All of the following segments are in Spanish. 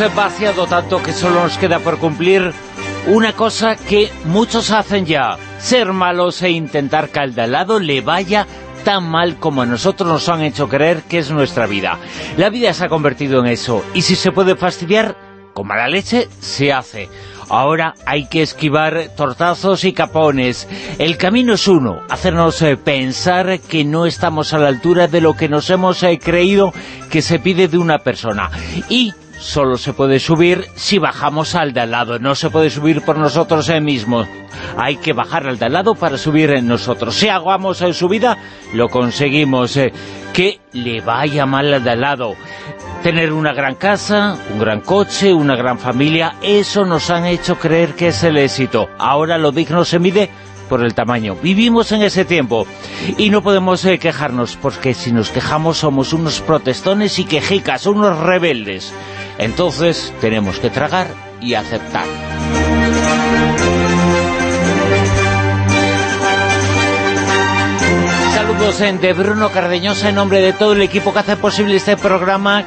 Hemos vaciado tanto que solo nos queda por cumplir una cosa que muchos hacen ya, ser malos e intentar que al de al lado le vaya tan mal como a nosotros nos han hecho creer que es nuestra vida. La vida se ha convertido en eso, y si se puede fastidiar, con mala leche, se hace. Ahora hay que esquivar tortazos y capones. El camino es uno, hacernos eh, pensar que no estamos a la altura de lo que nos hemos eh, creído que se pide de una persona. Y solo se puede subir si bajamos al de al lado, no se puede subir por nosotros mismos. Hay que bajar al de al lado para subir en nosotros. Si hagamos en su vida, lo conseguimos. eh, que le vaya mal al de al lado. Tener una gran casa, un gran coche, una gran familia, eso nos han hecho creer que es el éxito. Ahora lo digno se mide por el tamaño. Vivimos en ese tiempo y no podemos eh, quejarnos, porque si nos quejamos somos unos protestones y quejicas, unos rebeldes. Entonces tenemos que tragar y aceptar. Saludos en de Bruno Cardeñosa en nombre de todo el equipo que hace posible este programa.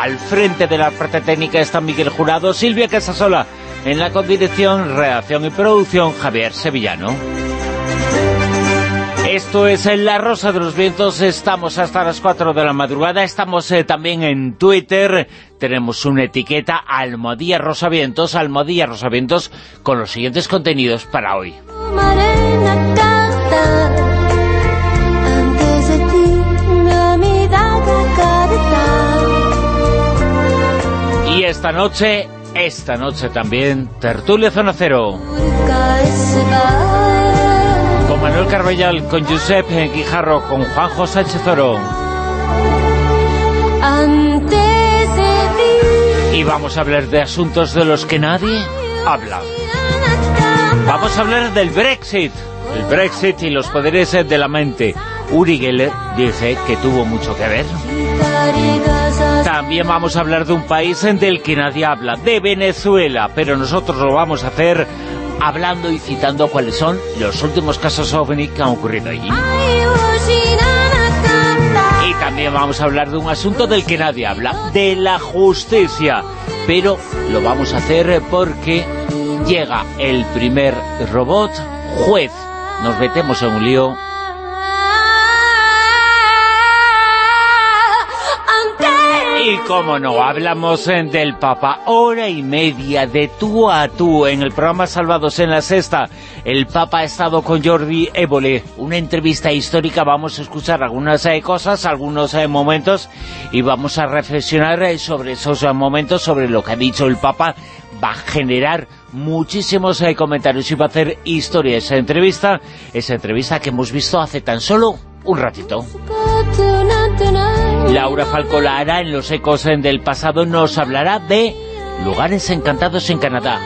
Al frente de la parte técnica está Miguel Jurado, Silvia Casasola, en la condirección, redacción y producción, Javier Sevillano. Esto es en La Rosa de los Vientos, estamos hasta las 4 de la madrugada, estamos eh, también en Twitter, tenemos una etiqueta Almodía Rosavientos, Almodía Rosavientos, con los siguientes contenidos para hoy. Y esta noche, esta noche también, Tertulia Zona Cero. Con Manuel Carballal, con Josep Guijarro, con Juanjo Sánchez Oro. Y vamos a hablar de asuntos de los que nadie habla. Vamos a hablar del Brexit. El Brexit y los poderes de la mente. Uri Geller dice que tuvo mucho que ver. También vamos a hablar de un país del que nadie habla, de Venezuela, pero nosotros lo vamos a hacer hablando y citando cuáles son los últimos casos OVNI que han ocurrido allí. Y también vamos a hablar de un asunto del que nadie habla, de la justicia. Pero lo vamos a hacer porque llega el primer robot juez. Nos metemos en un lío Y como no, hablamos eh, del Papa, hora y media de tú a tú en el programa Salvados en la Sexta. El Papa ha estado con Jordi Évole, una entrevista histórica, vamos a escuchar algunas eh, cosas, algunos eh, momentos, y vamos a reflexionar sobre esos momentos, sobre lo que ha dicho el Papa, va a generar muchísimos comentarios y va a hacer historia esa entrevista, esa entrevista que hemos visto hace tan solo un ratito. Laura Falcó la hará en los ecos del pasado, nos hablará de lugares encantados en Canadá.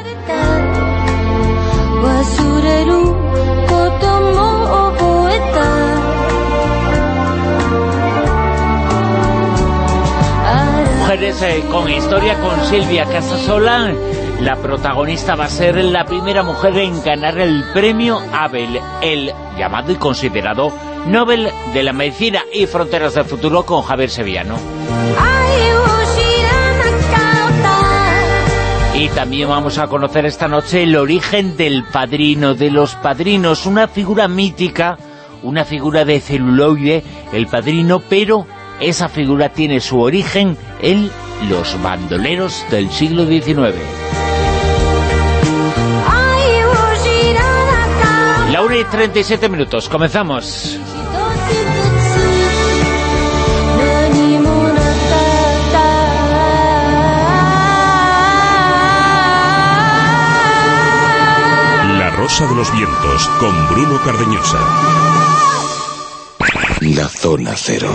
Mujeres eh, con historia con Silvia Casasola. La protagonista va a ser la primera mujer en ganar el premio Abel, el llamado y considerado Nobel de la Medicina y Fronteras del Futuro con Javier Sevillano. Y también vamos a conocer esta noche el origen del padrino, de los padrinos, una figura mítica, una figura de celuloide, el padrino, pero esa figura tiene su origen en los bandoleros del siglo XIX. Laura 1 y 37 minutos, comenzamos. De los Vientos con Bruno Cardeñosa. La zona cero.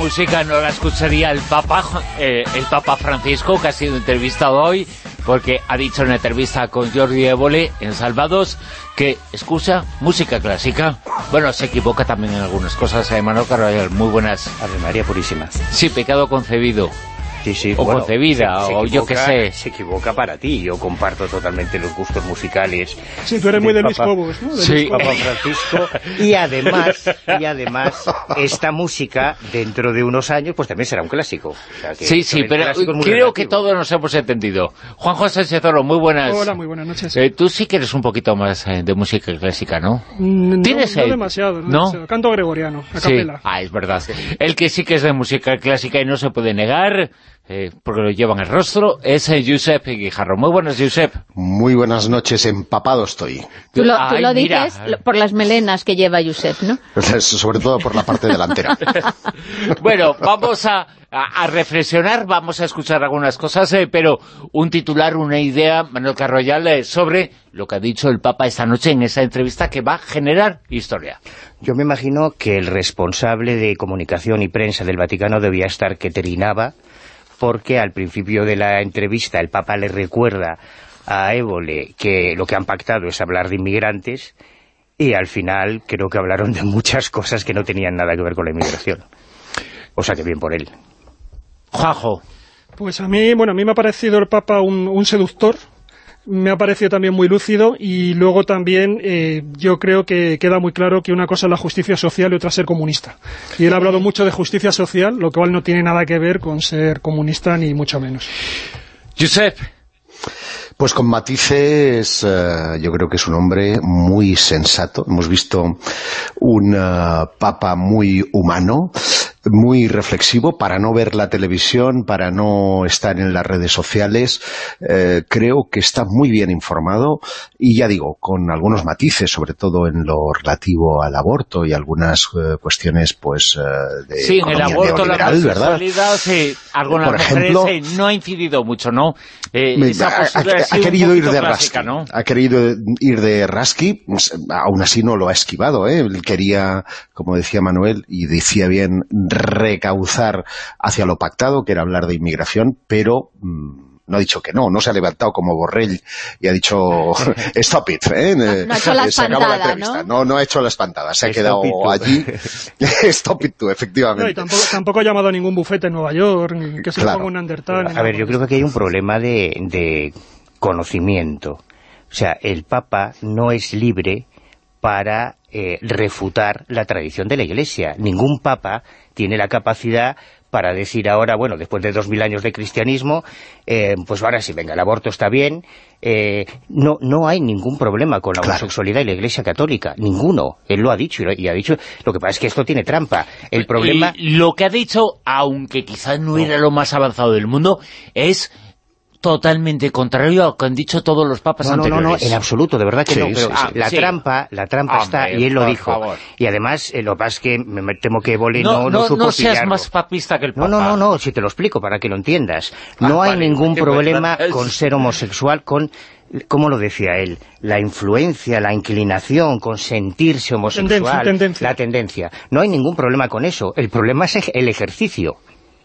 Música no la escucharía el Papa, eh, el Papa Francisco, que ha sido entrevistado hoy, porque ha dicho en una entrevista con Jordi Évole en Salvados que escucha música clásica. Bueno, se equivoca también en algunas cosas, eh, Manuel Carvajal, muy buenas. Ave María Purísima. Sí, pecado concebido. Sí, sí. O concebida, o yo qué sé. Se equivoca para ti. Yo comparto totalmente los gustos musicales. Sí, tú eres muy de Luis Papa- Cobos, ¿no? De Sí. Papa Francisco. Y además, y además, esta música, dentro de unos años, pues también será un clásico. O sea Sí, sí, pero creo relativo. que todos nos hemos entendido. Juan José Sezoro, muy buenas. Hola, muy buenas noches. Eh, tú sí que eres un poquito más eh, de música clásica, ¿no? Mm, no, ¿tienes no demasiado, no, ¿No? demasiado. Canto gregoriano, a Sí, capela. ah, es verdad. El que sí que es de música clásica y no se puede negar, eh, porque lo lleva en el rostro, es eh, Josep Guijarro. Muy buenas, Josep. Muy buenas noches, empapado estoy. Tú lo, tú Ay, lo dices por las melenas que lleva Josep, ¿no? Sobre todo por la parte delantera. Bueno, vamos a, a- a reflexionar, vamos a escuchar algunas cosas, eh, pero un titular, una idea, Manuel Carroyal, eh, sobre lo que ha dicho el Papa esta noche en esa entrevista que va a generar historia. Yo me imagino que el responsable de comunicación y prensa del Vaticano debía estar que terinaba, porque al principio de la entrevista el Papa le recuerda a Évole que lo que han pactado es hablar de inmigrantes, y al final creo que hablaron de muchas cosas que no tenían nada que ver con la inmigración. O sea que bien por él. Juanjo, Pues a mí, bueno, a mí me ha parecido el Papa un, un seductor, me ha parecido también muy lúcido y luego también eh, yo creo que queda muy claro que una cosa es la justicia social y otra ser comunista. Y él ha hablado mucho de justicia social, lo cual no tiene nada que ver con ser comunista ni mucho menos. Josep, Pues con matices, eh, yo creo que es un hombre muy sensato. Hemos visto un eh, papa muy humano, muy reflexivo, para no ver la televisión, para no estar en las redes sociales. Eh, creo que está muy bien informado y ya digo, con algunos matices, sobre todo en lo relativo al aborto y algunas eh, cuestiones pues eh, de sí, en el economía aborto, la homosexualidad, sí, algunas Por mujeres ejemplo, eh, no ha incidido mucho, ¿no? Me- ha, querido ir de clásica, Rasky, ¿no? ha querido ir de Rasky, pues, aún así no lo ha esquivado, ¿eh? Él quería, como decía Manuel, y decía bien, recauzar hacia lo pactado, que era hablar de inmigración, pero mm, no ha dicho que no, no se ha levantado como Borrell y ha dicho stop it, ¿eh? no ha hecho la Se acabó la espantada, entrevista. ¿no? ¿no? No ha hecho la espantada, se ha Stop quedado allí. stop it tú, No, y efectivamente. tampoco, tampoco ha llamado a ningún bufete en Nueva York, ni que se Claro. ponga un Neandertal. ni A ver, yo creo que aquí hay un problema de, de conocimiento. O sea, el Papa no es libre para eh, refutar la tradición de la Iglesia. Ningún Papa tiene la capacidad para decir ahora, bueno, después de dos mil años de cristianismo, eh, pues ahora sí, venga, el aborto está bien. eh, no, no hay ningún problema con la Claro. homosexualidad y la Iglesia Católica. Ninguno. Él lo ha dicho y lo- y ha dicho... Lo que pasa es que esto tiene trampa. El problema... Y lo que ha dicho, aunque quizás no era lo más avanzado del mundo, es totalmente contrario a lo que han dicho todos los papas No, no, no, no, anteriores. en absoluto, de verdad que Sí, no. Pero sí, la sí. trampa, la trampa Hombre, está, y él lo dijo. favor. Y además, eh, lo que pasa es que me temo que Bole no, no, no, no, supo no seas pillarlo. más papista que el No, papa. no, no, no, si te lo explico para que lo entiendas. No Ah, hay vale, ningún problema verdad. con ser homosexual, con, ¿cómo lo decía él? La influencia, la inclinación, con sentirse homosexual. Tendencia, tendencia. La tendencia. No hay ningún problema con eso. El problema es el ejercicio.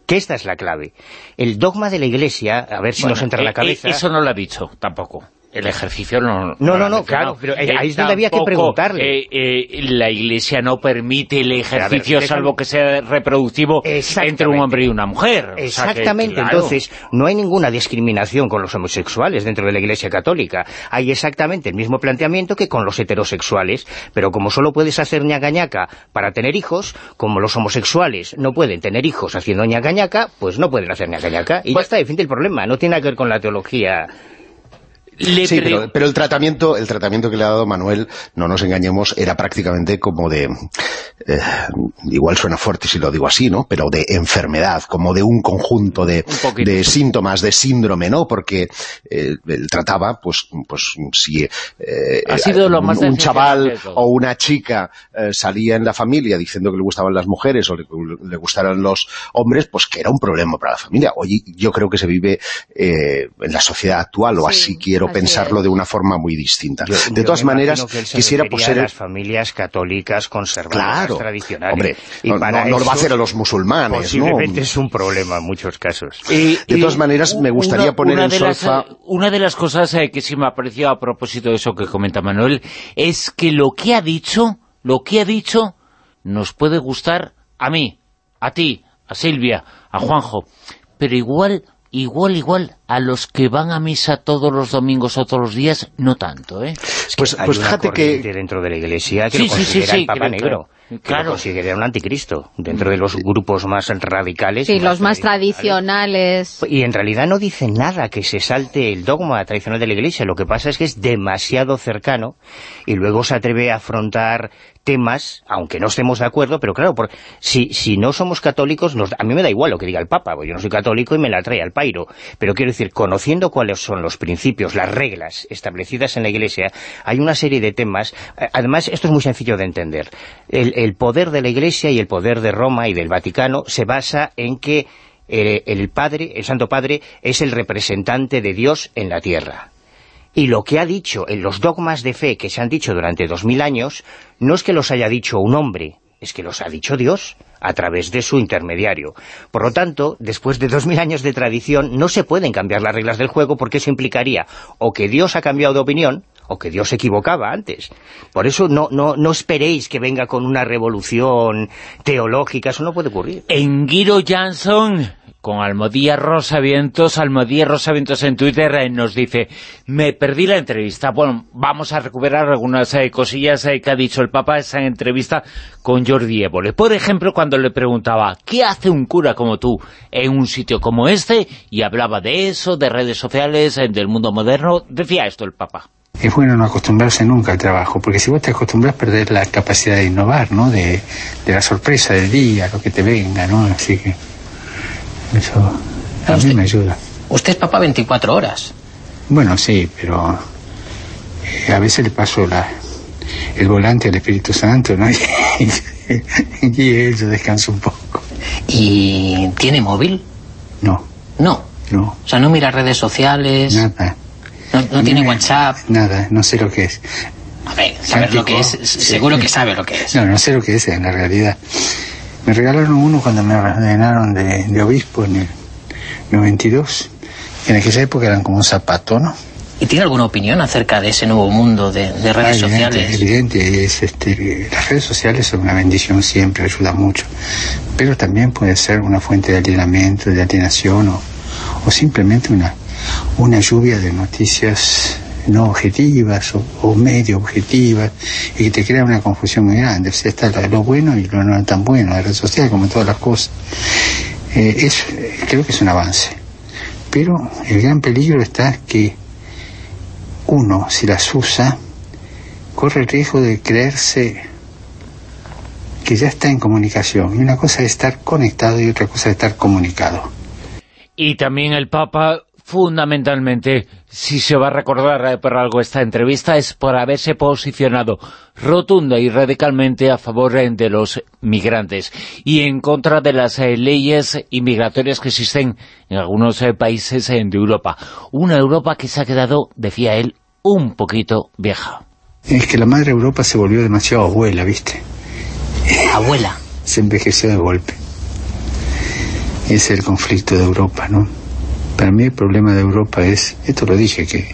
Que esta es la clave. El dogma de la Iglesia, a ver si Bueno, nos entra en eh, la cabeza... eh, Eso no lo ha dicho tampoco. El ejercicio no... No, no, no, claro, pero, eh, ahí es donde había que preguntarle. eh, eh, la Iglesia no permite el ejercicio salvo que sea reproductivo entre un hombre y una mujer. O sea que, Exactamente, claro. entonces no hay ninguna discriminación con los homosexuales dentro de la Iglesia Católica. Hay exactamente el mismo planteamiento que con los heterosexuales, pero como solo puedes hacer ñaca ñaca para tener hijos, como los homosexuales no pueden tener hijos haciendo ñaca ñaca, pues no pueden hacer ñaca ñaca. Y ya está, y fin del problema. No tiene nada que ver con la teología. Le Sí, pero, pero el tratamiento el tratamiento que le ha dado Manuel, no nos engañemos, era prácticamente como de... eh, igual suena fuerte si lo digo así, ¿no? Pero de enfermedad, como de un conjunto de, Un síntomas, de síndrome, ¿no? Porque eh, él trataba, pues, pues si eh, Ha sido lo más un, chaval o una chica salía en la familia diciendo que le gustaban las mujeres o le, le gustaran los hombres, pues que era un problema para la familia. Hoy yo creo que se vive eh, en la sociedad actual, o Sí, así quiero así pensarlo es. de una forma muy distinta. Yo- de yo todas maneras, que quisiera poseer... las familias católicas conservadoras Claro, tradicionales. hombre, y no, para no- no lo va a hacer a los musulmanes, ¿no? Es un problema en muchos casos. Y- De y todas maneras, me gustaría poner en solfa- eh, una de las cosas eh, que sí me ha parecido a propósito de eso que comenta Manuel es que lo que ha dicho, lo que ha dicho, nos puede gustar a mí, a ti, a Silvia, a Juanjo, pero igual, igual, igual, a los que van a misa todos los domingos o todos los días, no tanto, ¿eh? Pues, Hay pues una fíjate corriente que... dentro de la Iglesia que Sí, lo sí, sí, considera sí, el Papa Negro. claro. Que Claro. lo considera un anticristo dentro de los grupos más radicales. Sí, y los más tradicionales. Y en realidad no dice nada que se salte el dogma tradicional de la Iglesia. Lo que pasa es que es demasiado cercano y luego se atreve a afrontar temas, aunque no estemos de acuerdo, pero claro, por, si, si no somos católicos, nos- a mí me da igual lo que diga el Papa, porque yo no soy católico y me la trae al pairo. Pero quiero decir, conociendo cuáles son los principios, las reglas establecidas en la Iglesia, hay una serie de temas. eh, Además, esto es muy sencillo de entender. El, el poder de la Iglesia y el poder de Roma y del Vaticano se basa en que eh, el Padre, el Santo Padre, es el representante de Dios en la tierra. Y lo que ha dicho en los dogmas de fe que se han dicho durante dos mil años, no es que los haya dicho un hombre, es que los ha dicho Dios a través de su intermediario. Por lo tanto, después de dos mil años de tradición, no se pueden cambiar las reglas del juego porque eso implicaría o que Dios ha cambiado de opinión o que Dios se equivocaba antes. Por eso no, no, no esperéis que venga con una revolución teológica, eso no puede ocurrir. En Guiro Jansson, con Almodía Rosavientos, Almodía Rosavientos en Twitter eh, nos dice, me perdí la entrevista. Bueno, vamos a recuperar algunas eh, cosillas eh, que ha dicho el Papa esa entrevista con Jordi Évole. Por ejemplo, cuando le preguntaba, ¿qué hace un cura como tú en un sitio como este? Y hablaba de eso, de redes sociales, eh, del mundo moderno. Decía esto el Papa. Es bueno no acostumbrarse nunca al trabajo, porque si vos te acostumbras perder la capacidad de innovar, ¿no? De, de la sorpresa del día, lo que te venga, ¿no? Así que eso a mí me ayuda. Usted es papá 24 horas. Bueno, sí, pero eh, a veces le paso la, el volante al Espíritu Santo, ¿no? Y, y eso descanso un poco. ¿Y tiene móvil? No, No. no, O sea, no mira redes sociales, nada. no, no tiene WhatsApp. Nada, no sé lo que es. A ver, saber lo que es, seguro que sabe lo que es. No, no sé lo que es en la realidad. Me regalaron uno cuando me ordenaron de, de obispo en el 92. En aquella época eran como un zapato, ¿no? ¿Y tiene alguna opinión acerca de ese nuevo mundo de, de redes Ah, evidente, sociales? Evidente, es, este, las redes sociales son una bendición siempre, ayuda mucho. Pero también puede ser una fuente de alienamiento, de alienación o, o simplemente una, una lluvia de noticias no objetivas o, o medio objetivas y que te crea una confusión muy grande. O está lo, bueno y lo no tan bueno, la red social, como todas las cosas. Eh, es, creo que es un avance. Pero el gran peligro está que uno, si las usa, corre el riesgo de creerse que ya está en comunicación. Y una cosa es estar conectado y otra cosa es estar comunicado. Y también el Papa, fundamentalmente, si se va a recordar eh, por algo esta entrevista, es por haberse posicionado rotunda y radicalmente a favor eh, de los migrantes y en contra de las eh, leyes inmigratorias que existen en algunos países de Europa. Una Europa que se ha quedado, decía él, un poquito vieja. Es que la madre Europa se volvió demasiado abuela, ¿viste? Abuela. Se envejeció de golpe. Es el conflicto de Europa, ¿no? Para mí el problema de Europa es, esto lo dije, que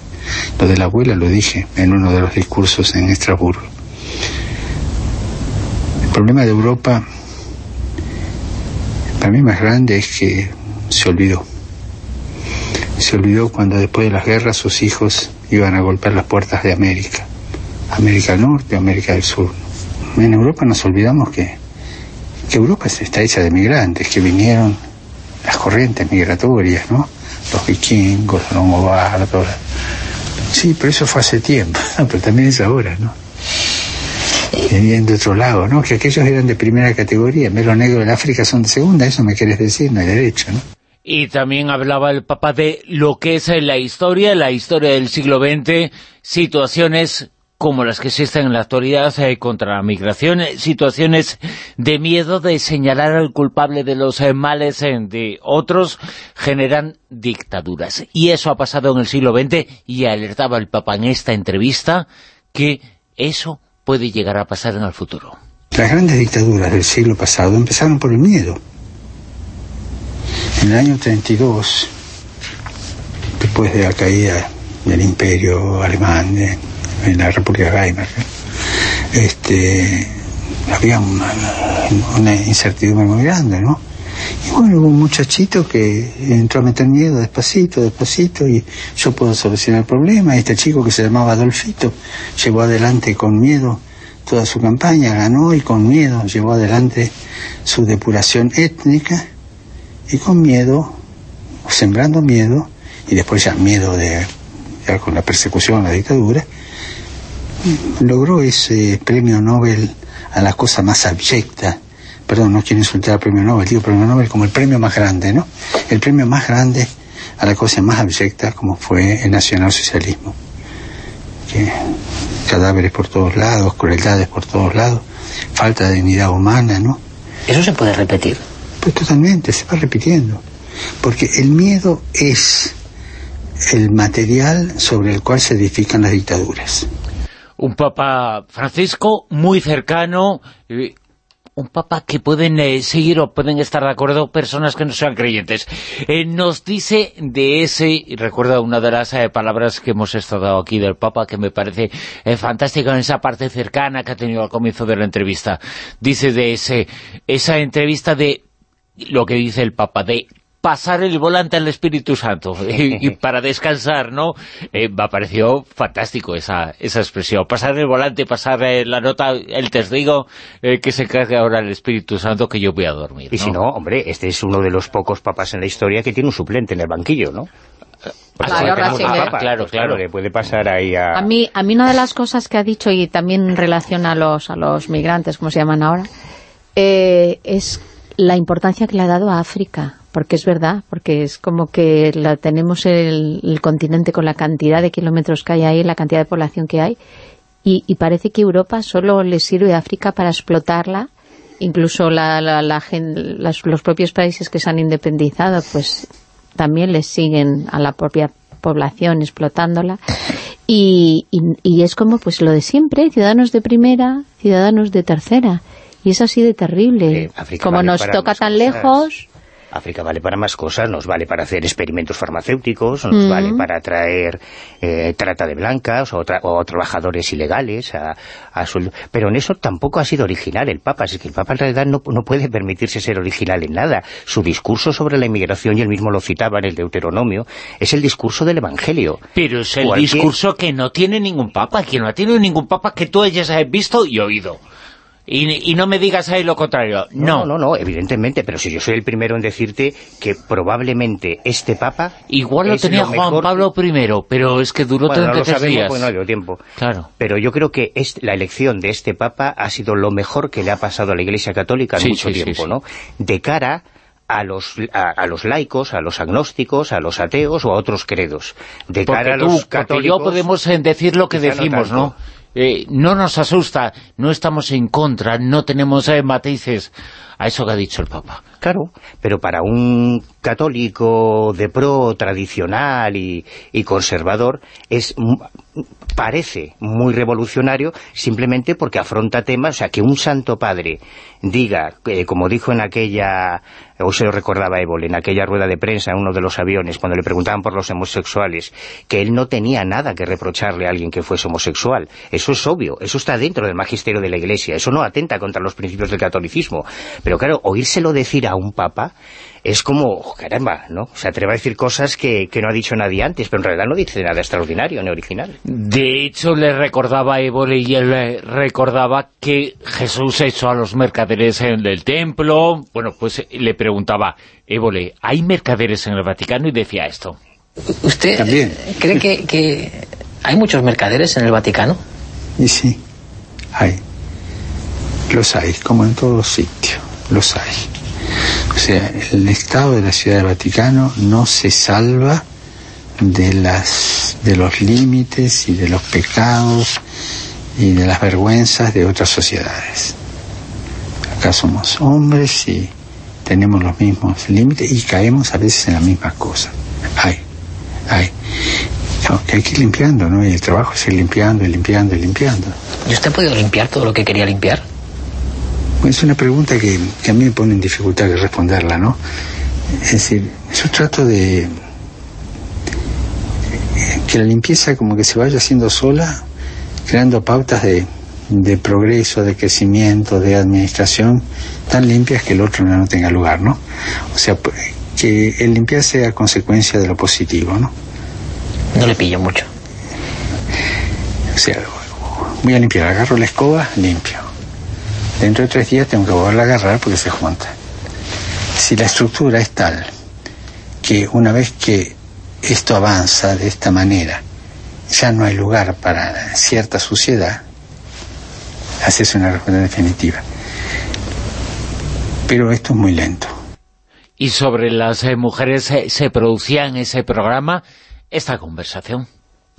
lo de la abuela lo dije en uno de los discursos en Estrasburgo. El problema de Europa, para mí más grande, es que se olvidó. Se olvidó cuando después de las guerras sus hijos iban a golpear las puertas de América. América del Norte, América del Sur. En Europa nos olvidamos que, que Europa está hecha de migrantes que vinieron, las corrientes migratorias, ¿no? Los vikingos, los longobardos. Sí, pero eso fue hace tiempo, pero también es ahora, ¿no? Venían de otro lado, ¿no? Que aquellos eran de primera categoría, los negros del África son de segunda, eso me quieres decir, no hay derecho, ¿no? Y también hablaba el Papa de lo que es la historia, la historia del siglo XX, situaciones como las que existen en la actualidad eh, contra la migración, eh, situaciones de miedo de señalar al culpable de los eh, males eh, de otros, generan dictaduras. Y eso ha pasado en el siglo XX y alertaba el Papa en esta entrevista que eso puede llegar a pasar en el futuro. Las grandes dictaduras del siglo pasado empezaron por el miedo. En el año 32, después de la caída del imperio alemán de- en la República Weimar, este, había una, incertidumbre muy grande, ¿no? Y bueno, hubo un muchachito que entró a meter miedo despacito, despacito, y yo puedo solucionar el problema. Y este chico que se llamaba Adolfito llevó adelante con miedo toda su campaña, ganó y con miedo llevó adelante su depuración étnica y con miedo, sembrando miedo, y después ya miedo de, con la persecución, la dictadura, logró ese premio Nobel a la cosa más abyecta. Perdón, no quiero insultar al premio Nobel, digo premio Nobel como el premio más grande, ¿no? El premio más grande a la cosa más abyecta como fue el nacionalsocialismo. Que cadáveres por todos lados, crueldades por todos lados, falta de dignidad humana, ¿no? Eso se puede repetir. Pues totalmente, se va repitiendo. Porque el miedo es el material sobre el cual se edifican las dictaduras. Un Papa Francisco muy cercano, un Papa que pueden eh, seguir o pueden estar de acuerdo personas que no sean creyentes. Eh, nos dice de ese, y recuerda una de las eh, palabras que hemos estado aquí del Papa, que me parece fantástica en esa parte cercana que ha tenido al comienzo de la entrevista. Dice de ese esa entrevista de lo que dice el Papa, de pasar el volante al Espíritu Santo y, y para descansar, ¿no? Eh, me pareció fantástico esa, esa expresión. Pasar el volante, pasar eh, la nota, el testigo, eh, que se cargue ahora el Espíritu Santo que yo voy a dormir, Y si no, hombre, este es uno de los pocos papas en la historia que tiene un suplente en el banquillo, ¿no? Porque Claro, papa, Claro, pues claro. le puede pasar ahí a... A mí, a mí una de las cosas que ha dicho, y también en relación a los, a los migrantes, como se llaman ahora, eh, es la importancia que le ha dado a África. Porque es verdad, porque es como que la, tenemos el, continente con la cantidad de kilómetros que hay ahí, la cantidad de población que hay, y, parece que Europa solo le sirve a África para explotarla, incluso la, la- las- los propios países que se han independizado, pues también les siguen a la propia población explotándola y, y, y es como pues lo de siempre, ciudadanos de primera, ciudadanos de tercera y es así de terrible. Eh, como vale nos para toca más tan cosas. lejos, África vale para más cosas, nos vale para hacer experimentos farmacéuticos, nos Mm. vale para traer eh, trata de blancas o, tra- o trabajadores ilegales a, a sueldo. Pero en eso tampoco ha sido original el Papa, es que el Papa en realidad no, no puede permitirse ser original en nada. Su discurso sobre la inmigración, y él mismo lo citaba en el Deuteronomio, es el discurso del Evangelio. Pero es el Cualquier- discurso que no tiene ningún Papa, que no ha tenido ningún Papa que tú hayas visto y oído. Y, y no me digas ahí lo contrario. No, no, no, no, evidentemente, pero si yo soy el primero en decirte que probablemente este Papa... Igual lo tenía lo Juan mejor- Pablo I, pero es que duró Bueno, no lo 33 sabemos días. no dio tiempo. Claro. Pero yo creo que es, la elección de este Papa ha sido lo mejor que le ha pasado a la Iglesia Católica en Sí, mucho sí, tiempo, sí. ¿no? De cara a los, a, a los laicos, a los agnósticos, a los ateos o a otros credos. De Porque cara a tú, los porque católicos... yo podemos eh, decir lo que no decimos, ¿no? Eh, no nos asusta, no estamos en contra, no tenemos eh, matices a eso que ha dicho el Papa. Claro, pero para un católico de pro tradicional y, conservador es parece muy revolucionario simplemente porque afronta temas, o sea, que un santo padre diga, eh, como dijo en aquella, o se lo recordaba Évole, en aquella rueda de prensa en uno de los aviones, cuando le preguntaban por los homosexuales, que él no tenía nada que reprocharle a alguien que fuese homosexual. Eso es obvio, eso está dentro del magisterio de la Iglesia, eso no atenta contra los principios del catolicismo. Pero claro, oírselo decir a un papa es como, caramba, ¿no? Se atreve a decir cosas que, que no ha dicho nadie antes, pero en realidad no dice nada extraordinario ni original. De hecho, le recordaba a Évole y él eh, recordaba que Jesús echó a los mercaderes en el templo. Bueno, pues eh, le preguntaba, Évole, ¿hay mercaderes en el Vaticano? Y decía esto. ¿Usted También. cree que, que hay muchos mercaderes en el Vaticano? Y sí, hay. Los hay, como en todos sitios, los hay. O sea, el Estado de la Ciudad del Vaticano no se salva de las de los límites y de los pecados y de las vergüenzas de otras sociedades. Acá somos hombres y tenemos los mismos límites y caemos a veces en las mismas cosas. Hay, hay. Que hay que ir limpiando, ¿no? Y el trabajo es ir limpiando y limpiando y limpiando. ¿Y usted ha podido limpiar todo lo que quería limpiar? Es una pregunta que, que a mí me pone en dificultad de responderla, ¿no? Es decir, yo trato de que la limpieza como que se vaya haciendo sola, creando pautas de, de progreso, de crecimiento, de administración, tan limpias que el otro no tenga lugar, ¿no? O sea, que el limpiar sea consecuencia de lo positivo, ¿no? No le pillo mucho. O sea, voy a limpiar, agarro la escoba, limpio. Dentro de tres días tengo que volverla a agarrar porque se junta. Si la estructura es tal que una vez que esto avanza de esta manera, ya no hay lugar para cierta suciedad, haces una respuesta definitiva. Pero esto es muy lento. Y sobre las eh, mujeres eh, se producía en ese programa esta conversación.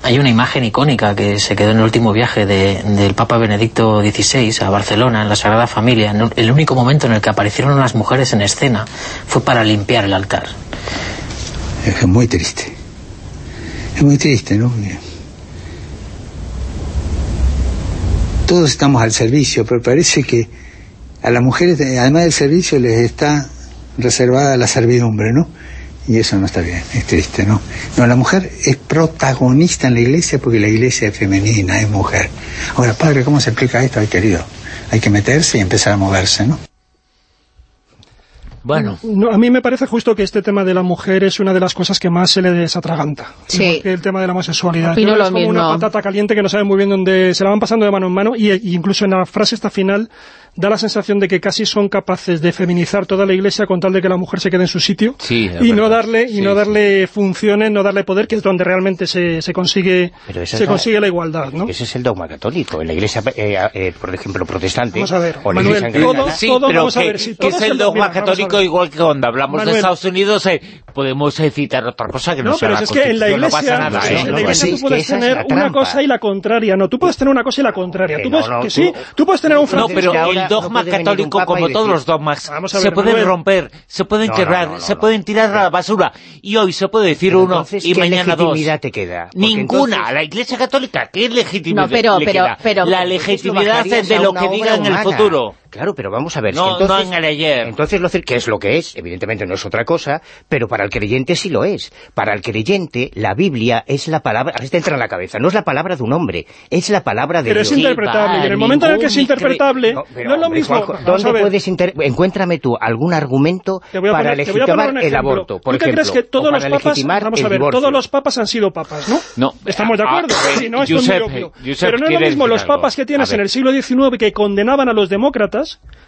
Hay una imagen icónica que se quedó en el último viaje de- del Papa Benedicto XVI a Barcelona, en la Sagrada Familia. El único momento en el que aparecieron las mujeres en escena fue para limpiar el altar. Es muy triste. Es muy triste, ¿no? Todos estamos al servicio, pero parece que a las mujeres, además del servicio, les está reservada la servidumbre, ¿no? Y eso no está bien, es triste, ¿no? No, la mujer es protagonista en la iglesia porque la iglesia es femenina, es mujer. Ahora, padre, ¿cómo se explica esto? Ay, querido, hay que meterse y empezar a moverse, ¿no? Bueno, No, a mí me parece justo que este tema de la mujer es una de las cosas que más se le desatraganta. Sí. Que el tema de la homosexualidad. Opino lo es como mismo. una patata caliente que no saben muy bien dónde se la van pasando de mano en mano y, y incluso en la frase esta final da la sensación de que casi son capaces de feminizar toda la iglesia con tal de que la mujer se quede en su sitio Sí, y no darle y Sí, no sí. darle funciones, no darle poder, que es donde realmente se, se consigue se la- consigue la igualdad, ¿no? Ese es el dogma católico. En la iglesia, eh, eh, por ejemplo, protestante, Vamos a ver, o la Manuel, iglesia todo- anglicana, sí, todo pero vamos a que, ver, si que es el dogma mira, a católico igual que cuando hablamos de Manuel. Estados Unidos eh, podemos eh, citar otra cosa que no, No, sea pero la es que en la Constitución, no iglesia, pasa nada, sí, ¿eh? en no, la iglesia sí, tú es puedes tener una cosa y la contraria. No, tú puedes tener una cosa y la contraria. Tú no, puedes, no, que tú- sí, tú puedes tener un No, ahora el no dogma un católico, como todos decir- los dogmas, Vamos a se ver, pueden Manuel. romper, se pueden No, quebrar, no, no, se no. pueden tirar a la basura. Y hoy se puede decir Pero uno entonces, y ¿qué mañana dos. legitimidad te queda? Porque Ninguna. entonces- La Iglesia Católica, ¿qué legitimidad No, pero- le pero- queda? pero- La legitimidad bajarías de lo que diga en el futuro. Claro, pero vamos a ver. No- si entonces, no en el ayer. Entonces, lo que es lo que es, evidentemente no es otra cosa, pero para el creyente sí lo es. Para el creyente, la Biblia es la palabra, ahora te entra en la cabeza, no es la palabra de un hombre, es la palabra de Pero es Dios. interpretable, y en el momento en el que es interpretable, No, no, pero, es lo hombre, mismo. Juanjo, a ¿dónde puedes inter- encuéntrame tú algún argumento a para poner- a legitimar el aborto, por ¿Tú ejemplo? crees que todos los papas, vamos a ver, todos los papas han sido papas, ¿no? No. Estamos de Ah, acuerdo. ah, Sí, no, esto es muy obvio. Josep, Pero no es lo ¿quieres mismo los papas que tienes A en el siglo XIX que condenaban a los demócratas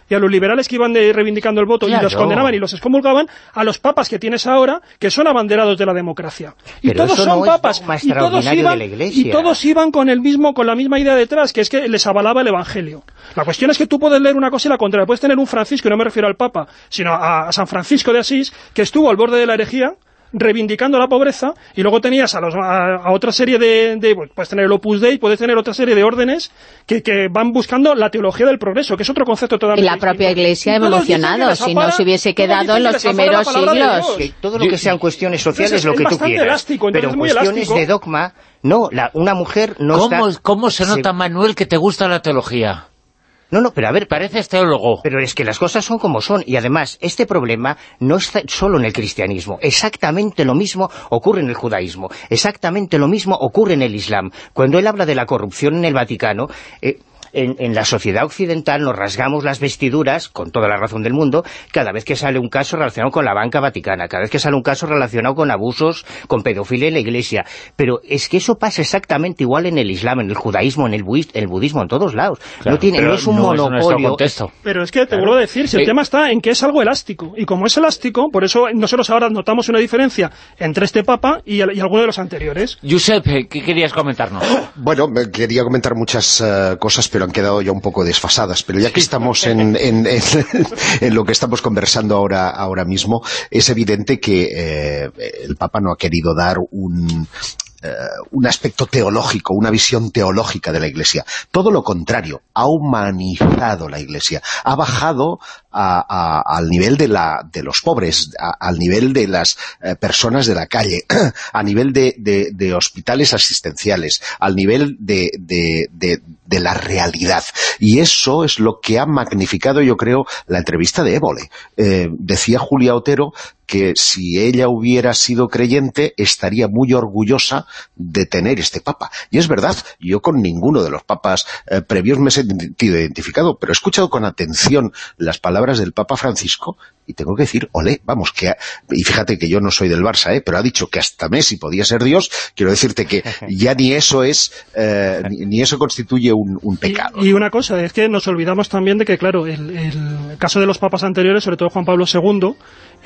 y a los liberales que iban de- reivindicando el voto y los condenaban y los excomulgaban, a los papas que tienes ahora, que son abanderados de la democracia. Y todos son no papas. y todos iban, y todos iban con el mismo, con la misma idea detrás, que es que les avalaba el Evangelio. La cuestión es que tú puedes leer una cosa y la contraria. Puedes tener un Francisco, y no me refiero al Papa, sino a, a San Francisco de Asís, que estuvo al borde de la herejía, reivindicando la pobreza, y luego tenías a, los, a, a otra serie de, de... pues, Puedes tener el Opus Dei, puedes tener otra serie de órdenes que, que van buscando la teología del progreso, que es otro concepto Y totalmente la propia. Iglesia ha Y evolucionado, si no se hubiese quedado en los primeros siglos. Que todo lo que sean cuestiones sociales, Entonces, lo es que tú quieras. elástico, pero cuestiones elástico. de dogma, no, la, una mujer no ¿Cómo, está... ¿Cómo se nota, Manuel, que te gusta la teología? No, no, pero a ver, Pareces teólogo. Pero es que las cosas son como son. Y además, este problema no está solo en el cristianismo. Exactamente lo mismo ocurre en el judaísmo. Exactamente lo mismo ocurre en el islam. Cuando él habla de la corrupción en el Vaticano... eh, en, en la sociedad occidental nos rasgamos las vestiduras, con toda la razón del mundo, cada vez que sale un caso relacionado con la banca vaticana, cada vez que sale un caso relacionado con abusos, con pedofilia en la iglesia. Pero es que eso pasa exactamente igual en el islam, en el judaísmo, en el, buis- el budismo, en todos lados. Claro, no, tiene, no es un no monopolio. contexto. Pero es que te vuelvo a decir, si el Eh, tema está en que es algo elástico, y como es elástico, por eso nosotros ahora notamos una diferencia entre este Papa y, el- y alguno de los anteriores. Josep, ¿qué querías comentarnos? Bueno, me quería comentar muchas eh, cosas, pero han quedado ya un poco desfasadas. Pero ya que estamos en, en- en- en lo que estamos conversando ahora, ahora mismo, es evidente que eh, el Papa no ha querido dar un eh, un aspecto teológico, una visión teológica de la Iglesia. Todo lo contrario, ha humanizado la Iglesia, ha bajado a- a- al nivel de, la, de los pobres, a- al nivel de las eh, personas de la calle, a nivel de, de- de hospitales asistenciales, al nivel de, de- la realidad. Y eso es lo que ha magnificado, yo creo, la entrevista de Évole. Eh, decía Julia Otero que si ella hubiera sido creyente estaría muy orgullosa de tener este papa. Y es verdad, yo con ninguno de los papas eh, previos me he sentido identificado, pero he escuchado con atención las palabras del Papa Francisco y tengo que decir, olé, vamos, que ha- y fíjate que yo no soy del Barça, ¿eh? pero ha dicho que hasta Messi podía ser Dios, quiero decirte que ya ni eso es, eh, ni, ni eso constituye un, un pecado. Y, y una cosa, es que nos olvidamos también de que, claro, el, el caso de los papas anteriores, sobre todo Juan Pablo II,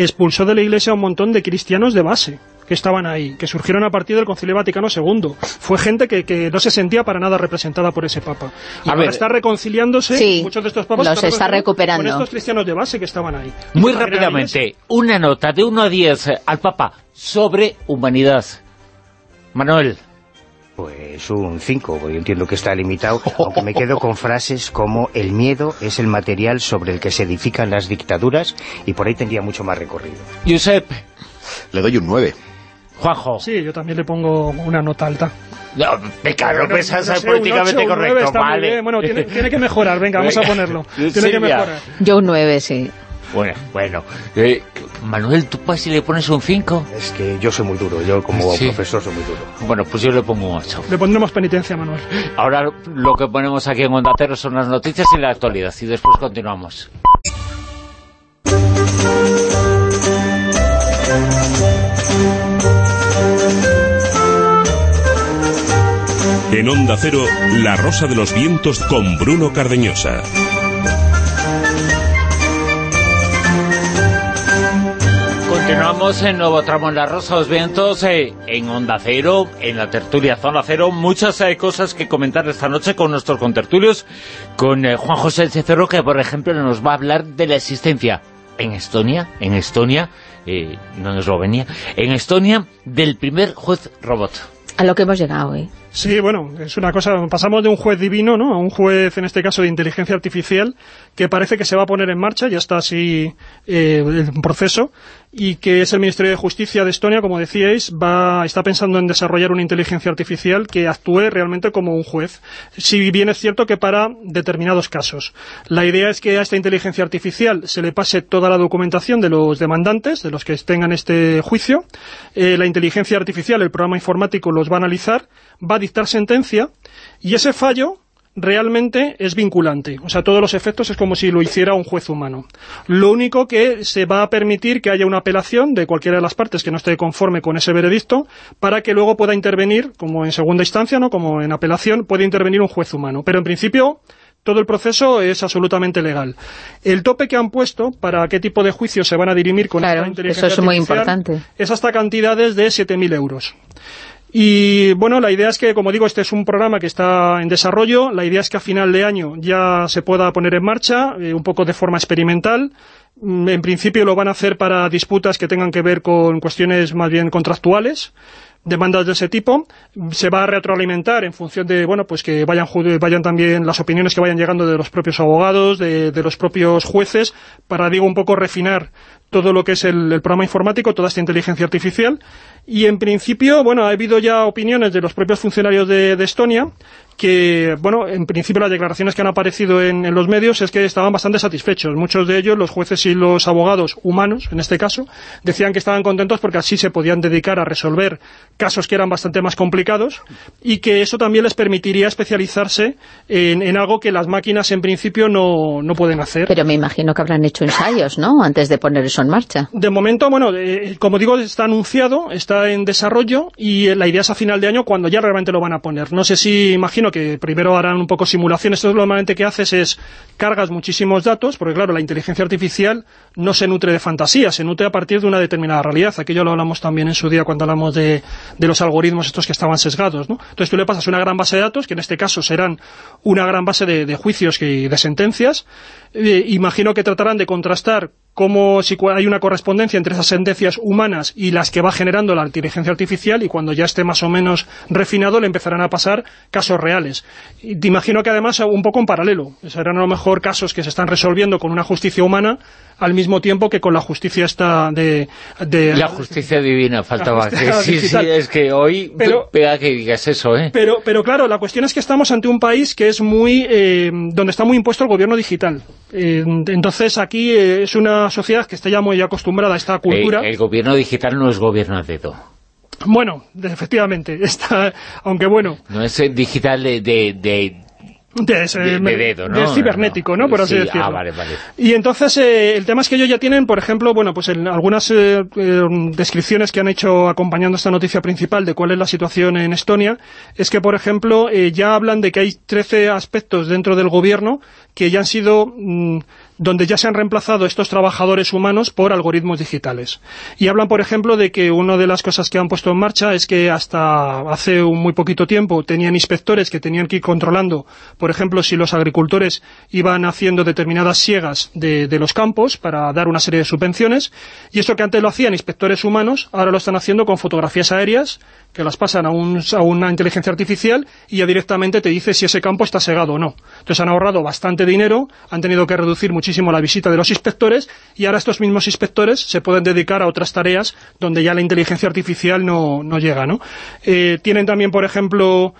expulsó de la Iglesia a un montón de cristianos de base que estaban ahí, que surgieron a partir del Concilio Vaticano II. Fue gente que, que no se sentía para nada representada por ese papa. Y A ahora ver. está reconciliándose, Sí, muchos de estos papas los están está recuperando. con estos cristianos de base que estaban ahí. Muy rápidamente, una nota de 1 a 10 eh, al Papa sobre humanidad. Manuel, Pues un 5, yo entiendo que está limitado, aunque me quedo con frases como el miedo es el material sobre el que se edifican las dictaduras y por ahí tendría mucho más recorrido. Josep, Le doy un 9. Juanjo. Sí, yo también le pongo una nota alta. No, venga, no pensas no un políticamente ocho, un nueve, correcto, está muy vale. Bueno, tiene, tiene que mejorar, venga, vamos a ponerlo. Tiene que Silvia. mejorar. Yo un 9, sí. Bueno, bueno. Eh, Manuel, ¿tú pues si le pones un 5? Es que yo soy muy duro, yo como Sí. profesor soy muy duro. Bueno, pues yo le pongo un 8. Le pondremos penitencia, Manuel. Ahora lo que ponemos aquí en Onda Cero son las noticias y la actualidad y después continuamos. En Onda Cero, La Rosa de los Vientos con Bruno Cardeñosa. Continuamos en nuevo tramo en la Rosa los Vientos, eh, en Onda Cero, en la tertulia Zona Cero. Muchas eh, cosas que comentar esta noche con nuestros contertulios, con eh, Juan José Cecero, que por ejemplo nos va a hablar de la existencia en Estonia, en Estonia, eh, no en Eslovenia, en Estonia, del primer juez robot. A lo que hemos llegado, ¿eh? Sí, bueno, es una cosa, pasamos de un juez divino, ¿no?, a un juez, en este caso, de inteligencia artificial, que parece que se va a poner en marcha, ya está así eh, el proceso, y que es el Ministerio de Justicia de Estonia, como decíais, va está pensando en desarrollar una inteligencia artificial que actúe realmente como un juez, si bien es cierto que para determinados casos. La idea es que a esta inteligencia artificial se le pase toda la documentación de los demandantes, de los que tengan este juicio, eh, la inteligencia artificial, el programa informático los va a analizar, va a dictar sentencia, y ese fallo realmente es vinculante. O sea, todos los efectos es como si lo hiciera un juez humano. Lo único que se va a permitir que haya una apelación de cualquiera de las partes que no esté conforme con ese veredicto para que luego pueda intervenir, como en segunda instancia, no como en apelación, puede intervenir un juez humano. Pero en principio todo el proceso es absolutamente legal. El tope que han puesto para qué tipo de juicios se van a dirimir con Claro, esta inteligencia eso es muy importante. es hasta cantidades de 7.000 euros. Y bueno, la idea es que, como digo, este es un programa que está en desarrollo. La idea es que a final de año ya se pueda poner en marcha, eh, un poco de forma experimental. Mm, En principio lo van a hacer para disputas que tengan que ver con cuestiones más bien contractuales, demandas de ese tipo, se va a retroalimentar en función de, bueno, pues que vayan vayan también las opiniones que vayan llegando de los propios abogados, de, de los propios jueces, para, digo, un poco refinar todo lo que es el, programa informático, toda esta inteligencia artificial, y en principio, bueno, ha habido ya opiniones de los propios funcionarios de, de Estonia, que, bueno, en principio las declaraciones que han aparecido en, en los medios es que estaban bastante satisfechos. Muchos de ellos, los jueces y los abogados humanos, en este caso, decían que estaban contentos porque así se podían dedicar a resolver casos que eran bastante más complicados y que eso también les permitiría especializarse en, en algo que las máquinas en principio no, no pueden hacer. Pero me imagino que habrán hecho ensayos, ¿no?, antes de poner eso en marcha. De momento, bueno, eh, como digo, está anunciado, está en desarrollo y eh, la idea es a final de año cuando ya realmente lo van a poner. No sé si, imagino que primero harán un poco simulación. Esto normalmente que haces es cargas muchísimos datos, porque claro, la inteligencia artificial no se nutre de fantasía, se nutre a partir de una determinada realidad. Aquello lo hablamos también en su día cuando hablamos de, los algoritmos estos que estaban sesgados, ¿no? Entonces tú le pasas una gran base de datos, que en este caso serán una gran base de, juicios y de sentencias. Eh, imagino que tratarán de contrastar cómo si hay una correspondencia entre esas sentencias humanas y las que va generando la inteligencia artificial y cuando ya esté más o menos refinado le empezarán a pasar casos reales. Y te imagino que además un poco en paralelo. Serán a lo mejor casos que se están resolviendo con una justicia humana al mismo tiempo que con la justicia esta de... de La justicia divina, faltaba que sí, sí, es que hoy Pero- pega que digas eso, ¿eh? Pero, pero claro, la cuestión es que estamos ante un país que es muy eh, donde está muy impuesto el gobierno digital. Eh, entonces aquí eh, es una sociedad que está ya muy acostumbrada a esta cultura. Eh, el gobierno digital no es gobierno a dedo. Bueno, efectivamente, está, aunque bueno, No es eh, digital de, de, de, de, ese- de- de dedo, ¿no? de cibernético, ¿no? Por así Sí, decirlo. Ah, vale, vale. Y entonces eh, el tema es que ellos ya tienen, por ejemplo, bueno, pues en algunas eh, eh, descripciones que han hecho acompañando esta noticia principal de cuál es la situación en Estonia, es que, por ejemplo, eh, ya hablan de que hay 13 aspectos dentro del gobierno que ya han sido, mm, donde ya se han reemplazado estos trabajadores humanos por algoritmos digitales. Y hablan, por ejemplo, de que una de las cosas que han puesto en marcha es que hasta hace un muy poquito tiempo tenían inspectores que tenían que ir controlando, por ejemplo, si los agricultores iban haciendo determinadas siegas de, los campos para dar una serie de subvenciones, y eso que antes lo hacían inspectores humanos, ahora lo están haciendo con fotografías aéreas que las pasan a una inteligencia artificial y ya directamente te dice si ese campo está segado o no. Entonces han ahorrado bastante dinero, han tenido que reducir muchísimo la visita de los inspectores y ahora estos mismos inspectores se pueden dedicar a otras tareas donde ya la inteligencia artificial no, no llega, ¿no? Eh, tienen también, por ejemplo,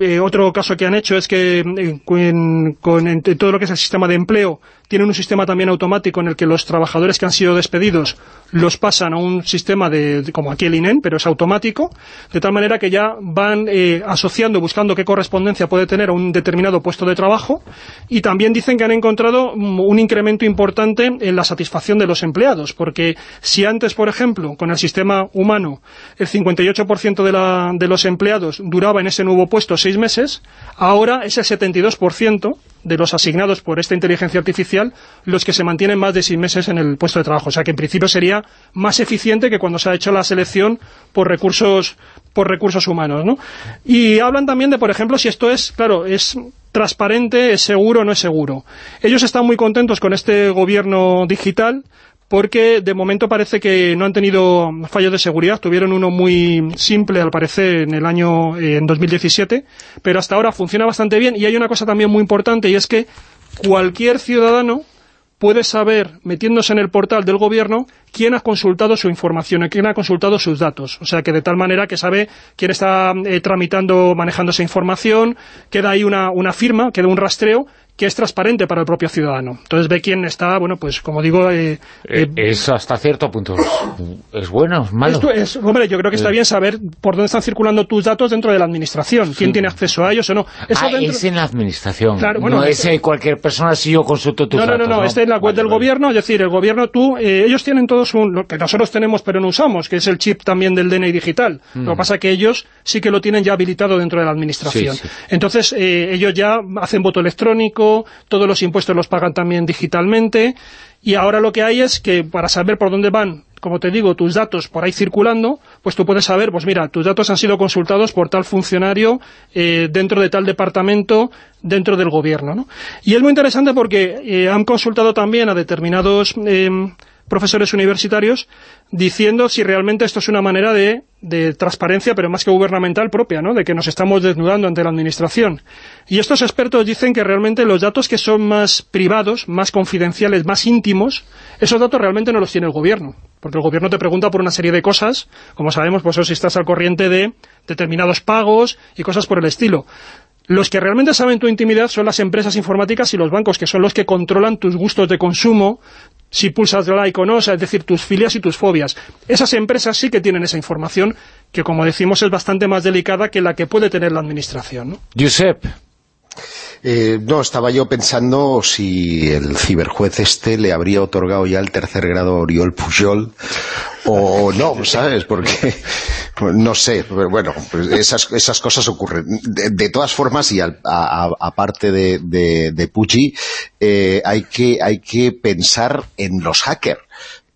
eh, otro caso que han hecho es que eh, con, con- en todo lo que es el sistema de empleo tienen un sistema también automático en el que los trabajadores que han sido despedidos los pasan a un sistema de, como aquí el INEN, pero es automático, de tal manera que ya van eh, asociando, buscando qué correspondencia puede tener a un determinado puesto de trabajo y también dicen que han encontrado mm, un incremento importante en la satisfacción de los empleados, porque si antes, por ejemplo, con el sistema humano, el 58% de, la, de los empleados duraba en ese nuevo puesto seis meses, ahora es el 72% de los asignados por esta inteligencia artificial los que se mantienen más de seis meses en el puesto de trabajo. O sea que en principio sería más eficiente que cuando se ha hecho la selección por recursos por recursos humanos, ¿no? Y hablan también de, por ejemplo, si esto es, claro, es transparente, es seguro o no es seguro. Ellos están muy contentos con este gobierno digital porque de momento parece que no han tenido fallos de seguridad, tuvieron uno muy simple al parecer en el año eh, en 2017, pero hasta ahora funciona bastante bien y hay una cosa también muy importante y es que cualquier ciudadano puede saber, metiéndose en el portal del gobierno, quién ha consultado su información, quién ha consultado sus datos. O sea, que de tal manera que sabe quién está eh, tramitando, manejando esa información, queda ahí una, una firma, queda un rastreo que es transparente para el propio ciudadano. Entonces ve quién está, bueno, pues como digo... eh, Eh, eh, es hasta cierto punto. ¿Es bueno? ¿Es malo? esto es, hombre, yo creo que está Eh. bien saber por dónde están circulando tus datos dentro de la administración, quién tiene acceso a ellos o no. Eso ah, dentro- es en la administración. Claro, bueno, no es es- cualquier persona si yo consulto tus no, no, datos. no, no, este es la web Vale, del vale. gobierno, es decir, el gobierno, tú, eh, ellos tienen todos un, lo que nosotros tenemos pero no usamos, que es el chip también del DNI digital. Lo que pasa es que ellos sí que lo tienen ya habilitado dentro de la administración. Sí, sí. Entonces, eh, ellos ya hacen voto electrónico, todos los impuestos los pagan también digitalmente, y ahora lo que hay es que para saber por dónde van, como te digo, tus datos por ahí circulando, pues tú puedes saber, pues mira, tus datos han sido consultados por tal funcionario eh, dentro de tal departamento, dentro del gobierno, ¿no? Y es muy interesante porque eh, han consultado también a determinados... eh, profesores universitarios diciendo si realmente esto es una manera de, de transparencia, pero más que gubernamental propia, ¿no? de que nos estamos desnudando ante la administración. Y estos expertos dicen que realmente los datos que son más privados, más confidenciales, más íntimos, esos datos realmente no los tiene el gobierno. Porque el gobierno te pregunta por una serie de cosas, como sabemos, pues si estás al corriente de determinados pagos y cosas por el estilo. Los que realmente saben tu intimidad son las empresas informáticas y los bancos, que son los que controlan tus gustos de consumo, si pulsas like o no, o sea, es decir, tus filias y tus fobias. Esas empresas sí que tienen esa información, que como decimos es bastante más delicada que la que puede tener la administración. ¿no? Josep, Eh, no, estaba yo pensando si el ciberjuez este le habría otorgado ya el tercer grado a Oriol Pujol o no, ¿sabes? Porque, no sé, pero bueno, pues esas, cosas ocurren. De, todas formas, y aparte de, de, de Pucci, eh, hay, que, hay que pensar en los hackers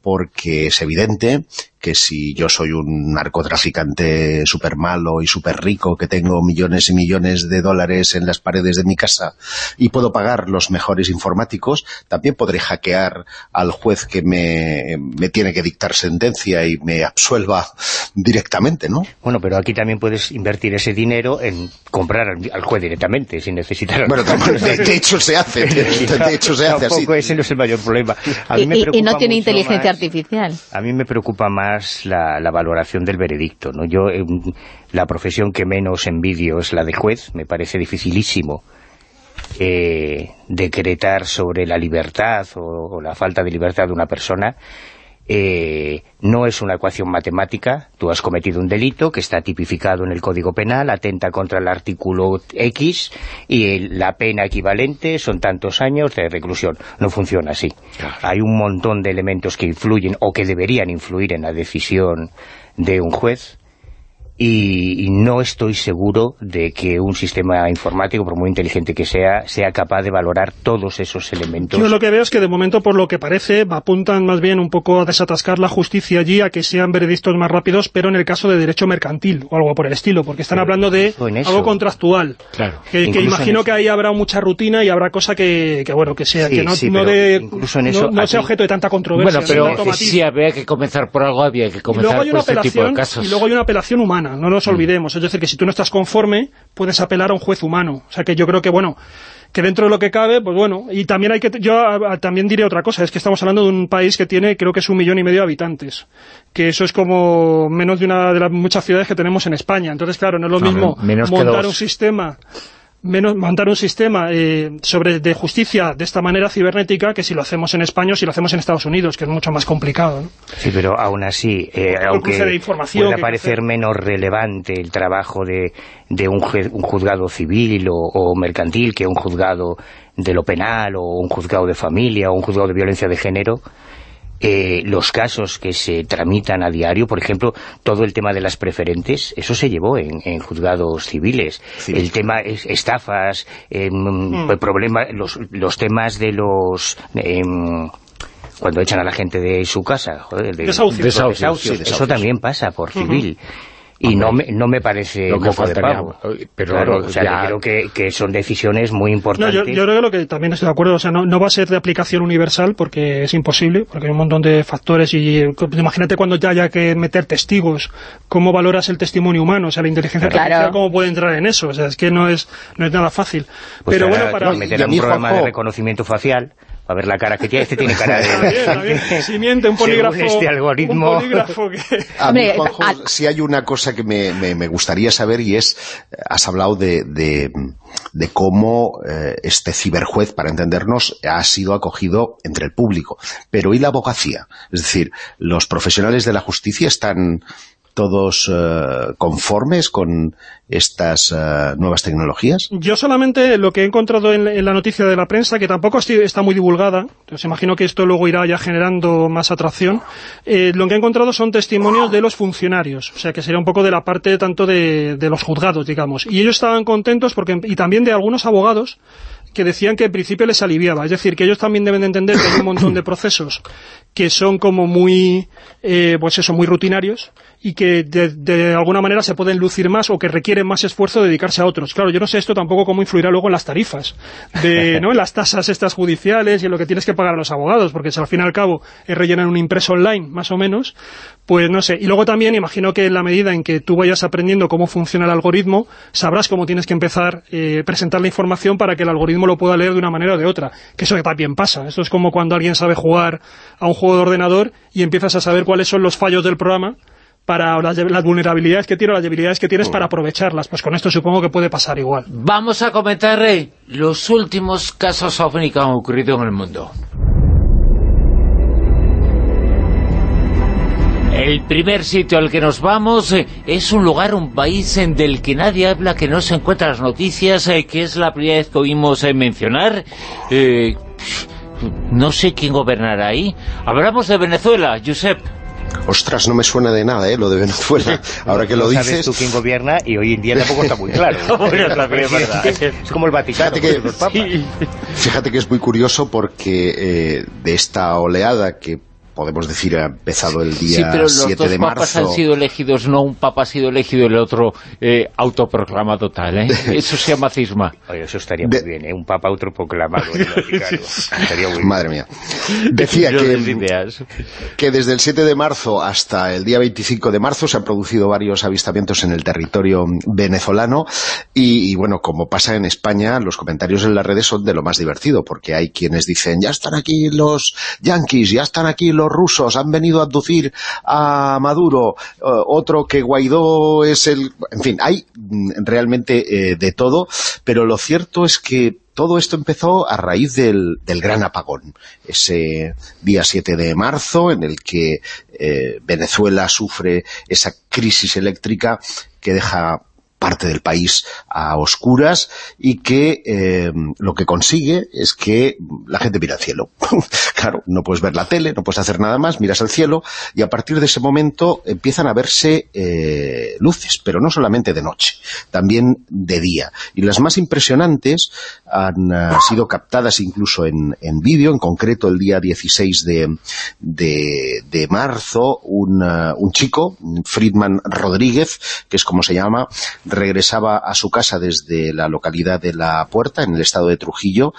porque es evidente que si yo soy un narcotraficante súper malo y súper rico, que tengo millones y millones de dólares en las paredes de mi casa y puedo pagar los mejores informáticos, también podré hackear al juez que me, me tiene que dictar sentencia y me absuelva directamente, ¿no? Bueno, pero aquí también puedes invertir ese dinero en comprar al, al juez directamente, sin necesitar... Bueno, de, de hecho se hace, de, de hecho se hace así. Ese no es el mayor problema. A mí Y, me no tiene inteligencia más- artificial. A mí me preocupa más la, la valoración del veredicto. ¿no? Yo eh, La profesión que menos envidio es la de juez. Me parece dificilísimo eh, decretar sobre la libertad o la falta de libertad de una persona. Eh, no es una ecuación matemática. Tú has cometido un delito que está tipificado en el Código Penal, atenta contra el artículo X y la pena equivalente son tantos años de reclusión. No funciona así. Hay un montón de elementos que influyen o que deberían influir en la decisión de un juez y, y no estoy seguro de que un sistema informático, por muy inteligente que sea, sea capaz de valorar todos esos elementos. Yo lo que veo es que de momento, por lo que parece, apuntan más bien un poco a desatascar la justicia allí, a que sean veredictos más rápidos, pero en el caso de derecho mercantil o algo por el estilo, porque están hablando de eso. algo contractual. Claro. Que, que imagino eso. que ahí habrá mucha rutina y habrá cosa que, que bueno, que sea, Sí, que no, sí, no, pero de- incluso en no- eso no sea aquí- objeto de tanta controversia. Bueno, pero si había que comenzar por algo, había que Y comenzar luego hay por este tipo de casos. y luego hay una apelación humana, no nos olvidemos. Es decir, que si tú no estás conforme, puedes apelar a un juez humano. O sea que yo creo que, bueno, que dentro de lo que cabe, pues bueno, y también hay que, yo a- a- también diré otra cosa, es que estamos hablando de un país que tiene, creo que es un millón y medio de habitantes, que eso es como menos de una de las muchas ciudades que tenemos en España. Entonces, claro, no es lo No, mismo montar un sistema menos montar un sistema eh, sobre de justicia de esta manera cibernética que si lo hacemos en España o si lo hacemos en Estados Unidos, que es mucho más complicado. ¿no? Sí, pero aún así, eh, aunque pueda parecer menos relevante el trabajo de, de un, un juzgado civil o, o mercantil que un juzgado de lo penal o un juzgado de familia o un juzgado de violencia de género, eh, los casos que se tramitan a diario, por ejemplo, todo el tema de las preferentes, eso se llevó en, en juzgados civiles. El tema es estafas, em, Mm. pues, problema, los, los temas de los... em, cuando echan a la gente de su casa, joder, de, Desahucios. desahucios, Desahucios, sí, desahucios. eso también pasa por civil. Y no me, no me parece Lo que pavo. pero Claro, no, o sea, ya- yo creo que, que son decisiones muy No, importantes. yo, yo creo que lo que también estoy de acuerdo, o sea, no, no va a ser de aplicación universal porque es imposible, porque hay un montón de factores y imagínate cuando ya haya que meter testigos, cómo valoras el testimonio humano, o sea, la inteligencia Claro. artificial cómo puede entrar en eso, o sea, es que no es, no es nada fácil. Pues Pero ahora bueno, para... meter un programa Juanjo- de reconocimiento facial, a ver la cara que tiene, este tiene cara de... Está bien, está bien. Si miente un polígrafo, este algoritmo. un polígrafo que... A mí, Juanjo, sí hay una cosa que me, me- me gustaría saber y es, eh, has hablado de, de, de cómo eh, este ciberjuez, para entendernos, ha sido acogido entre el público. Pero ¿y la abogacía? Es decir, ¿los profesionales de la justicia están todos eh, conformes con estas eh, nuevas tecnologías? Yo solamente lo que he encontrado en, la noticia de la prensa, que tampoco está muy divulgada, entonces imagino que esto luego irá ya generando más atracción, eh, lo que he encontrado son testimonios de los funcionarios, o sea que sería un poco de la parte tanto de, de los juzgados, digamos. Y ellos estaban contentos porque y también de algunos abogados que decían que en principio les aliviaba, es decir, que ellos también deben de entender que hay un montón de procesos que son como muy, eh, pues eso, muy rutinarios y que de, de alguna manera se pueden lucir más o que requieren más esfuerzo de dedicarse a otros. Claro, yo no sé esto tampoco cómo influirá luego en las tarifas, de, ¿no? en las tasas estas judiciales y en lo que tienes que pagar a los abogados, porque si al fin y al cabo es rellenar un impreso online, más o menos, pues no sé. Y luego también imagino que en la medida en que tú vayas aprendiendo cómo funciona el algoritmo, sabrás cómo tienes que empezar eh, presentar la información para que el algoritmo lo pueda leer de una manera o de otra. Que eso también pasa. Esto es como cuando alguien sabe jugar a un juego de ordenador y empiezas a saber cuáles son los fallos del programa para las, las vulnerabilidades que tiene o las debilidades que tienes para aprovecharlas. Pues con esto supongo que puede pasar igual. Vamos a comentar eh, los últimos casos ovni que han ocurrido en el mundo. El primer sitio al que nos vamos eh, es un lugar, un país en del que nadie habla, que no se encuentra en las noticias, eh, que es la primera vez que oímos mencionar. Eh, no sé quién gobernará ahí. Hablamos de Venezuela, Josep. Ostras, no me suena de nada, ¿eh? Lo de Venezuela. Ahora que lo no sabes dices... tú quién gobierna y hoy en día tampoco está muy claro. Es como el Vaticano, que-. Fíjate que es muy curioso porque eh, de esta oleada que podemos decir ha empezado el día Sí, pero los 7 dos de papas marzo. han sido elegidos, no un papa ha sido elegido y el otro eh, autoproclamado tal, ¿eh? Eso se llama cisma. Oye, eso estaría De- muy bien, ¿eh? Un papa autoproclamado en el Vaticano. Estaría muy bien. Madre mía. Decía que desde el 7 de marzo hasta el día 25 de marzo se han producido varios avistamientos en el territorio venezolano y, y, bueno, como pasa en España, los comentarios en las redes son de lo más divertido porque hay quienes dicen, ya están aquí los yanquis, ya están aquí los rusos, han venido a abducir a Maduro, eh, otro que Guaidó es el... En fin, hay mm, realmente eh, de todo, pero lo cierto es que todo esto empezó a raíz del, del gran apagón, ese día 7 de marzo en el que eh, Venezuela sufre esa crisis eléctrica que deja parte del país a oscuras y que eh, lo que consigue es que la gente mira al cielo. claro, no puedes ver la tele, no puedes hacer nada más, miras al cielo y a partir de ese momento empiezan a verse eh, luces, pero no solamente de noche, también de día. Y las más impresionantes han eh, sido captadas incluso en, en vídeo, en concreto el día 16 de, de, marzo, un, eh, un chico, Friedman Rodríguez, que es como se llama, regresaba a su casa desde la localidad de La Puerta, en el estado de Trujillo,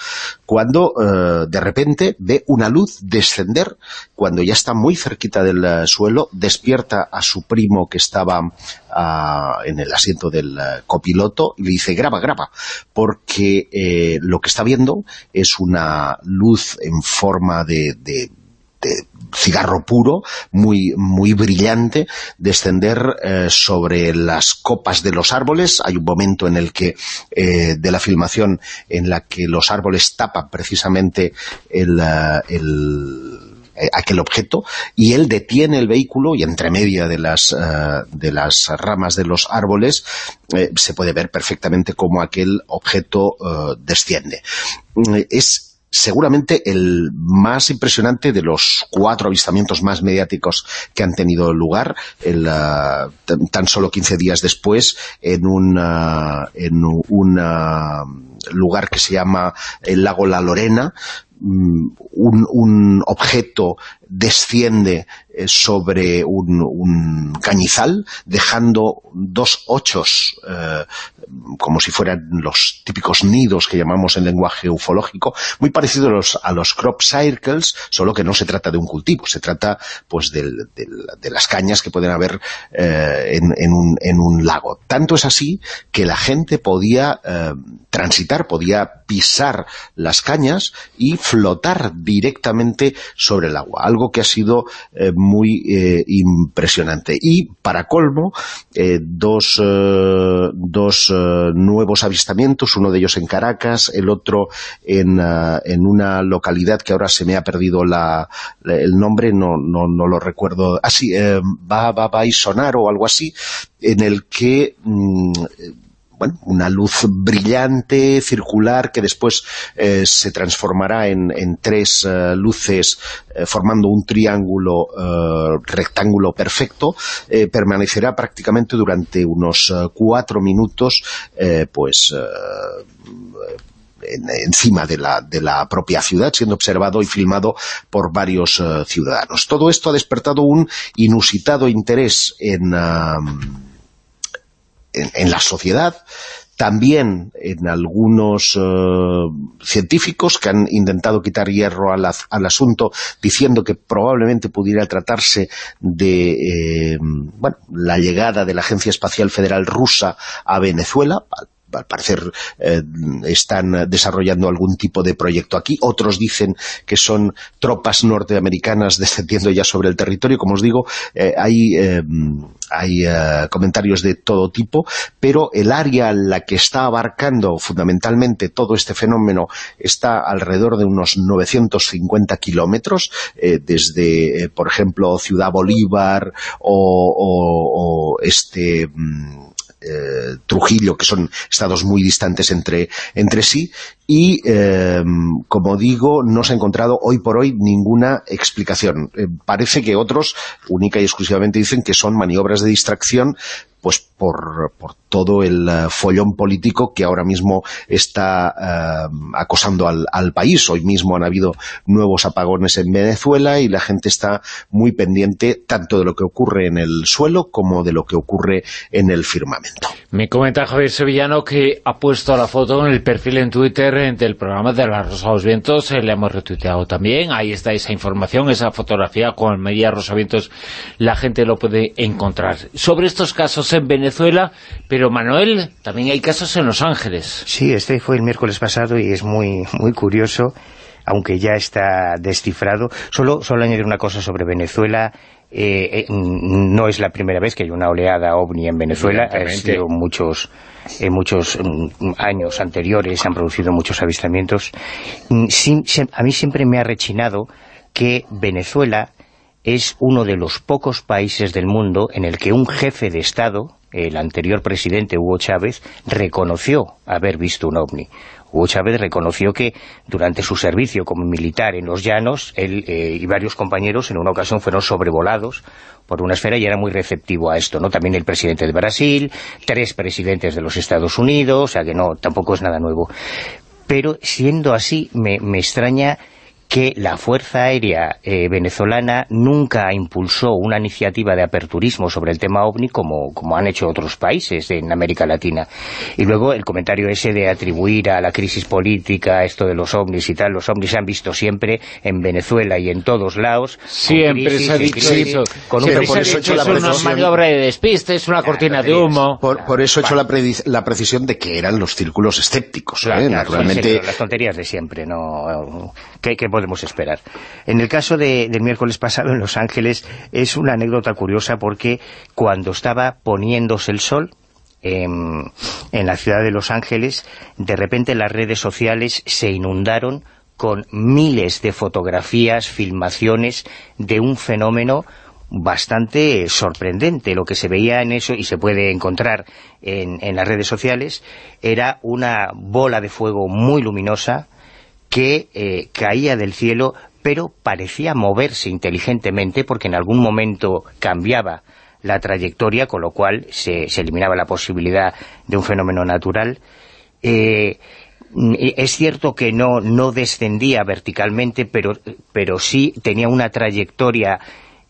cuando eh, de repente ve una luz descender, cuando ya está muy cerquita del eh, suelo, despierta a su primo que estaba ah, en el asiento del eh, copiloto y le dice, graba, graba, porque lo que está viendo es una luz en forma de cigarro puro, muy, muy brillante, descender eh, sobre las copas de los árboles. Hay un momento en el que, eh, de la filmación, en la que los árboles tapan precisamente el, eh, eh, aquel objeto y él detiene el vehículo y entre media de las, eh, de las ramas de los árboles eh, se puede ver perfectamente cómo aquel objeto desciende. Mm, Es seguramente el más impresionante de los cuatro avistamientos más mediáticos que han tenido lugar el, ah, tan, solo 15 días después en un, ah, en un ah, lugar que se llama el lago La Lorena mm, un, un objeto desciende eh, sobre un, un cañizal dejando dos ochos eh, como si fueran los típicos nidos que llamamos en lenguaje ufológico, muy parecidos a los, a los crop circles, solo que no se trata de un cultivo, se trata pues del- del- de las cañas que pueden haber eh, en, en un, en un lago. Tanto es así que la gente podía eh, transitar, podía pisar las cañas y flotar directamente sobre el agua, que ha sido eh, muy eh, impresionante. Y para colmo, eh, dos, dos nuevos avistamientos, uno de ellos en Caracas, el otro en, en una localidad que ahora se me ha perdido la, el nombre, no, no, no lo recuerdo, así, ah, va, va, va y sonar o algo así, en el que mm, bueno, una luz brillante, circular, que después eh, se transformará en, tres eh, luces eh, formando un triángulo rectángulo perfecto, permanecerá prácticamente durante unos cuatro minutos, pues... en- encima de la, de la propia ciudad, siendo observado y filmado por varios ciudadanos. Todo esto ha despertado un inusitado interés en, en, la sociedad, también en algunos eh, científicos que han intentado quitar hierro al, al asunto diciendo que probablemente pudiera tratarse de eh, bueno, la llegada de la Agencia Espacial Federal Rusa a Venezuela, al parecer eh, están desarrollando algún tipo de proyecto aquí. Otros dicen que son tropas norteamericanas descendiendo ya sobre el territorio. Como os digo, eh, hay, eh, hay eh, comentarios de todo tipo, pero el área en la que está abarcando fundamentalmente todo este fenómeno está alrededor de unos 950 kilómetros, eh, desde, eh, por ejemplo, Ciudad Bolívar o, o- o este... eh, Trujillo, que son estados muy distantes entre, entre sí, y, eh, como digo, no se ha encontrado hoy por hoy ninguna explicación. Eh, parece que otros, única y exclusivamente, dicen que son maniobras de distracción pues por, por todo el eh, follón político que ahora mismo está eh, acosando al, al país. Hoy mismo han habido nuevos apagones en Venezuela y la gente está muy pendiente tanto de lo que ocurre en el suelo como de lo que ocurre en el firmamento. Me comenta Javier Sevillano que ha puesto la foto en el perfil en Twitter del programa de la Rosa los Vientos, eh, le hemos retuiteado también, ahí está esa información, esa fotografía con María Rosa Vientos, la gente lo puede encontrar. Sobre estos casos en Venezuela, pero Manuel, también hay casos en Los Ángeles. Sí, este fue el miércoles pasado y es muy, muy curioso, aunque ya está descifrado. Solo, solo añadir una cosa sobre Venezuela. eh, eh, no es la primera vez que hay una oleada ovni en Venezuela. Ha sido muchos, en muchos mm, años anteriores se han producido muchos avistamientos. Mm, a mí siempre me ha rechinado que Venezuela es uno de los pocos países del mundo en el que un jefe de Estado, el anterior presidente Hugo Chávez, reconoció haber visto un ovni. Hugo Chávez reconoció que durante su servicio como militar en los llanos, él eh, y varios compañeros en una ocasión fueron sobrevolados por una esfera y era muy receptivo a esto, ¿no? También el presidente de Brasil, tres presidentes de los Estados Unidos, o sea que no, tampoco es nada nuevo. Pero siendo así, me, me extraña que la Fuerza Aérea eh, venezolana nunca impulsó una iniciativa de aperturismo sobre el tema OVNI como, como han hecho otros países en América Latina. Y luego el comentario ese de atribuir a la crisis política esto de los OVNIs y tal, los OVNIs se han visto siempre en Venezuela y en todos lados. con Siempre crisis se ha dicho crisis, eso. con un Siempre se ha eso he dicho hecho la es una maniobra de despiste, es una cortina de humo. Por, por eso he hecho la, precisión de que eran los círculos escépticos. Claro, ¿eh? claro, Naturalmente, las tonterías de siempre, ¿no? ¿Qué, qué podemos esperar? En el caso de- del miércoles pasado en Los Ángeles es una anécdota curiosa porque cuando estaba poniéndose el sol en, la ciudad de Los Ángeles, de repente las redes sociales se inundaron con miles de fotografías, filmaciones de un fenómeno bastante sorprendente. Lo que se veía en eso, y se puede encontrar en, en las redes sociales, era una bola de fuego muy luminosa que eh, caía del cielo, pero parecía moverse inteligentemente porque en algún momento cambiaba la trayectoria, con lo cual se, se eliminaba la posibilidad de un fenómeno natural. Eh, es cierto que no, no descendía verticalmente, pero, pero sí tenía una trayectoria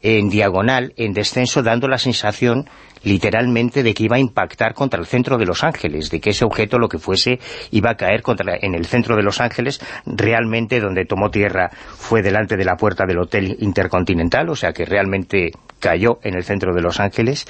en diagonal, en descenso, dando la sensación literalmente de que iba a impactar contra el centro de Los Ángeles, de que ese objeto, lo que fuese, iba a caer contra en el centro de Los Ángeles, realmente donde tomó tierra fue delante de la puerta del Hotel Intercontinental, o sea que realmente cayó en el centro de Los Ángeles,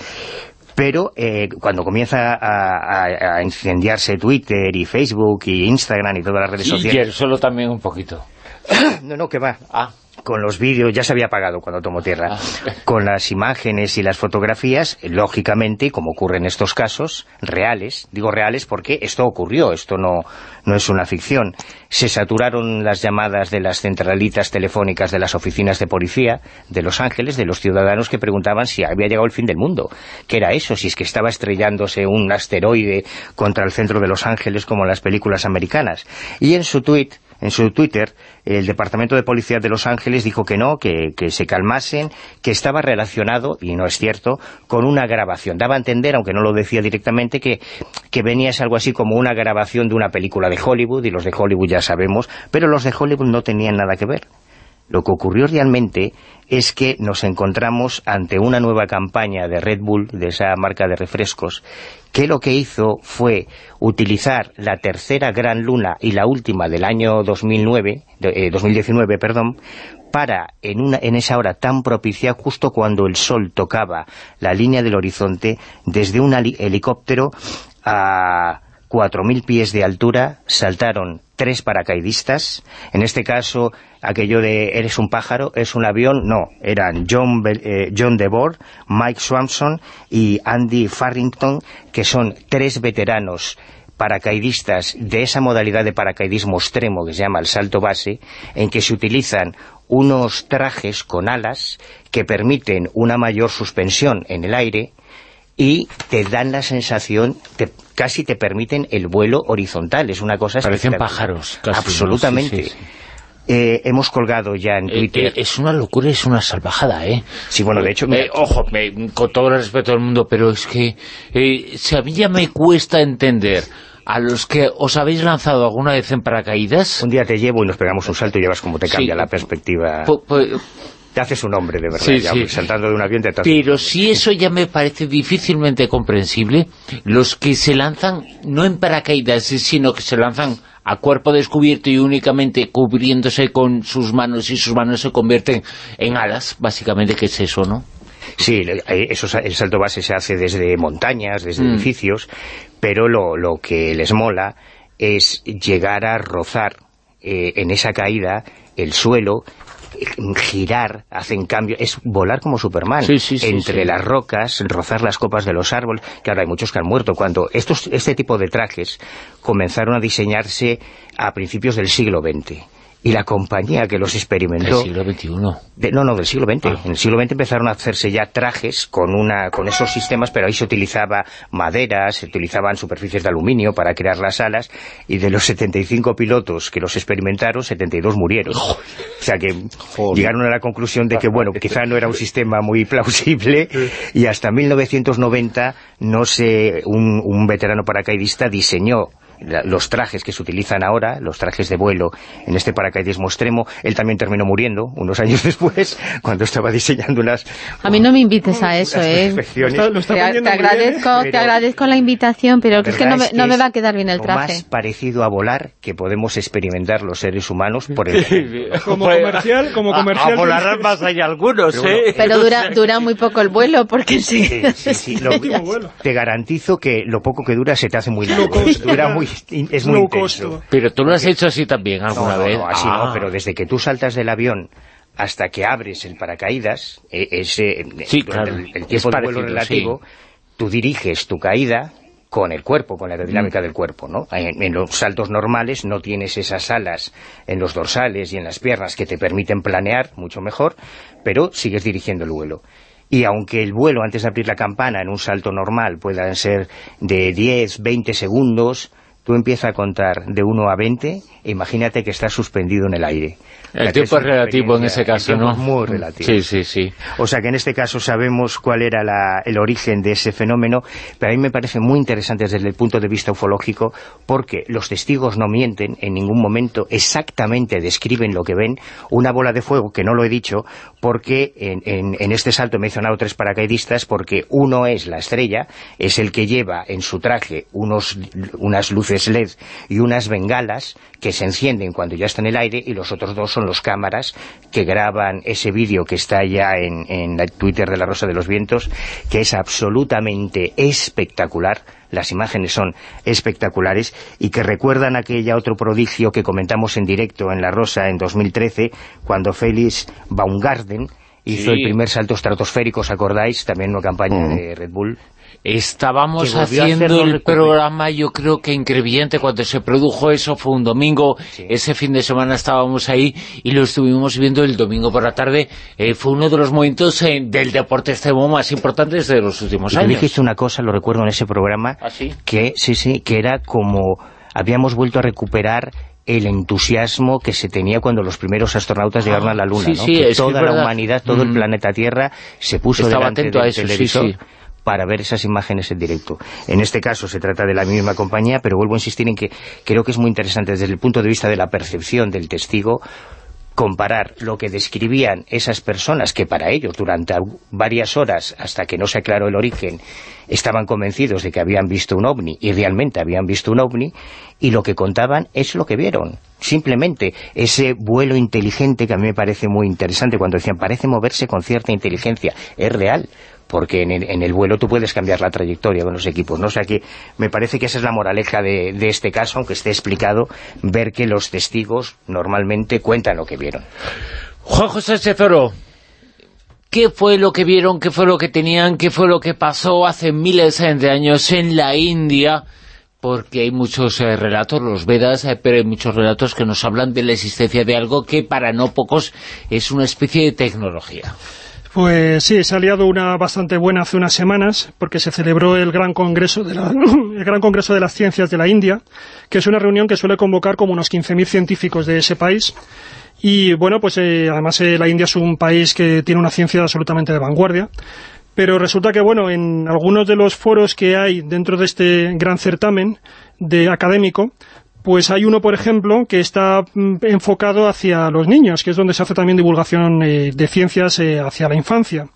pero eh, cuando comienza a, a- a incendiarse Twitter y Facebook y Instagram y todas las redes Y sociales... solo también un poquito. No, no, que va. Ah, con los vídeos, ya se había apagado cuando tomó tierra, con las imágenes y las fotografías, lógicamente, como ocurre en estos casos, reales, digo reales porque esto ocurrió, esto no, no es una ficción, se saturaron las llamadas de las centralitas telefónicas de las oficinas de policía de Los Ángeles, de los ciudadanos que preguntaban si había llegado el fin del mundo, que era eso, si es que estaba estrellándose un asteroide contra el centro de Los Ángeles como en las películas americanas. Y en su tuit, en su Twitter, el Departamento de Policía de Los Ángeles dijo que no, que, se calmasen, que estaba relacionado, y no es cierto, con una grabación. Daba a entender, aunque no lo decía directamente, que, que venía algo así como una grabación de una película de Hollywood, y los de Hollywood ya sabemos, pero los de Hollywood no tenían nada que ver. Lo que ocurrió realmente es que nos encontramos ante una nueva campaña de Red Bull, de esa marca de refrescos, que lo que hizo fue utilizar la tercera gran luna y la última del año 2009, de- eh, 2019, perdón, para, en, una, en esa hora tan propicia, justo cuando el sol tocaba la línea del horizonte, desde un helicóptero a 4.000 pies de altura saltaron tres paracaidistas, en este caso aquello de ¿eres un pájaro? ¿es un avión? No, eran John, eh, John DeBoer, Mike Swanson y Andy Farrington, que son tres veteranos paracaidistas de esa modalidad de paracaidismo extremo que se llama el salto base, en que se utilizan unos trajes con alas que permiten una mayor suspensión en el aire y te dan la sensación, te- casi te permiten el vuelo horizontal, es una cosa Parecen pájaros, casi, ¿no? Absolutamente. Sí, sí, sí. Eh, hemos colgado ya en Eh, Twitter... eh, es una locura, es una salvajada, ¿eh? Sí, bueno, de hecho... Eh, ojo, me- con todo el respeto del mundo, pero es que eh, si a mí ya me cuesta entender a los que os habéis lanzado alguna vez en paracaídas... Un día te llevo y nos pegamos un salto y llevas como te Sí. cambia la perspectiva. po- po- Te haces un hombre, de verdad. Sí, ya, sí. Saltando de un avión te Pero si eso ya me parece difícilmente comprensible, los que se lanzan no en paracaídas, sino que se lanzan a cuerpo descubierto y únicamente cubriéndose con sus manos y sus manos se convierten en alas, básicamente, que es eso, ¿no? Sí, eh, eso, el salto base se hace desde montañas, desde Mm. edificios, pero lo, lo que les mola es llegar a rozar eh, en esa caída el suelo, eh, girar, hacen cambio, es volar como Superman, Sí, sí, sí, entre las rocas, rozar las copas de los árboles, que ahora hay muchos que han muerto, cuando estos, este tipo de trajes comenzaron a diseñarse a principios del siglo XX. Y la compañía que los experimentó... Del siglo XXI. De- no, no, del siglo XX. Ah. En el siglo XX empezaron a hacerse ya trajes con una con esos sistemas, pero ahí se utilizaba madera, se utilizaban superficies de aluminio para crear las alas, y de los 75 pilotos que los experimentaron, 72 murieron. O sea que llegaron a la conclusión de que, bueno, quizá no era un sistema muy plausible, y hasta 1990, no sé, un, un veterano paracaidista diseñó la- los trajes que se utilizan ahora, los trajes de vuelo en este paracaidismo extremo, él también terminó muriendo unos años después, cuando estaba diseñando unas... A mí no me invites a eso, ¿eh? Lo está- lo está Te, ¿eh? agradezco, te agradezco la invitación, pero es que no me, no me va a quedar bien el traje. más parecido a volar que podemos experimentar los seres humanos por el... Como comercial, como comercial. A, a volar armas hay algunos, Pero bueno, ¿eh? Pero dura, dura muy poco el vuelo, porque sí. Sí, sí, sí, lo- te garantizo que lo poco que dura se te hace muy largo. Dura muy, es muy intenso. Pero tú lo has hecho así también alguna no, vez. no, así Ah. no, pero desde que tú saltas del avión hasta que abres el paracaídas, eh, ese, Sí, claro, el, el es tiempo de vuelo relativo, tú diriges tu caída con el cuerpo, con la aerodinámica Mm. del cuerpo, ¿no? En, en los saltos normales no tienes esas alas en los dorsales y en las piernas que te permiten planear mucho mejor, pero sigues dirigiendo el vuelo. Y aunque el vuelo antes de abrir la campana en un salto normal puedan ser de 10, 20 segundos, tú empiezas a contar de 1 a 20 e imagínate que estás suspendido en el aire. El tiempo es relativo en ese caso, ¿no? es muy relativo. Sí, sí, sí. O sea que en este caso sabemos cuál era la- el origen de ese fenómeno, pero a mí me parece muy interesante desde el punto de vista ufológico porque los testigos no mienten en ningún momento, exactamente describen lo que ven, una bola de fuego, que no lo he dicho, porque en, en- en este salto he mencionado tres paracaidistas, porque uno es la estrella, es el que lleva en su traje unos, unas luces LED y unas bengalas que se encienden cuando ya está en el aire y los otros dos son los cámaras que graban ese vídeo que está ya en, en el Twitter de la Rosa de los Vientos, que es absolutamente espectacular las imágenes son espectaculares y que recuerdan aquella otro prodigio que comentamos en directo en La Rosa en 2013, cuando Félix Baumgarten hizo Sí. el primer salto estratosférico, ¿os acordáis? También una campaña de Red Bull. Estábamos haciendo el programa, yo creo que increíble, cuando se produjo eso fue un domingo, ese fin de semana estábamos ahí y lo estuvimos viendo el domingo por la tarde, Eh, fue uno de los momentos eh, del deporte extremo más importantes de los últimos Y años. dijiste una cosa, lo recuerdo en ese programa, ¿Ah, sí? que sí, sí, que era como habíamos vuelto a recuperar el entusiasmo que se tenía cuando los primeros astronautas llegaron a la Luna, sí, ¿no? sí, que toda la humanidad, todo el Mm. planeta Tierra se puso Estaba delante atento del a eso, sí, televisor sí. Para ver esas imágenes en directo. En este caso se trata de la misma compañía, pero vuelvo a insistir en que creo que es muy interesante desde el punto de vista de la percepción del testigo comparar lo que describían esas personas que para ellos durante varias horas hasta que no se aclaró el origen estaban convencidos de que habían visto un ovni y realmente habían visto un ovni y lo que contaban es lo que vieron. Simplemente ese vuelo inteligente que a mí me parece muy interesante cuando decían parece moverse con cierta inteligencia es real porque en el, en el vuelo tú puedes cambiar la trayectoria con los equipos, ¿no? O sea que me parece que esa es la moraleja de, de este caso, aunque esté explicado, ver que los testigos normalmente cuentan lo que vieron. Juan José Chezoro, ¿qué fue lo que vieron, qué fue lo que tenían, qué fue lo que pasó hace miles de años en la India? Porque hay muchos eh, relatos, los Vedas, eh, pero hay muchos relatos que nos hablan de la existencia de algo que para no pocos es una especie de tecnología. Pues sí, se ha liado una bastante buena hace unas semanas, porque se celebró el Gran Congreso de, la- el Gran Congreso de las Ciencias de la India, que es una reunión que suele convocar como unos 15.000 científicos de ese país. Y bueno, pues eh, además eh, la India es un país que tiene una ciencia absolutamente de vanguardia. Pero resulta que, bueno, en algunos de los foros que hay dentro de este gran certamen de académico, pues hay uno, por ejemplo, que está mm, enfocado hacia los niños, que es donde se hace también divulgación eh, de ciencias eh, hacia la infancia.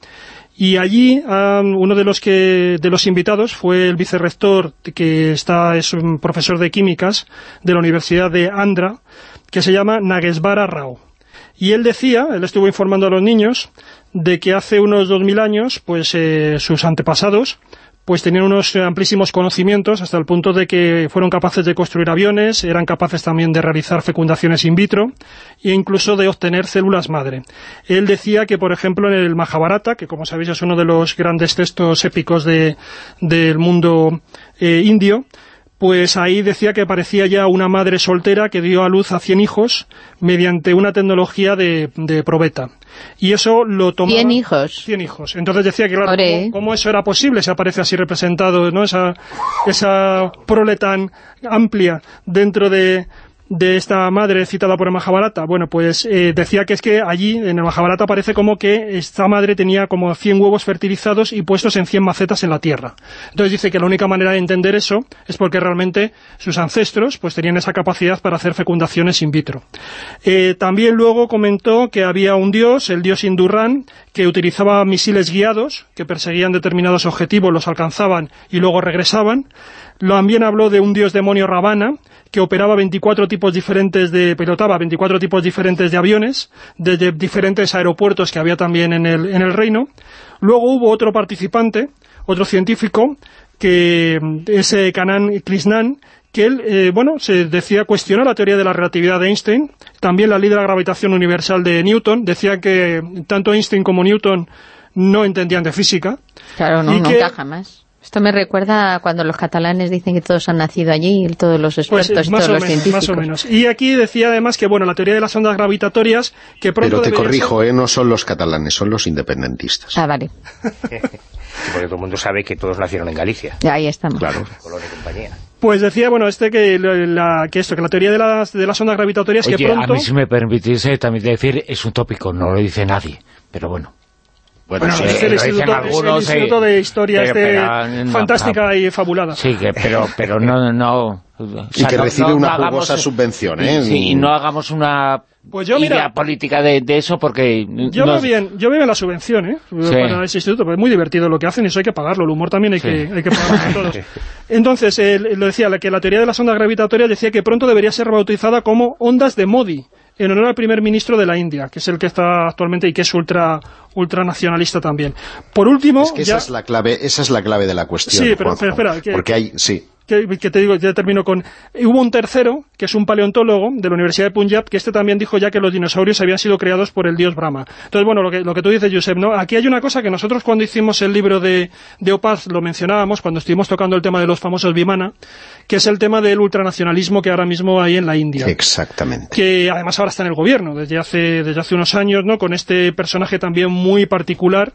Y allí ah, uno de los que de los invitados fue el vicerrector, que está es un profesor de químicas de la Universidad de Andhra, que se llama Nagesvara Rao. Y él decía, él estuvo informando a los niños, de que hace unos 2000 años, pues eh, sus antepasados, pues tenían unos amplísimos conocimientos hasta el punto de que fueron capaces de construir aviones, eran capaces también de realizar fecundaciones in vitro e incluso de obtener células madre. Él decía que, por ejemplo, en el Mahabharata, que como sabéis es uno de los grandes textos épicos de, del mundo eh, indio, pues ahí decía que parecía ya una madre soltera que dio a luz a 100 hijos mediante una tecnología de, de probeta. Y eso lo tomaba... 100 hijos. 100 hijos. Entonces decía que, claro. ¿cómo, cómo eso era posible? Se aparece así representado, ¿no? Esa, esa prole tan amplia dentro de, de esta madre citada por el Mahabharata. Bueno, pues eh, decía que es que allí, en el Mahabharata, parece como que esta madre tenía como 100 huevos fertilizados y puestos en 100 macetas en la tierra. Entonces dice que la única manera de entender eso es porque realmente sus ancestros pues tenían esa capacidad para hacer fecundaciones in vitro. Eh, también luego comentó que había un dios, el dios Indurran, que utilizaba misiles guiados, que perseguían determinados objetivos, los alcanzaban y luego regresaban. También habló de un dios demonio Ravana, que operaba 24 tipos diferentes de, pilotaba 24 tipos diferentes de aviones, desde diferentes aeropuertos que había también en el, en el reino. Luego hubo otro participante, otro científico, que es Kanan Krishnan, que él, eh, bueno, se decía cuestionar la teoría de la relatividad de Einstein, también la ley de la gravitación universal de Newton, decía que tanto Einstein como Newton no entendían de física. Claro, no, Y que- jamás. Esto me recuerda a cuando los catalanes dicen que todos han nacido allí, todos los Pues expertos, y más todos o, los menos, científicos. más o menos. Y aquí decía además que, bueno, la teoría de las ondas gravitatorias, que pronto Pero te corrijo, ¿eh? no son los catalanes, son los independentistas. Ah, vale. Porque todo el mundo sabe que todos nacieron en Galicia. Ya, ahí estamos. Claro. Y compañía. Pues decía, bueno, este que, la, que esto, que la teoría de las, de las ondas gravitatorias, que Oye, pronto... a mí si me permitís también decir, es un tópico, no lo dice nadie, pero bueno. Bueno, sí, es el Instituto, es el algunos, sí. Instituto de Historia Pero- este pero, no, fantástica y fabulada. Sí, que, pero, pero no... no o Y sea, que no- recibe no- una no hagamos- jugosa subvención, ¿eh? Sí, y no hagamos una Pues yo, mira- idea política de, de eso porque... Yo no- veo bien, yo veo bien la subvención, ¿eh? Para ese instituto, pues es muy divertido lo que hacen y eso hay que pagarlo, el humor también hay, Sí. que, hay que pagarlo todos. Entonces, él, lo decía, la- que la teoría de las ondas gravitatorias decía que pronto debería ser bautizada como ondas de Modi. En honor al primer ministro de la India, que es el que está actualmente y que es ultra ultranacionalista también. Por último, Es que ya- esa es la clave, esa es la clave de la cuestión. Sí, pero- Juanjo, pero espera, que- porque hay, sí. Que, que te digo, ya termino con... Hubo un tercero, que es un paleontólogo de la Universidad de Punjab, que este también dijo ya que los dinosaurios habían sido creados por el dios Brahma. Entonces, bueno, lo que, lo que tú dices, Josep, ¿no? Aquí hay una cosa que nosotros cuando hicimos el libro de, de Opaz lo mencionábamos, cuando estuvimos tocando el tema de los famosos Vimana, que es el tema del ultranacionalismo que ahora mismo hay en la India Exactamente. que además ahora está en el gobierno desde hace, desde hace unos años, ¿no? Con este personaje también muy particular,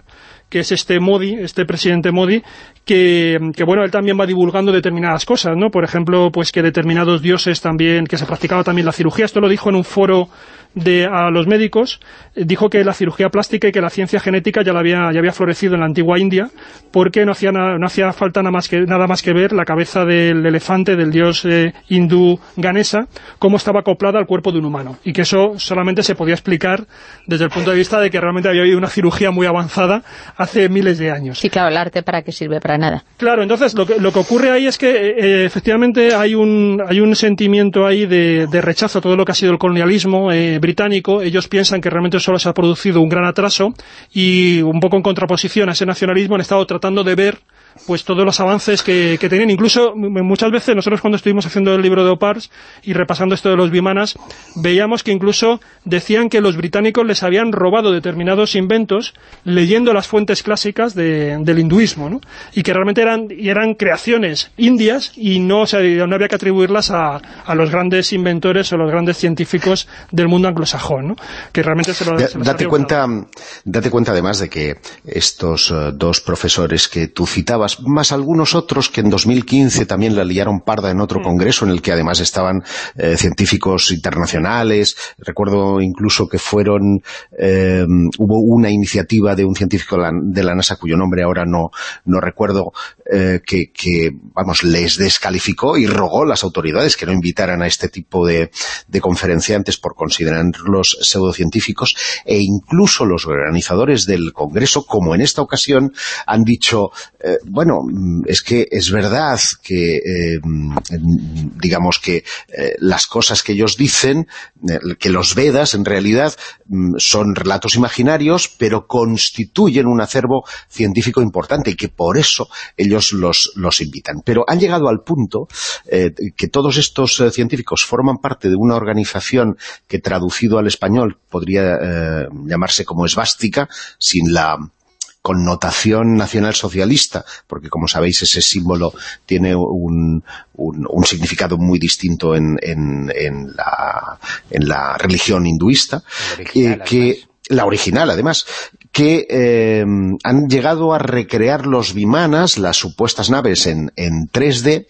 que es este Modi, este presidente Modi, que, que, bueno, él también va divulgando determinadas cosas, ¿no? Por ejemplo, pues que determinados dioses también, que se practicaba también la cirugía, esto lo dijo en un foro de, a los médicos, dijo que la cirugía plástica y que la ciencia genética ya, la había, ya había florecido en la antigua India, porque no hacía, na- no hacía falta nada más, que, nada más que ver la cabeza del elefante, del dios eh, hindú Ganesa, cómo estaba acoplada al cuerpo de un humano, y que eso solamente se podía explicar desde el punto de vista de que realmente había habido una cirugía muy avanzada hace miles de años. Sí, claro, el arte para qué sirve, para Claro, entonces lo que, lo que ocurre ahí es que eh, efectivamente hay un, hay un sentimiento ahí de, de rechazo a todo lo que ha sido el colonialismo eh, británico. Ellos piensan que realmente solo se ha producido un gran atraso y un poco en contraposición a ese nacionalismo han estado tratando de ver pues todos los avances que, que tenían. Incluso muchas veces nosotros cuando estuvimos haciendo el libro de Opars y repasando esto de los bimanas, veíamos que incluso decían que los británicos les habían robado determinados inventos leyendo las fuentes clásicas de- del hinduismo, ¿no? Y que realmente eran, y eran creaciones indias y no, o sea, no había que atribuirlas a, a los grandes inventores o los grandes científicos del mundo anglosajón, ¿no? Que realmente se lo Da- se los date cuenta, date cuenta además de que estos eh, dos profesores que tú citabas, más algunos otros que en 2015 también la liaron parda en otro congreso en el que además estaban eh, científicos internacionales, recuerdo incluso que fueron, eh, hubo una iniciativa de un científico de la, de la NASA cuyo nombre ahora no, no recuerdo, eh, que, que, vamos, les descalificó y rogó a las autoridades que no invitaran a este tipo de, de conferenciantes por considerarlos pseudocientíficos e incluso los organizadores del Congreso, como en esta ocasión, han dicho, eh, bueno, mm, es que es verdad que, eh, mm, digamos que las cosas que ellos dicen, que los Vedas en realidad mm, son relatos imaginarios, pero constituyen un acervo científico importante y que por eso ellos los, los invitan. Pero han llegado al punto eh, que todos estos eh, científicos forman parte de una organización que traducido al español podría eh, llamarse como esvástica, sin la connotación nacionalsocialista, porque como sabéis ese símbolo tiene un, un, un significado muy distinto en, en, en la, en la religión hinduista, original, eh, que la original además, que eh, han llegado a recrear los vimanas, las supuestas naves en, en 3D,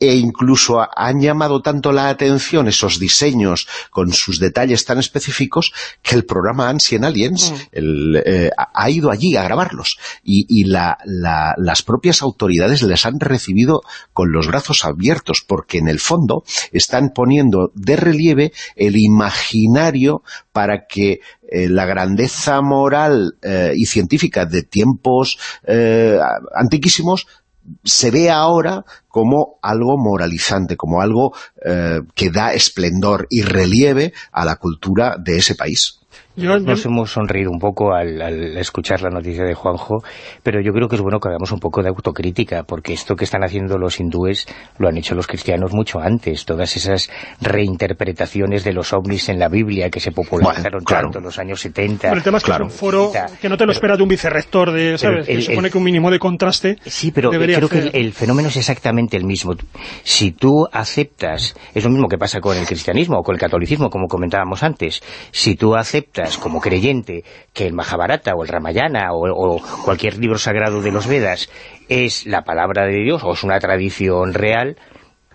e incluso ha- han llamado tanto la atención esos diseños con sus detalles tan específicos que el programa Ancient Aliens el, eh, ha- ido allí a grabarlos. Y, y la- la- las propias autoridades les han recibido con los brazos abiertos porque en el fondo están poniendo de relieve el imaginario para que eh, la grandeza moral eh, y científica de tiempos antiquísimos se ve ahora como algo moralizante, como algo eh, que da esplendor y relieve a la cultura de ese país. Yo- yo- Nos hemos sonreído un poco al, al escuchar la noticia de Juanjo, pero yo creo que es bueno que hagamos un poco de autocrítica, porque esto que están haciendo los hindúes lo han hecho los cristianos mucho antes. Todas esas reinterpretaciones de los ovnis en la Biblia que se popularizaron Bueno, claro. tanto en los años 70. Pero el tema es que Claro. es un foro que no te lo esperas de un vicerrector, de, ¿sabes? el- que supone el- que un mínimo de contraste Sí, pero creo que el fenómeno es exactamente el mismo. Si tú aceptas, es lo mismo que pasa con el cristianismo o con el catolicismo, como comentábamos antes, si tú aceptas como creyente que el Mahabharata o el Ramayana o, o cualquier libro sagrado de los Vedas es la palabra de Dios o es una tradición real,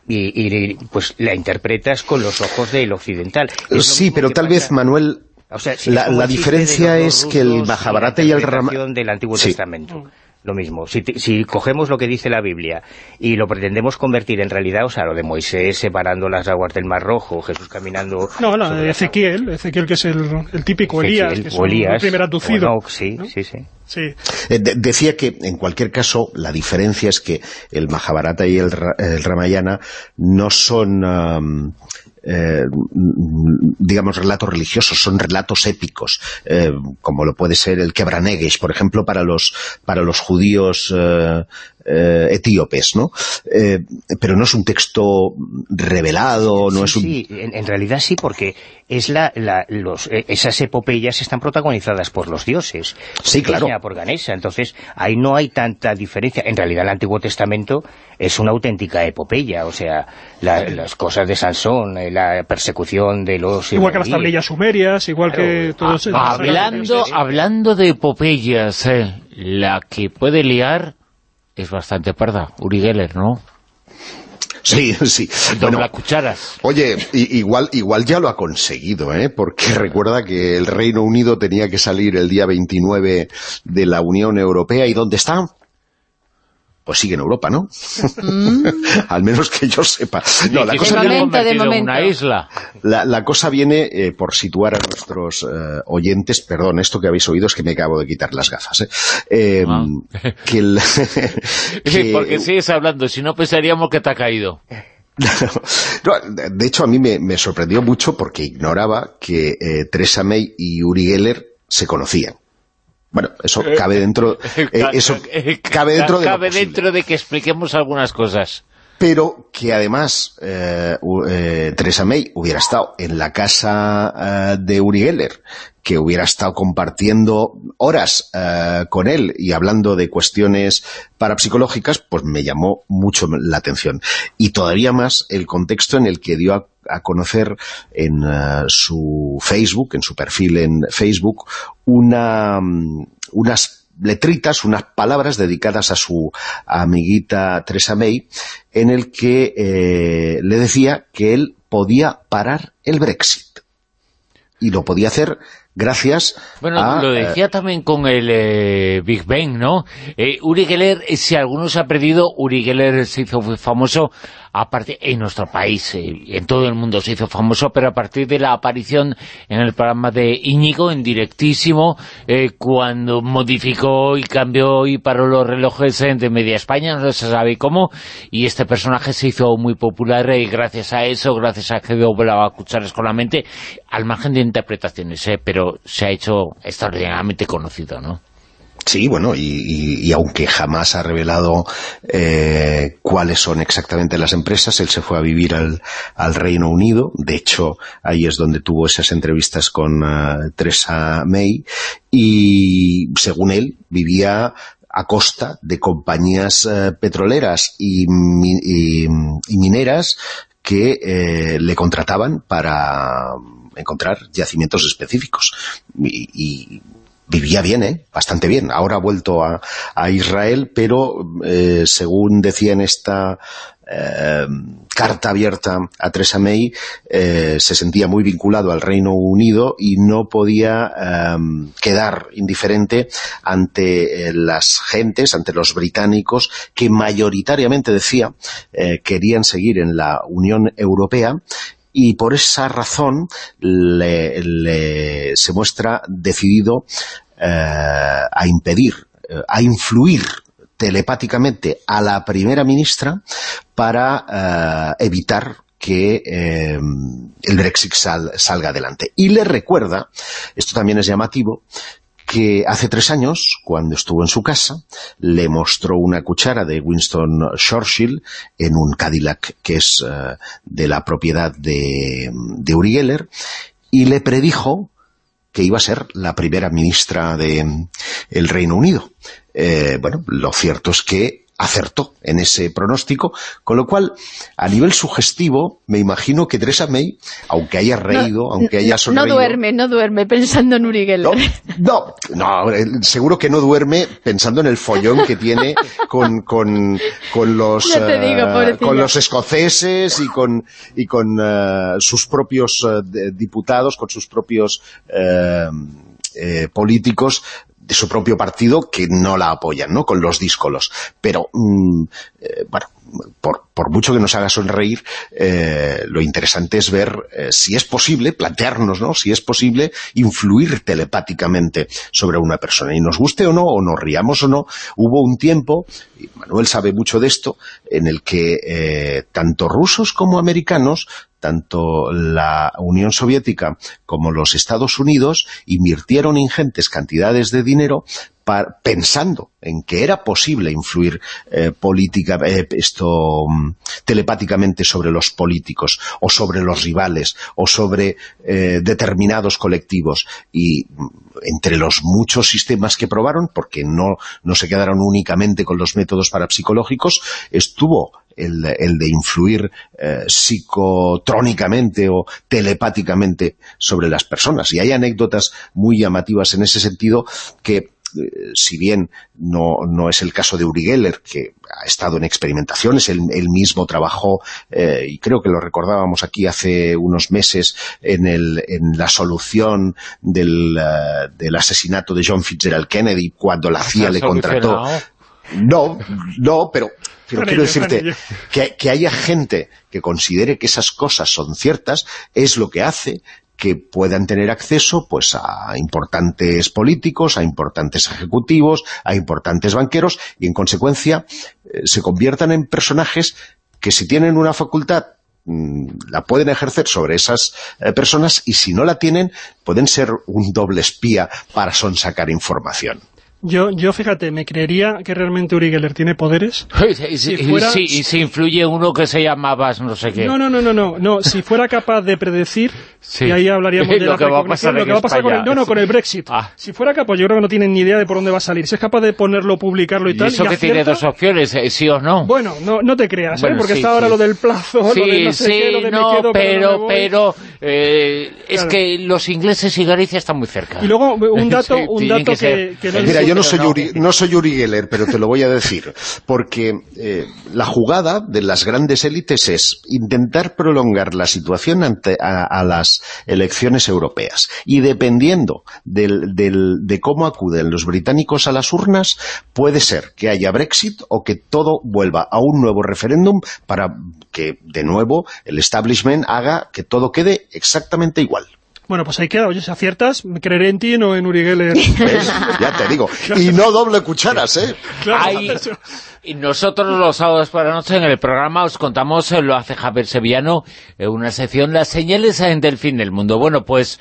y, y, pues la interpretas con los ojos del occidental. Sí, pero tal pasa- vez, Manuel, o sea, sí, la, diferencia es que el y Mahabharata y el Ramayana... del Antiguo Sí. Testamento. Lo mismo. Si, si cogemos lo que dice la Biblia y lo pretendemos convertir en realidad, o sea, lo de Moisés separando las aguas del Mar Rojo, Jesús caminando... No, no, Ezequiel, Ezequiel que es el, el típico Ezequiel, Elías, que es el primer aducido. Enoch, sí, ¿no? sí, sí. Sí. Eh, de- decía que, en cualquier caso, la diferencia es que el Mahabharata y el, Ra- el Ramayana no son, am, eh, digamos, relatos religiosos, son relatos épicos, eh, como lo puede ser el Kebranegesh, por ejemplo, para los, para los judíos eh, etíopes, ¿no? Eh, pero no es un texto revelado, no Sí, es un... sí, en, en realidad sí, porque es la, la- los, eh, esas epopeyas están protagonizadas por los dioses. Sí, claro. Por Ganesha, entonces ahí no hay tanta diferencia. En realidad el Antiguo Testamento es una auténtica epopeya, o sea, la- las cosas de Sansón, eh, la persecución de los... Igual que las tablillas sumerias, igual que todo eso. Ah, Hablando, hablando de epopeyas, eh, la que puede liar es bastante parda, Uri Geller, ¿no? Sí, sí. Bueno, cucharas. Oye, igual, igual ya lo ha conseguido, ¿eh? porque recuerda que el Reino Unido tenía que salir el día 29 de la Unión Europea, ¿y dónde está? Pues sigue en Europa, ¿no? Al menos que yo sepa. No, la cosa viene, momento, de convertido en momento. una isla. la, la cosa viene eh, por situar a nuestros eh, oyentes, perdón, esto que habéis oído es que me acabo de quitar las gafas, ¿eh? Eh, Ah. que el- que- Porque sigues hablando, si no pensaríamos que te ha caído. No, de de hecho, a mí me, me sorprendió mucho porque ignoraba que eh, Theresa May y Uri Geller se conocían. Bueno, eso cabe dentro, eh, eso cabe dentro de lo Cabe posible. dentro de que expliquemos algunas cosas. Pero que además eh, eh, Theresa May hubiera estado en la casa eh, de Uri Geller, que hubiera estado compartiendo horas eh, con él y hablando de cuestiones parapsicológicas, pues me llamó mucho la atención. Y todavía más el contexto en el que dio a, a conocer en eh, su Facebook, en su perfil en Facebook, una, mm, unas letritas, unas palabras dedicadas a su amiguita Teresa May, en el que eh, le decía que él podía parar el Brexit. Y lo podía hacer gracias Bueno, a... lo eh, decía también con el eh, Big Bang, ¿no? Eh, Uri Geller, si alguno se ha perdido, Uri Geller se hizo famoso, aparte en nuestro país, eh, en todo el mundo se hizo famoso, pero a partir de la aparición en el programa de Íñigo, en directísimo, eh, cuando modificó y cambió y paró los relojes de Media España, no se sabe cómo, y este personaje se hizo muy popular eh, gracias a eso, gracias a que doblaba cucharas con la mente, al margen de interpretaciones, eh, pero se ha hecho extraordinariamente conocido, ¿no? Sí, bueno, y, y- aunque jamás ha revelado eh, cuáles son exactamente las empresas, él se fue a vivir al, al Reino Unido. De hecho, ahí es donde tuvo esas entrevistas con eh, Theresa May. Y según él, vivía a costa de compañías eh, petroleras y- y mineras que eh, le contrataban para encontrar yacimientos específicos. Y, y vivía bien, ¿eh? bastante bien. Ahora ha vuelto a, a Israel, pero eh, según decía en esta eh, carta abierta a Theresa May, eh, se sentía muy vinculado al Reino Unido y no podía eh, quedar indiferente ante eh, las gentes, ante los británicos, que mayoritariamente, decía, eh, querían seguir en la Unión Europea y por esa razón le- le- se muestra decidido eh, a impedir, eh, a influir telepáticamente a la primera ministra para eh, evitar que el Brexit sal- salga adelante. Y le recuerda, esto también es llamativo, que hace tres años, cuando estuvo en su casa, le mostró una cuchara de Winston Churchill en un Cadillac que es eh, de la propiedad de, de Uri Geller, y le predijo que iba a ser la primera ministra de el Reino Unido. Eh, bueno, lo cierto es que acertó en ese pronóstico, con lo cual, a nivel sugestivo, me imagino que Theresa May, aunque haya reído, aunque haya no sonreído... duerme, no duerme pensando en Uri Geller. No, no, no, eh, seguro que no duerme pensando en el follón que tiene con, con, con los digo, pobrecilla. con los escoceses y con y con eh, sus propios de- diputados, con sus propios eh, políticos de su propio partido que no la apoyan, ¿no? Con los díscolos. Pero, mm, eh, bueno, por, por mucho que nos haga sonreír, eh, lo interesante es ver eh, si es posible, plantearnos, ¿no? Si es posible influir telepáticamente sobre una persona. Y nos guste o no, o nos riamos o no, hubo un tiempo, y Manuel sabe mucho de esto, en el que eh, tanto rusos como americanos tanto la Unión Soviética como los Estados Unidos invirtieron ingentes cantidades de dinero pensando en que era posible influir eh, política, eh, esto mm, telepáticamente sobre los políticos o sobre los rivales o sobre eh, determinados colectivos. Y mm, entre los muchos sistemas que probaron, porque no, no se quedaron únicamente con los métodos parapsicológicos, estuvo el, el de influir eh, psicotrónicamente o telepáticamente sobre las personas. Y hay anécdotas muy llamativas en ese sentido que eh, si bien no, no es el caso de Uri Geller, que ha estado en experimentaciones, él, él mismo trabajó, eh, y creo que lo recordábamos aquí hace unos meses, en, el, en la solución del, del asesinato de John Fitzgerald Kennedy, cuando la CIA le contrató. No, no, pero, pero quiero decirte que, que haya gente que considere que esas cosas son ciertas es lo que hace que puedan tener acceso pues a importantes políticos, a importantes ejecutivos, a importantes banqueros y en consecuencia eh, se conviertan en personajes que si tienen una facultad mm, la pueden ejercer sobre esas eh, personas y si no la tienen pueden ser un doble espía para sonsacar información. Yo, yo fíjate, me creería que realmente Uri Geller tiene poderes. Y, Si fuera- sí, y si influye uno que se llamaba no sé qué. No, no, no, no, no, no. Si fuera capaz de predecir, Sí. y ahí hablaríamos de Lo la que va a pasar lo en que va a pasar con el, no, no, con el Brexit. Ah. Si fuera capaz, yo creo que no tienen ni idea de por dónde va a salir. Si es capaz de ponerlo, publicarlo y, Y tal, eso y que tiene dos opciones, eh, sí o no. Bueno, no, no te creas, ¿eh? Bueno, porque sí, está ahora lo del plazo, lo de no sé sí, qué, lo de no, me quedo, pero, pero, eh, es que los ingleses y Galicia están muy cerca. Y luego un dato, un dato que, que no yo no soy, no. Uri, no soy Uri Geller, pero te lo voy a decir, porque eh, la jugada de las grandes élites es intentar prolongar la situación ante a, a las elecciones europeas. Y dependiendo del, del- de cómo acuden los británicos a las urnas, puede ser que haya Brexit o que todo vuelva a un nuevo referéndum para que, de nuevo, el establishment haga que todo quede exactamente igual. Bueno, pues ahí queda. Oye, si aciertas, me creeré en ti, no en Uri Geller. ¿Ves? Ya te digo. Y no doble cucharas, ¿eh? Claro, Hay- y nosotros los sábados por la noche en el programa os contamos, eh, lo hace Javier Sevillano, en una sección, las señales en del fin del mundo. Bueno, pues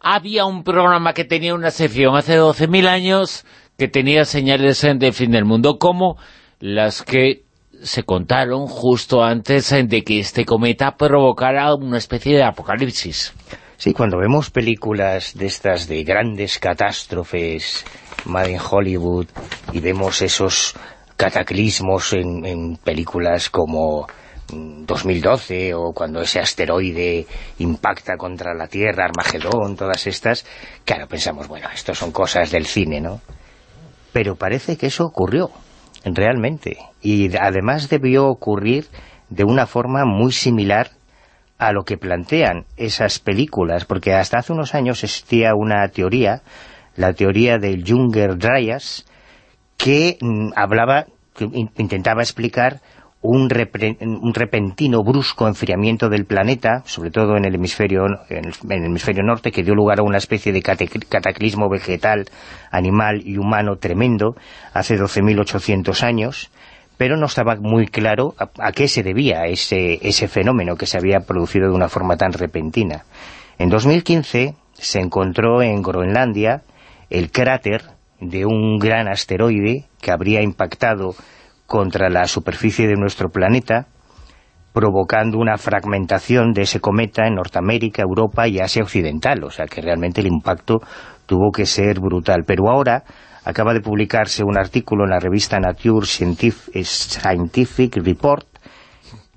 había un programa que tenía una sección hace 12.000 años que tenía señales del fin del mundo, como las que se contaron justo antes eh, de que este cometa provocara una especie de apocalipsis. Sí, cuando vemos películas de estas de grandes catástrofes, Made in Hollywood, y vemos esos cataclismos en, en películas como mm, 2012 o cuando ese asteroide impacta contra la Tierra, Armagedón, todas estas, claro, pensamos, bueno, esto son cosas del cine, ¿no? Pero parece que eso ocurrió, realmente, y además debió ocurrir de una forma muy similar a lo que plantean esas películas, porque hasta hace unos años existía una teoría, la teoría del Junger Dryas, que mm, hablaba, que in- intentaba explicar un, repentino, brusco enfriamiento del planeta, sobre todo en el hemisferio, en el, hemisferio norte, que dio lugar a una especie de cataclismo vegetal, animal y humano tremendo, hace 12.800 años, pero no estaba muy claro a, qué se debía ese, ese fenómeno que se había producido de una forma tan repentina. En 2015 se encontró en Groenlandia el cráter de un gran asteroide que habría impactado contra la superficie de nuestro planeta, provocando una fragmentación de ese cometa en Norteamérica, Europa y Asia Occidental. O sea que realmente el impacto tuvo que ser brutal. Pero ahora acaba de publicarse un artículo en la revista Nature Scientific, Scientific Report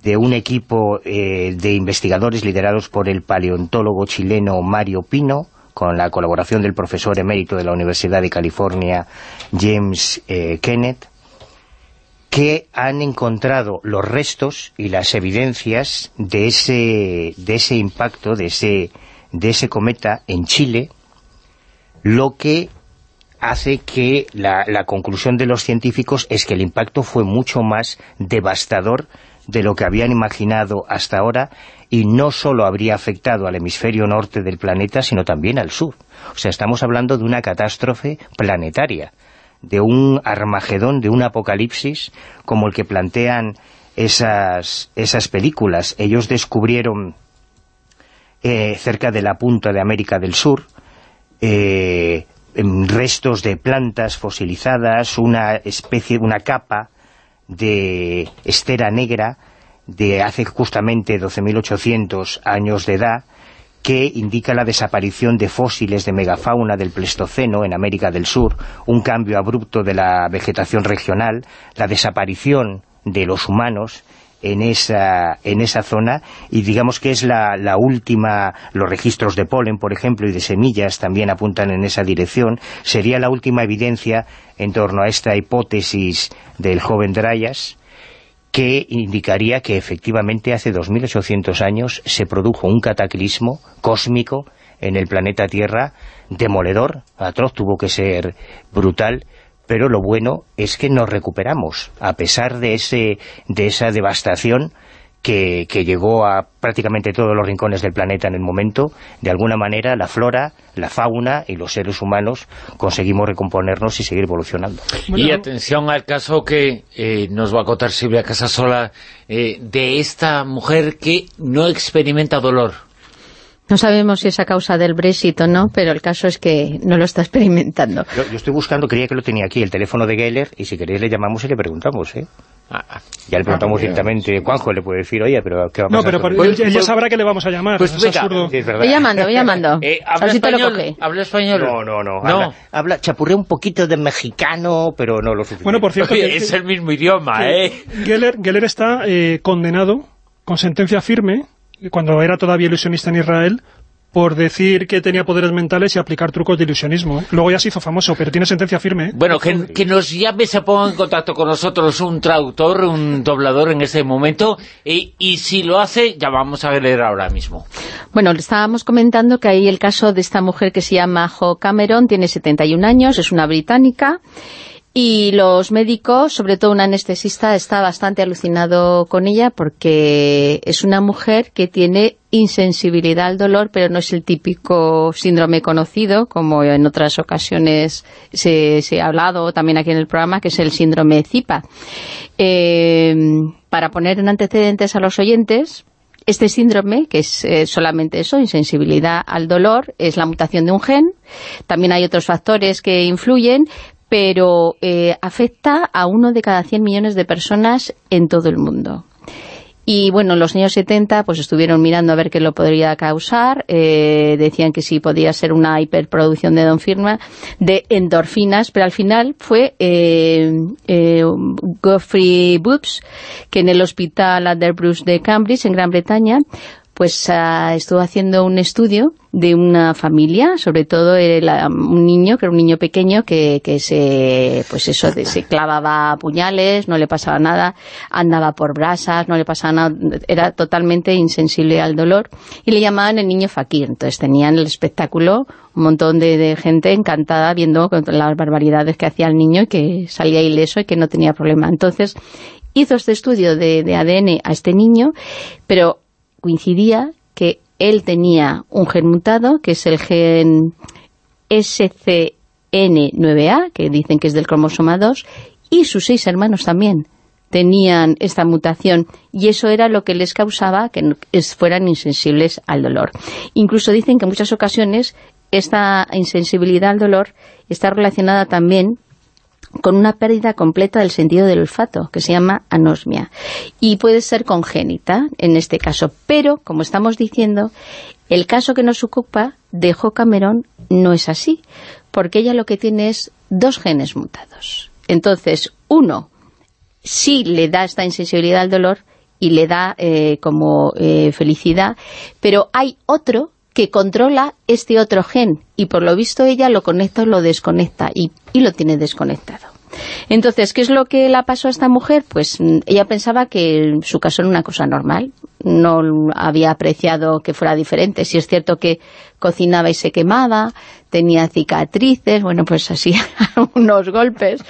de un equipo eh, de investigadores liderados por el paleontólogo chileno Mario Pino, con la colaboración del profesor emérito de la Universidad de California, James eh, Kenneth, que han encontrado los restos y las evidencias de ese, de ese impacto, de ese, de ese cometa en Chile, lo que hace que la, conclusión de los científicos es que el impacto fue mucho más devastador de lo que habían imaginado hasta ahora y no solo habría afectado al hemisferio norte del planeta, sino también al sur. O sea, estamos hablando de una catástrofe planetaria, de un armagedón, de un apocalipsis, como el que plantean esas, esas películas. Ellos descubrieron eh, cerca de la punta de América del Sur eh, restos de plantas fosilizadas, una especie, una capa de estera negra de hace justamente 12.800 años de edad que indica la desaparición de fósiles de megafauna del Pleistoceno en América del Sur, un cambio abrupto de la vegetación regional, la desaparición de los humanos en esa, en esa zona y digamos que es la, la última, los registros de polen, por ejemplo, y de semillas también apuntan en esa dirección, sería la última evidencia en torno a esta hipótesis del joven Dryas, que indicaría que efectivamente hace 2.800 años se produjo un cataclismo cósmico en el planeta Tierra demoledor, atroz, tuvo que ser brutal, pero lo bueno es que nos recuperamos, a pesar de, ese, de esa devastación que, que llegó a prácticamente todos los rincones del planeta en el momento, de alguna manera la flora, la fauna y los seres humanos conseguimos recomponernos y seguir evolucionando. Y atención al caso que eh, nos va a contar Silvia Casasola eh, de esta mujer que no experimenta dolor. No sabemos si es a causa del Brexit o no, pero el caso es que no lo está experimentando. Yo, yo estoy buscando, creía que lo tenía aquí, el teléfono de Geller, y si queréis le llamamos y le preguntamos, ¿eh? Ya le preguntamos directamente, Juanjo le puede decir, oye, pero ¿qué va a No, pasar pero con por- esto?". ella sabrá que le vamos a llamar. Pues es venga. absurdo. Sí, es. Ve llamando, ve llamando. Eh, ¿Habla si español? coge. ¿Habla español? No, no, no. No. Habla, habla, chapurrea un poquito de mexicano, pero no lo suficiente. Bueno, por cierto, Oye, que- es el mismo idioma, que ¿eh? Geller, Geller está eh, condenado con sentencia firme, cuando era todavía ilusionista en Israel, por decir que tenía poderes mentales y aplicar trucos de ilusionismo. ¿eh? Luego ya se hizo famoso, pero tiene sentencia firme. ¿eh? Bueno, que, que nos llame, se ponga en contacto con nosotros un traductor, un doblador en este momento, y, y si lo hace, ya vamos a leer ahora mismo. Bueno, le estábamos comentando que hay el caso de esta mujer que se llama Jo Cameron, tiene 71 años, es una británica, y los médicos, sobre todo un anestesista, está bastante alucinado con ella porque es una mujer que tiene insensibilidad al dolor, pero no es el típico síndrome conocido, como en otras ocasiones se, se ha hablado también aquí en el programa, que es el síndrome ZIPA. Eh, para poner en antecedentes a los oyentes, este síndrome, que es eh, solamente eso, insensibilidad al dolor, es la mutación de un gen. También hay otros factores que influyen, pero eh, afecta a uno de cada 100 millones de personas en todo el mundo. Y bueno, en los años 70 pues estuvieron mirando a ver qué lo podría causar, eh, decían que sí podía ser una hiperproducción de endorfina, de endorfinas, pero al final fue eh, eh, Boobs, que en el hospital Adderbruce de Cambridge, en Gran Bretaña, pues ah, estuvo haciendo un estudio de una familia, sobre todo el, un niño, que era un niño pequeño que, que se, pues eso, de- se clavaba puñales, no le pasaba nada, andaba por brasas, no le pasaba nada, era totalmente insensible al dolor y le llamaban el niño fakir. Entonces tenían el espectáculo, un montón de, de gente encantada viendo las barbaridades que hacía el niño y que salía ileso y que no tenía problema. Entonces hizo este estudio de, de ADN a este niño, pero coincidía que él tenía un gen mutado, que es el gen SCN9A, que dicen que es del cromosoma 2, y sus seis hermanos también tenían esta mutación y eso era lo que les causaba que fueran insensibles al dolor. Incluso dicen que en muchas ocasiones esta insensibilidad al dolor está relacionada también con una pérdida completa del sentido del olfato, que se llama anosmia. Y puede ser congénita, en este caso. Pero, como estamos diciendo, el caso que nos ocupa de Jo Cameron no es así, porque ella lo que tiene es dos genes mutados. Entonces, uno sí le da esta insensibilidad al dolor y le da eh, como eh, felicidad, pero hay otro que controla este otro gen y por lo visto ella lo conecta o lo desconecta y, lo tiene desconectado. Entonces, ¿qué es lo que la pasó a esta mujer? Pues mm, ella pensaba que su caso era una cosa normal, no había apreciado que fuera diferente. Si es cierto que cocinaba y se quemaba, tenía cicatrices, bueno, pues así, unos golpes.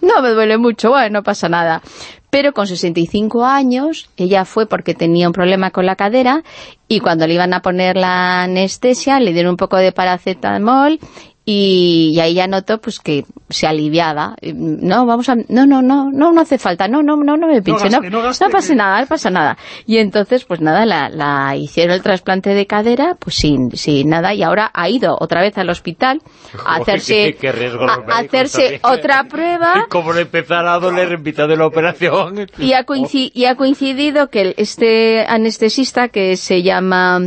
No me duele mucho, bueno, no pasa nada. Pero con 65 años, ella fue porque tenía un problema con la cadera y cuando le iban a poner la anestesia le dieron un poco de paracetamol y, y ahí ya notó pues que se aliviaba. No, vamos a... No, no, no, no, no hace falta. No, no, no, no me pinche. No, gaste, no gaste, no pasa que- nada, no pasa nada. Y entonces, pues nada, la, la hicieron el trasplante de cadera pues sin, sin nada y ahora ha ido otra vez al hospital a hacerse, qué- qué a- hacerse otra prueba Como le empezara a doler en mitad de la operación. y ha, coinci- y ha coincidido que este anestesista que se llama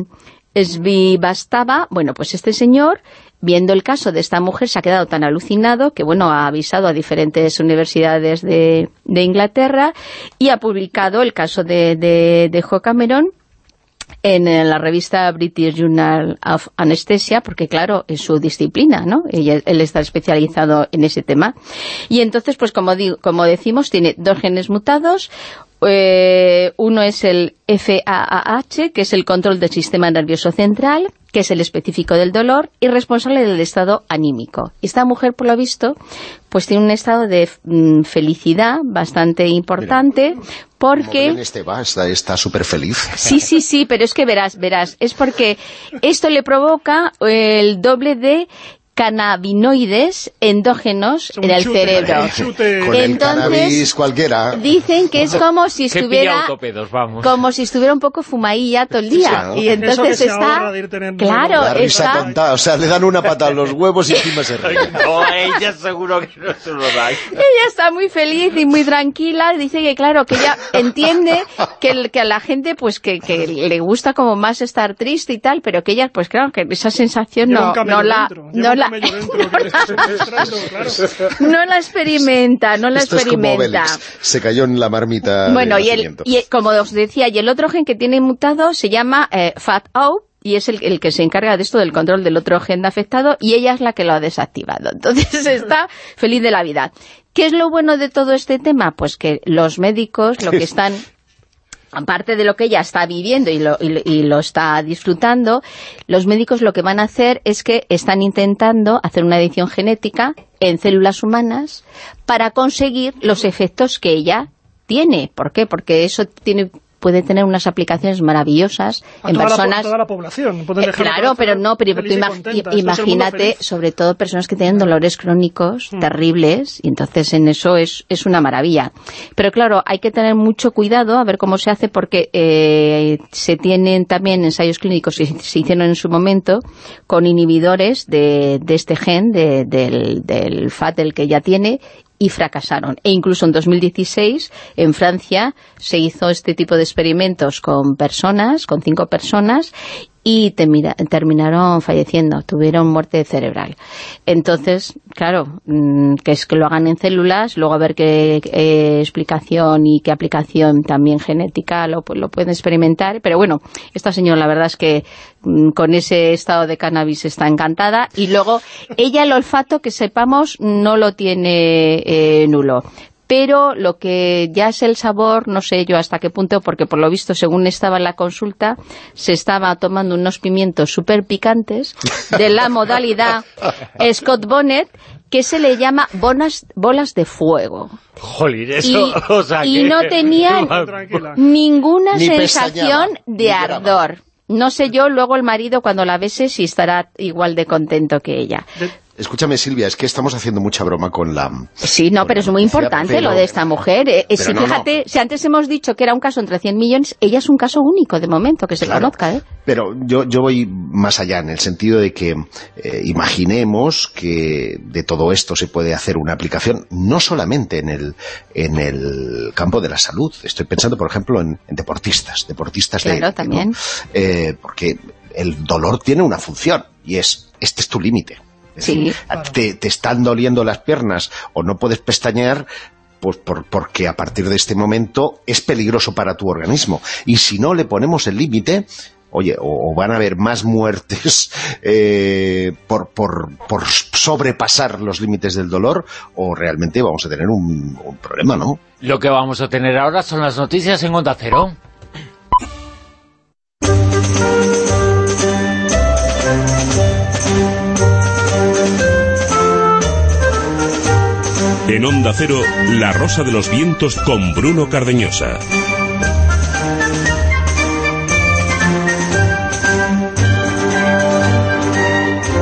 Svivastava, bueno, pues este señor, viendo el caso de esta mujer, se ha quedado tan alucinado que, bueno, ha avisado a diferentes universidades de, Inglaterra y ha publicado el caso de, de, Jo Cameron en la revista British Journal of Anesthesia, porque claro, es su disciplina, ¿no? Ella- él está especializado en ese tema. Y entonces, pues como, digo, como decimos, tiene dos genes mutados, eh, uno es el FAAH, que es el control del sistema nervioso central, que es el específico del dolor y responsable del estado anímico. Esta mujer, por lo visto, pues tiene un estado de mm, felicidad bastante importante, porque... Como Esteba está está súper feliz. Sí, sí, sí, pero es que verás, verás, es porque esto le provoca el doble de cannabinoides endógenos en el chute, cerebro. chute. Con Entonces, cualquiera. Dicen que es como si estuviera autopedos, vamos. como si estuviera un poco fumadilla todo el día Claro. y entonces está claro La risa está tonta, o sea, le dan una pata a los huevos y encima se ríe. No, ella seguro que no se lo da. ella está muy feliz y muy tranquila dice que claro que ella entiende que, el- que a la gente pues que, que le gusta como más estar triste y tal pero que ella pues claro que esa sensación no, no la dentro, no un la claro. no la experimenta no la Esto es como experimenta. Se cayó en la marmita Bueno, y, el, y como os decía, y el otro gen que tiene mutado se llama eh, FAT-O, y es el, el que se encarga de esto del control del otro gen afectado, y ella es la que lo ha desactivado. Entonces está feliz de la vida. ¿Qué es lo bueno de todo este tema? Pues que los médicos lo que están aparte de lo que ella está viviendo y lo, y y lo está disfrutando, los médicos lo que van a hacer es que están intentando hacer una edición genética en células humanas para conseguir los efectos que ella tiene. ¿Por qué? Porque eso tiene puede tener unas aplicaciones maravillosas A en toda, la, personas toda la población. eh, la claro, pero no, pero tú imag- el imagínate, sobre todo personas que tienen dolores crónicos terribles, y entonces en eso es, es una maravilla. Pero claro, hay que tener mucho cuidado a ver cómo se hace, porque eh, se tienen también ensayos clínicos, y se hicieron en su momento, con inhibidores de, de este gen, de- del, del FAT, del que ya tiene, y fracasaron. E incluso en 2016, en Francia, se hizo este tipo de experimentos con personas, con cinco personas, y termina- terminaron falleciendo, tuvieron muerte cerebral. Entonces, claro, mm, que es que lo hagan en células, luego a ver qué eh, explicación y qué aplicación también genética lo, lo pueden experimentar, pero bueno, esta señora la verdad es que mm, con ese estado de cannabis está encantada. Y luego ella el olfato que sepamos no lo tiene eh, nulo pero lo que ya es el sabor, no sé yo hasta qué punto, porque por lo visto, según estaba en la consulta, se estaba tomando unos pimientos súper picantes de la modalidad Scott Bonnet, que se le llama bonas, bolas de fuego. Jolín, eso, Y, o sea y que- no tenían Tranquila. ninguna Ni sensación de ardor. No sé yo luego el marido cuando la bese si estará igual de contento que ella. Escúchame, Silvia, es que estamos haciendo mucha broma con la... Sí, no, pero es muy importante pero- lo de esta mujer. Eh, eh, si no, fíjate, si antes hemos dicho que era un caso entre 100 millones, ella es un caso único de momento, que se Claro. conozca, ¿eh? Pero yo, yo voy más allá, en el sentido de que eh, imaginemos que de todo esto se puede hacer una aplicación, no solamente en el, en el campo de la salud. Estoy pensando, por ejemplo, en, en deportistas, deportistas de Claro, también. Porque el dolor tiene una función, y es, este es tu límite. Es Sí. decir, te, te están doliendo las piernas o no puedes pestañear, pues por- porque a partir de este momento es peligroso para tu organismo. Y si no le ponemos el límite, oye, o, o van a haber más muertes eh, por, por, por sobrepasar los límites del dolor, o realmente vamos a tener un, un problema, ¿no? Lo que vamos a tener ahora son las noticias en Onda Cero. En Onda Cero, La Rosa de los Vientos con Bruno Cardeñosa.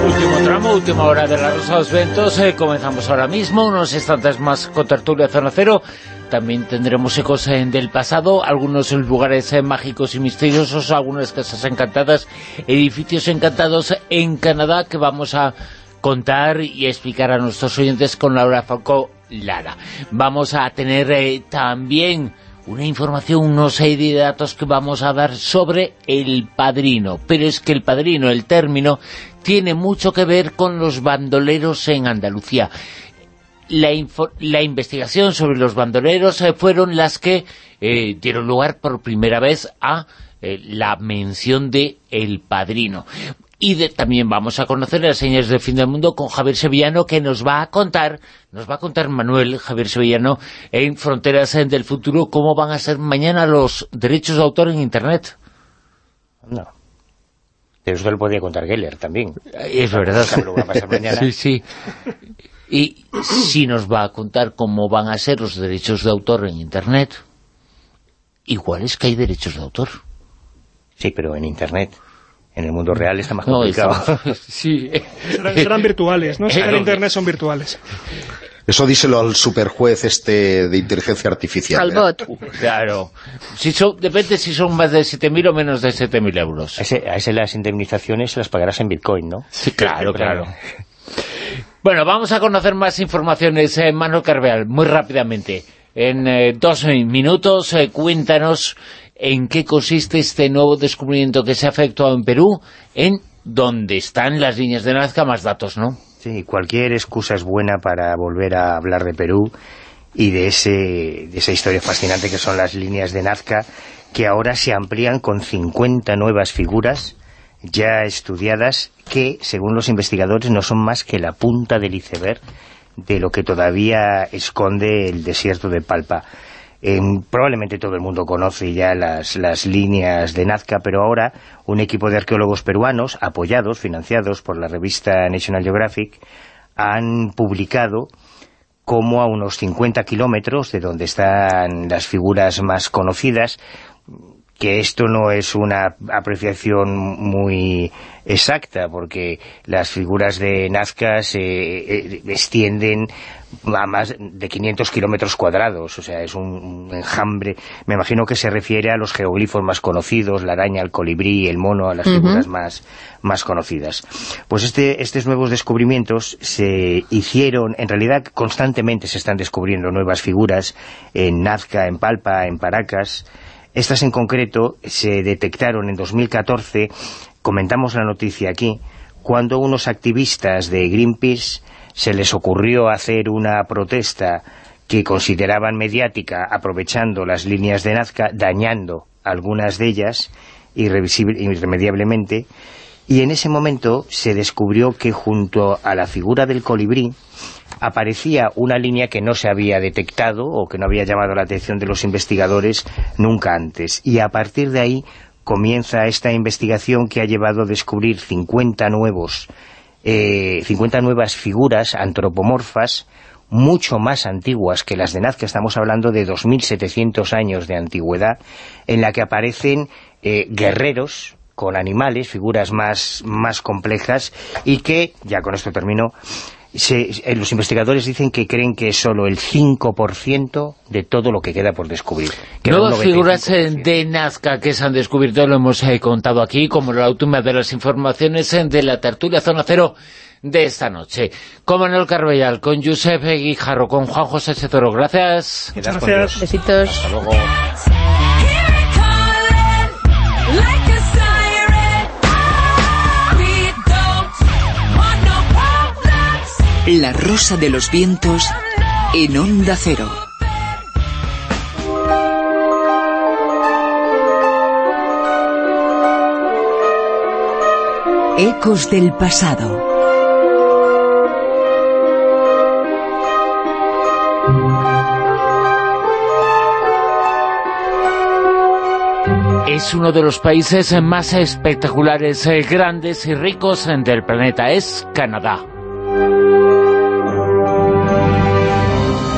Último tramo, última hora de la Rosa de los Ventos. eh, comenzamos ahora mismo, unos instantes más con Tertulia Zona Cero. También tendremos ecos eh, del pasado, algunos lugares eh, mágicos y misteriosos, algunas casas encantadas, edificios encantados en Canadá que vamos a contar y explicar a nuestros oyentes con Laura Falcó Lara. Vamos a tener eh, también una información, una serie de datos que vamos a dar sobre el padrino. Pero es que el padrino, el término, tiene mucho que ver con los bandoleros en Andalucía. La, investigación sobre los bandoleros eh, fueron las que eh, dieron lugar por primera vez a la mención de el padrino. Y de- también vamos a conocer las señas del fin del mundo con Javier Sevillano, que nos va a contar, nos va a contar Manuel Javier Sevillano, en Fronteras del Futuro, cómo van a ser mañana los derechos de autor en Internet. No. Pero eso lo podía contar Geller también. Es verdad. Sabe lo que va a pasar mañana. Sí, sí. Y si nos va a contar cómo van a ser los derechos de autor en Internet, igual es que hay derechos de autor. Sí, pero en Internet. En el mundo real está más No, complicado. está- sí. Serán, serán virtuales, ¿no? Serán Eh, internet son virtuales. Eso díselo al superjuez este de inteligencia artificial. Al ¿eh? bot. Claro. Si son, depende si son más de 7.000 o menos de 7.000 euros. A ese, a ese las indemnizaciones se las pagarás en Bitcoin, ¿no? Sí, claro, claro. Bueno, vamos a conocer más informaciones, eh, Manuel Carveal, muy rápidamente. En eh, dos minutos, eh, cuéntanos en qué consiste este nuevo descubrimiento que se ha efectuado en Perú, en donde están las líneas de Nazca, más datos, ¿no? Sí, cualquier excusa es buena para volver a hablar de Perú y de, ese, de esa historia fascinante que son las líneas de Nazca, que ahora se amplían con 50 nuevas figuras ya estudiadas que, según los investigadores, no son más que la punta del iceberg de lo que todavía esconde el desierto de Palpa. Em, probablemente todo el mundo conoce ya las, las líneas de Nazca, pero ahora un equipo de arqueólogos peruanos, apoyados, financiados por la revista National Geographic, han publicado cómo a unos 50 kilómetros de donde están las figuras más conocidas, que esto no es una apreciación muy exacta, porque las figuras de Nazca se eh, extienden a más de 500 kilómetros cuadrados, o sea, es un, enjambre. Me imagino que se refiere a los geoglifos más conocidos, la araña, el colibrí, el mono, a las figuras más, más conocidas. Pues este, estos nuevos descubrimientos se hicieron, en realidad constantemente se están descubriendo nuevas figuras en Nazca, en Palpa, en Paracas, estas en concreto se detectaron en 2014, comentamos la noticia aquí, cuando unos activistas de Greenpeace se les ocurrió hacer una protesta que consideraban mediática aprovechando las líneas de Nazca, dañando algunas de ellas irremediablemente, y en ese momento se descubrió que junto a la figura del colibrí aparecía una línea que no se había detectado o que no había llamado la atención de los investigadores nunca antes. Y a partir de ahí comienza esta investigación que ha llevado a descubrir 50 nuevos, eh, 50 nuevas figuras antropomorfas mucho más antiguas que las de Nazca, estamos hablando de 2.700 años de antigüedad, en la que aparecen eh, guerreros con animales, figuras más, más complejas, y que, ya con esto termino, se- eh, los investigadores dicen que creen que es solo el 5% de todo lo que queda por descubrir. Que Nuevas figuras eh, 95%. de Nazca que se han descubierto, lo hemos eh, contado aquí, como la última de las informaciones de la tertulia Zona Cero de esta noche. Con Manuel Carbellal, con Josep Guijarro, con Juan José Cetoro. Gracias. Gracias. Besitos. Hasta luego. La Rosa de los Vientos en Onda Cero. Ecos del pasado. Es uno de los países más espectaculares, eh, grandes y ricos del planeta. Es Canadá.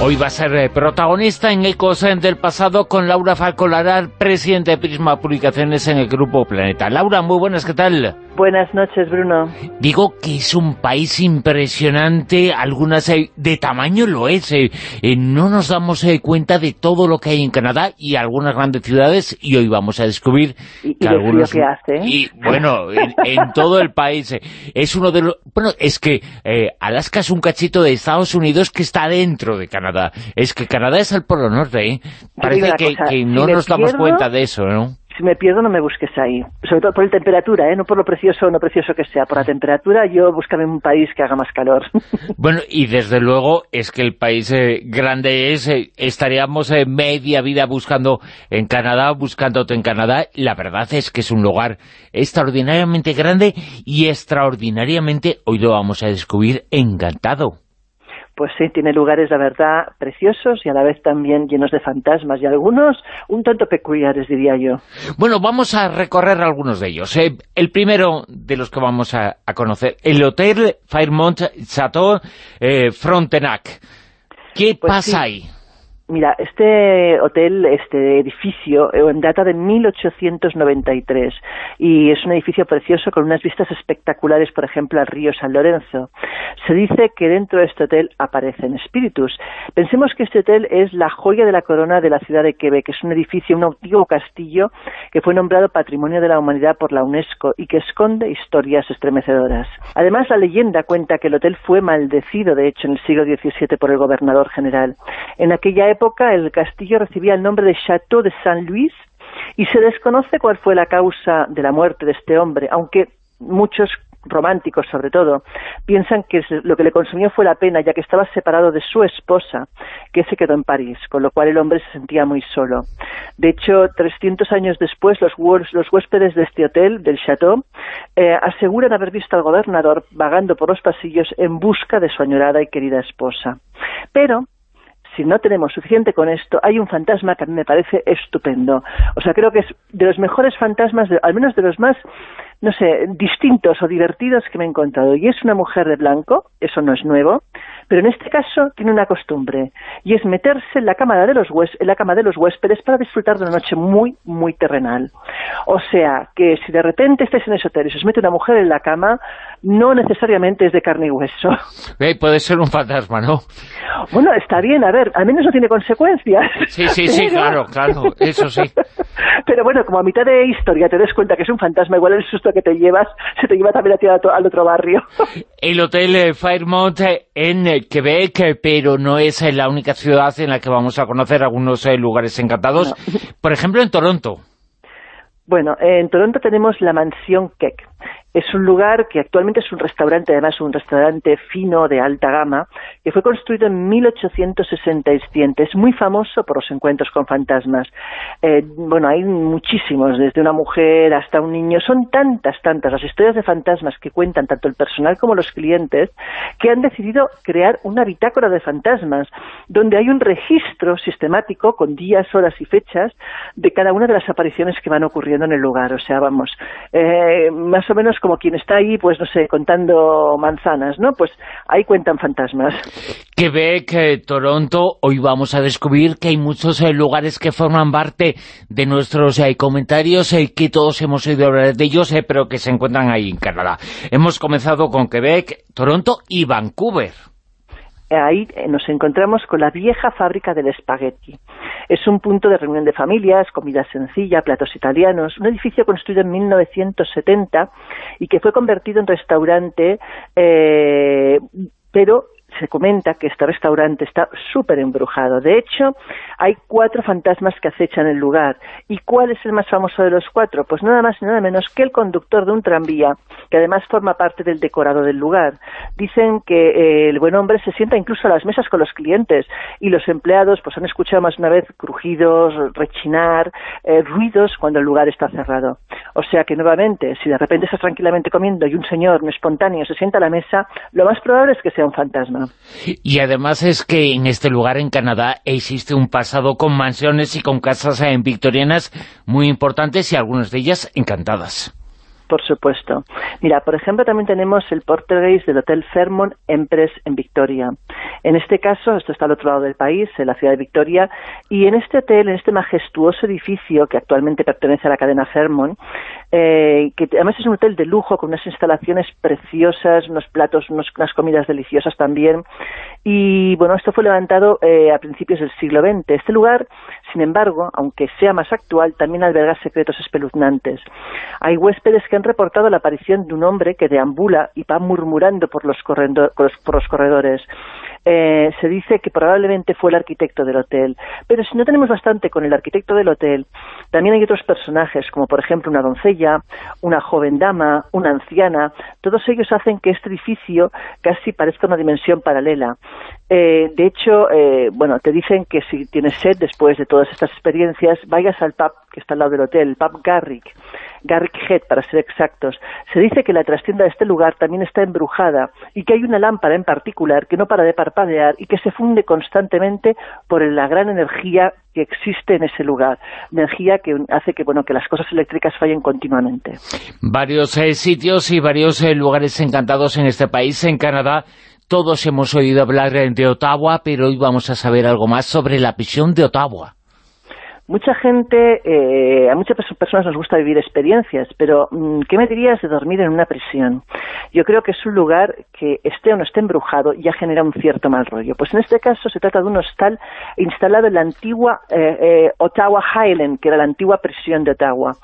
Hoy va a ser eh, protagonista en Ecos eh, del pasado con Laura Falcolarar, presidente de Prisma Publicaciones en el Grupo Planeta. Laura, muy buenas, ¿qué tal? Buenas noches, Bruno. Digo que es un país impresionante, algunas de tamaño lo es, eh, eh, no nos damos eh, cuenta de todo lo que hay en Canadá y algunas grandes ciudades y hoy vamos a descubrir Y, y que del algunos... que hace. ¿eh? Y bueno, en, en todo el país es uno de los... Bueno, es que eh, Alaska es un cachito de Estados Unidos que está dentro de Canadá. Es que Canadá es el Polo Norte, ¿eh? Parece que, cosa, que si no nos damos cuenta de eso, ¿no? Si me pierdo, no me busques ahí. Sobre todo por la temperatura, ¿eh? no por lo precioso o no precioso que sea. Por la temperatura, yo búscame un país que haga más calor. Bueno, y desde luego es que el país eh, grande es, eh, estaríamos eh, media vida buscando en Canadá, buscándote en Canadá. La verdad es que es un lugar extraordinariamente grande y extraordinariamente, hoy lo vamos a descubrir, encantado. Pues sí, tiene lugares, la verdad, preciosos y a la vez también llenos de fantasmas y algunos un tanto peculiares, diría yo. Bueno, vamos a recorrer algunos de ellos. eh. El primero de los que vamos a, a conocer, el Hotel Fairmont Chateau eh, Frontenac. ¿Qué Pues pasa sí. ahí? Mira, este hotel, este edificio, eh, data de 1893 y es un edificio precioso con unas vistas espectaculares, por ejemplo, al río San Lorenzo. Se dice que dentro de este hotel aparecen espíritus. Pensemos que este hotel es la joya de la corona de la ciudad de Quebec, es un edificio, un antiguo castillo que fue nombrado Patrimonio de la Humanidad por la UNESCO y que esconde historias estremecedoras. Además, la leyenda cuenta que el hotel fue maldecido, de hecho, en el siglo XVII por el gobernador general. En aquella época, el castillo recibía el nombre de Château de Saint-Louis y se desconoce cuál fue la causa de la muerte de este hombre, aunque muchos románticos sobre todo, piensan que lo que le consumió fue la pena, ya que estaba separado de su esposa, que se quedó en París, con lo cual el hombre se sentía muy solo. De hecho, 300 años después, los huéspedes de este hotel, del Chateau, eh, aseguran haber visto al gobernador vagando por los pasillos en busca de su añorada y querida esposa. Pero, si no tenemos suficiente con esto, hay un fantasma que a mí me parece estupendo. O sea, creo que es de los mejores fantasmas, de- al menos de los más, no sé, distintos o divertidos que me he encontrado. Y es una mujer de blanco, eso no es nuevo, pero en este caso tiene una costumbre, y es meterse en la cama de los, en la cama de los huéspedes para disfrutar de una noche muy, muy terrenal. O sea, que si de repente estáis en ese hotel y se os mete una mujer en la cama, no necesariamente es de carne y hueso. Puede ser un fantasma, ¿no? Bueno, está bien, a ver, al menos no tiene consecuencias. Sí, sí, sí, claro, claro, eso sí. Pero bueno, como a mitad de historia te des cuenta que es un fantasma, igual el susto que te llevas se te lleva también a ti al otro- barrio. El Hotel eh, Fairmont eh, en eh, Quebec, pero no es la única ciudad en la que vamos a conocer algunos lugares encantados. Por ejemplo, en Toronto. Bueno, en Toronto tenemos la mansión Keck. Es un lugar que actualmente es un restaurante, además un restaurante fino de alta gama, que fue construido en 1867. Es muy famoso por los encuentros con fantasmas. Eh, bueno, hay muchísimos, desde una mujer hasta un niño. Son tantas, tantas las historias de fantasmas que cuentan tanto el personal como los clientes, que han decidido crear una bitácora de fantasmas, donde hay un registro sistemático con días, horas y fechas de cada una de las apariciones que van ocurriendo en el lugar. O sea, vamos, eh, más o menos como quien está ahí, pues no sé, contando manzanas, ¿no? Pues ahí cuentan fantasmas. Quebec, Toronto, hoy vamos a descubrir que hay muchos eh, lugares que forman parte de nuestros eh, comentarios, eh, que todos hemos oído hablar de ellos, eh, pero que se encuentran ahí en Canadá. Hemos comenzado con Quebec, Toronto y Vancouver. Ahí eh, nos encontramos con la vieja fábrica del espagueti. Es un punto de reunión de familias, comida sencilla, platos italianos, un edificio construido en 1970 y que fue convertido en restaurante, eh, pero se comenta que este restaurante está súper embrujado. De hecho, hay cuatro fantasmas que acechan el lugar. ¿Y cuál es el más famoso de los cuatro? Pues nada más y nada menos que el conductor de un tranvía, que además forma parte del decorado del lugar. Dicen que eh, el buen hombre se sienta incluso a las mesas con los clientes y los empleados pues han escuchado más una vez crujidos, rechinar, eh, ruidos cuando el lugar está cerrado. O sea que nuevamente, si de repente estás tranquilamente comiendo y un señor no espontáneo se sienta a la mesa, lo más probable es que sea un fantasma. Y además es que en este lugar, en Canadá, existe un pasado con mansiones y con casas eh, victorianas muy importantes y algunas de ellas encantadas. Por supuesto. Mira, por ejemplo, también tenemos el Portergeist del Hotel Fairmont Empress en Victoria. En este caso, esto está al otro lado del país, en la ciudad de Victoria, y en este hotel, en este majestuoso edificio que actualmente pertenece a la cadena Fairmont, eh, que además es un hotel de lujo con unas instalaciones preciosas, unos platos, unos- unas comidas deliciosas también, y bueno, esto fue levantado eh, a principios del siglo XX. Este lugar, sin embargo, aunque sea más actual, también alberga secretos espeluznantes. Hay huéspedes que han reportado la aparición de un hombre que deambula y va murmurando por los, por los- por los corredores. Eh, se dice que probablemente fue el arquitecto del hotel. Pero si no tenemos bastante con el arquitecto del hotel, también hay otros personajes, como por ejemplo una doncella, una joven dama, una anciana. Todos ellos hacen que este edificio casi parezca una dimensión paralela. Eh, de hecho, eh, bueno, te dicen que si tienes sed después de todas estas experiencias, vayas al pub que está al lado del hotel, el pub Garrick, Garrick Head para ser exactos. Se dice que la trastienda de este lugar también está embrujada y que hay una lámpara en particular que no para de parpadear y que se funde constantemente por la gran energía que existe en ese lugar, energía que hace que bueno que las cosas eléctricas fallen continuamente. Varios eh, sitios y varios eh, lugares encantados en este país, en Canadá. Todos hemos oído hablar eh, de Ottawa, pero hoy vamos a saber algo más sobre la prisión de Ottawa. Mucha gente, eh, a muchas perso- personas nos gusta vivir experiencias, pero mm, ¿qué me dirías de dormir en una prisión? Yo creo que es un lugar que esté o no esté embrujado ya genera un cierto mal rollo. Pues en este caso se trata de un hostal instalado en la antigua eh, eh, Ottawa Highland, que era la antigua prisión de Ottawa.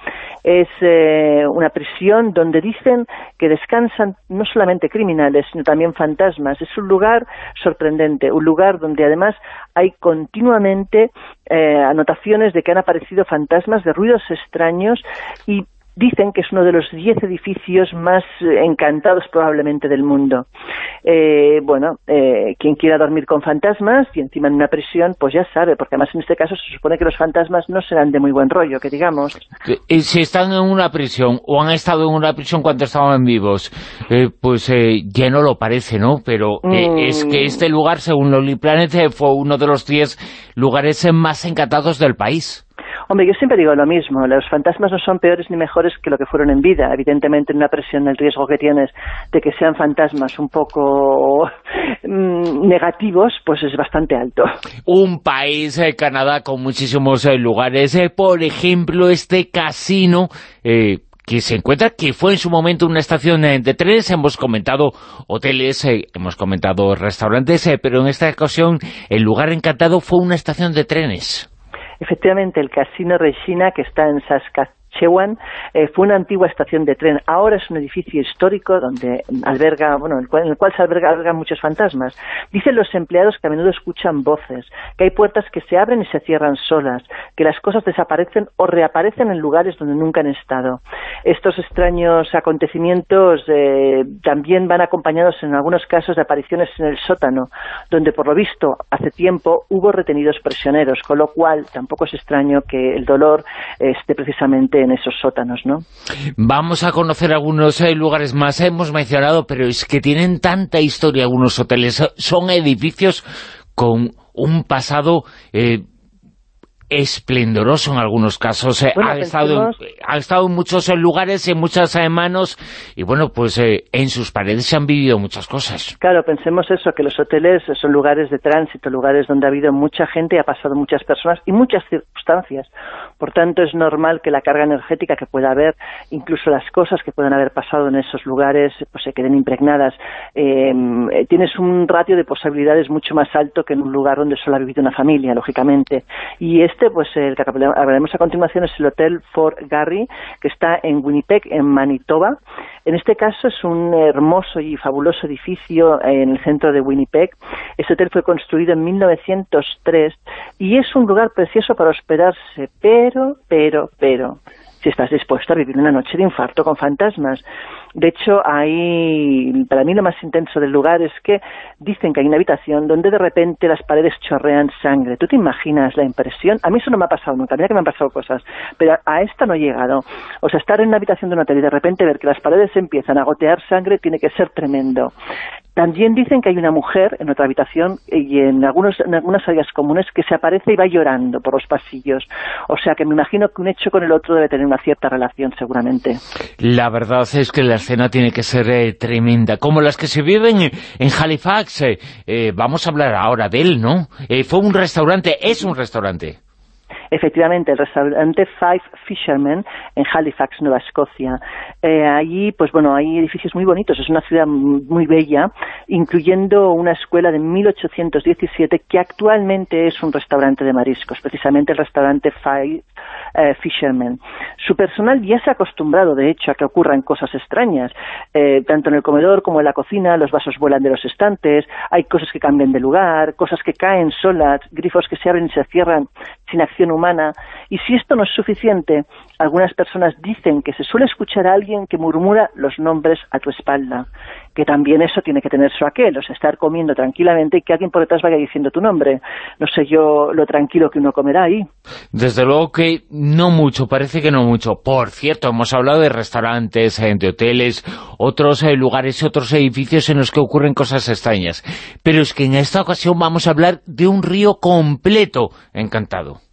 Es eh, una prisión donde dicen que descansan no solamente criminales, sino también fantasmas. Es un lugar sorprendente, un lugar donde además hay continuamente eh, anotaciones de que han aparecido fantasmas de ruidos extraños y dicen que es uno de los diez edificios más eh, encantados probablemente del mundo. Eh, bueno, eh, quien quiera dormir con fantasmas y encima en una prisión, pues ya sabe, porque además en este caso se supone que los fantasmas no serán de muy buen rollo, que digamos. Eh, Si están en una prisión o han estado en una prisión cuando estaban vivos, eh, pues eh, ya no lo parece, ¿no? Pero eh, Mm. es que este lugar, según Lonely Planet, eh, fue uno de los 10 lugares eh, más encantados del país. Hombre, yo siempre digo lo mismo, los fantasmas no son peores ni mejores que lo que fueron en vida. Evidentemente en una presión el riesgo que tienes de que sean fantasmas un poco mm, negativos, pues es bastante alto. Un país, eh, Canadá, con muchísimos eh, lugares. eh, por ejemplo, este casino... que se encuentra, que fue en su momento una estación de trenes, hemos comentado hoteles, hemos comentado restaurantes, pero en esta ocasión el lugar encantado fue una estación de trenes. Efectivamente, el Casino Regina, que está en Saskatchewan, eh, fue una antigua estación de tren. Ahora es un edificio histórico donde alberga, bueno, el cual- en el cual se alberga- albergan muchos fantasmas. Dicen los empleados que a menudo escuchan voces, que hay puertas que se abren y se cierran solas, que las cosas desaparecen o reaparecen en lugares donde nunca han estado. Estos extraños acontecimientos eh, también van acompañados en algunos casos de apariciones en el sótano, donde por lo visto hace tiempo hubo retenidos prisioneros, con lo cual tampoco es extraño que el dolor esté precisamente esos sótanos, ¿no? Vamos a conocer algunos eh, lugares más, hemos mencionado, pero es que tienen tanta historia algunos hoteles, son edificios con un pasado eh, esplendoroso en algunos casos, eh, Bueno, ha, estado, pensemos- ha estado en muchos eh, lugares, en muchas eh, manos, y bueno, pues eh, en sus paredes se han vivido muchas cosas. Claro, pensemos eso, que los hoteles son lugares de tránsito, lugares donde ha habido mucha gente ha pasado muchas personas y muchas circunstancias. Por tanto, es normal que la carga energética que pueda haber, incluso las cosas que puedan haber pasado en esos lugares, pues se queden impregnadas. Eh, tienes un ratio de posibilidades mucho más alto que en un lugar donde solo ha vivido una familia, lógicamente. Y este, pues el que hablaremos a continuación es el Hotel Fort Garry, que está en Winnipeg, en Manitoba. En este caso es un hermoso y fabuloso edificio en el centro de Winnipeg. Este hotel fue construido en 1903 y es un lugar precioso para hospedarse, pero, pero, pero, si estás dispuesto a vivir una noche de infarto con fantasmas. De hecho, hay, para mí lo más intenso del lugar es que dicen que hay una habitación donde de repente las paredes chorrean sangre. ¿Tú te imaginas la impresión? A mí eso no me ha pasado nunca, mira que me han pasado cosas, pero a esta no he llegado. O sea, estar en una habitación de un hotel y de repente ver que las paredes empiezan a gotear sangre tiene que ser tremendo. También dicen que hay una mujer en otra habitación y en, algunos, en algunas áreas comunes que se aparece y va llorando por los pasillos. O sea que me imagino que un hecho con el otro debe tener una cierta relación seguramente. La verdad es que escena tiene que ser eh, tremenda, como las que se viven en Halifax. eh, eh, vamos a hablar ahora de él, ¿no? Eh, fue un restaurante, es un restaurante. Efectivamente, el restaurante Five Fishermen en Halifax, Nueva Escocia. Eh, allí, pues bueno, hay edificios muy bonitos, es una ciudad muy bella, incluyendo una escuela de 1817 que actualmente es un restaurante de mariscos, precisamente el restaurante Five eh, Fishermen. Su personal ya se ha acostumbrado, de hecho, a que ocurran cosas extrañas, eh, tanto en el comedor como en la cocina, los vasos vuelan de los estantes, hay cosas que cambian de lugar, cosas que caen solas, grifos que se abren y se cierran sin acción humana, y si esto no es suficiente, algunas personas dicen que se suele escuchar a alguien que murmura los nombres a tu espalda, que también eso tiene que tener su aquel, o sea, estar comiendo tranquilamente y que alguien por detrás vaya diciendo tu nombre. No sé yo lo tranquilo que uno comerá ahí. Desde luego que no mucho, parece que no mucho. Por cierto, hemos hablado de restaurantes, eh, de hoteles, otros eh, lugares, otros edificios en los que ocurren cosas extrañas. Pero es que en esta ocasión vamos a hablar de un río completo encantado.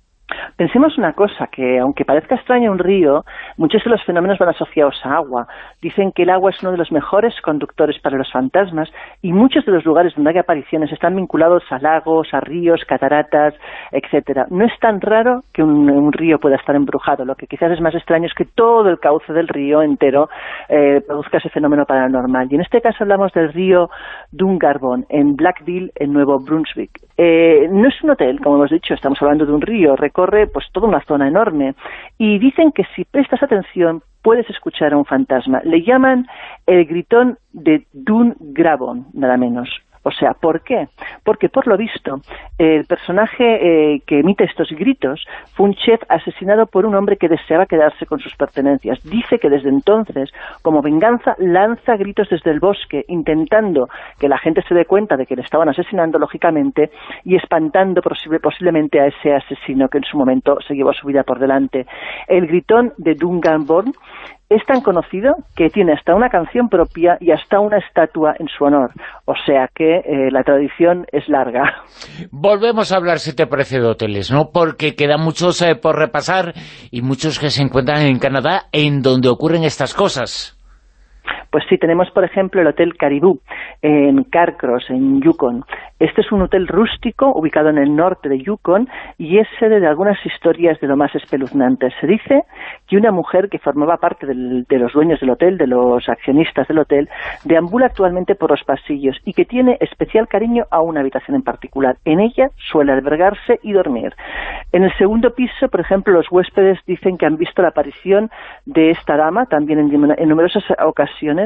Pensemos una cosa, que aunque parezca extraño un río, muchos de los fenómenos van asociados a agua. Dicen que el agua es uno de los mejores conductores para los fantasmas y muchos de los lugares donde hay apariciones están vinculados a lagos, a ríos, cataratas, etcétera. No es tan raro que un, río pueda estar embrujado. Lo que quizás es más extraño es que todo el cauce del río entero eh, produzca ese fenómeno paranormal. Y en este caso hablamos del río Dungarbon, en Blackville, en Nuevo Brunswick. Eh, no es un hotel, como hemos dicho, estamos hablando de un río, recorre pues toda una zona enorme. Y dicen que si prestas atención puedes escuchar a un fantasma. Le llaman el gritón de Dungrabon, nada menos. O sea, ¿por qué? Porque, por lo visto, el personaje eh, que emite estos gritos fue un chef asesinado por un hombre que deseaba quedarse con sus pertenencias. Dice que desde entonces, como venganza, lanza gritos desde el bosque, intentando que la gente se dé cuenta de que le estaban asesinando, lógicamente, y espantando posible- posiblemente a ese asesino que en su momento se llevó su vida por delante. El gritón de Dunganborn es tan conocido que tiene hasta una canción propia y hasta una estatua en su honor. O sea que eh, la tradición es larga. Volvemos a hablar, si te parece, de hoteles, ¿no? Porque quedan muchos eh, por repasar y muchos que se encuentran en Canadá en donde ocurren estas cosas. Pues sí, tenemos por ejemplo el Hotel Caribou en Carcross, en Yukon. Este es un hotel rústico ubicado en el norte de Yukon y es sede de algunas historias de lo más espeluznantes. Se dice que una mujer que formaba parte de los dueños del hotel, de los accionistas del hotel, deambula actualmente por los pasillos y que tiene especial cariño a una habitación en particular. En ella suele albergarse y dormir. En el segundo piso, por ejemplo, los huéspedes dicen que han visto la aparición de esta dama, también en numerosas ocasiones,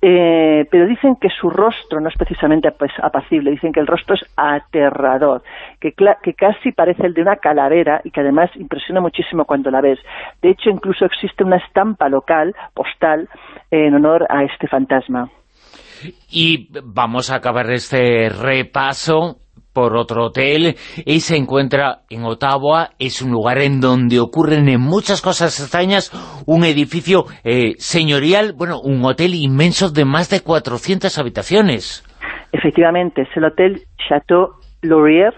eh, pero dicen que su rostro no es precisamente apacible, dicen que el rostro es aterrador, que, que casi parece el de una calavera y que además impresiona muchísimo cuando la ves. De hecho, incluso existe una estampa local, postal, en honor a este fantasma. Y vamos a acabar este repaso por otro hotel y se encuentra en Ottawa, es un lugar en donde ocurren muchas cosas extrañas, un edificio eh, señorial, bueno, un hotel inmenso de más de 400 habitaciones. Efectivamente, es el hotel Chateau Laurier.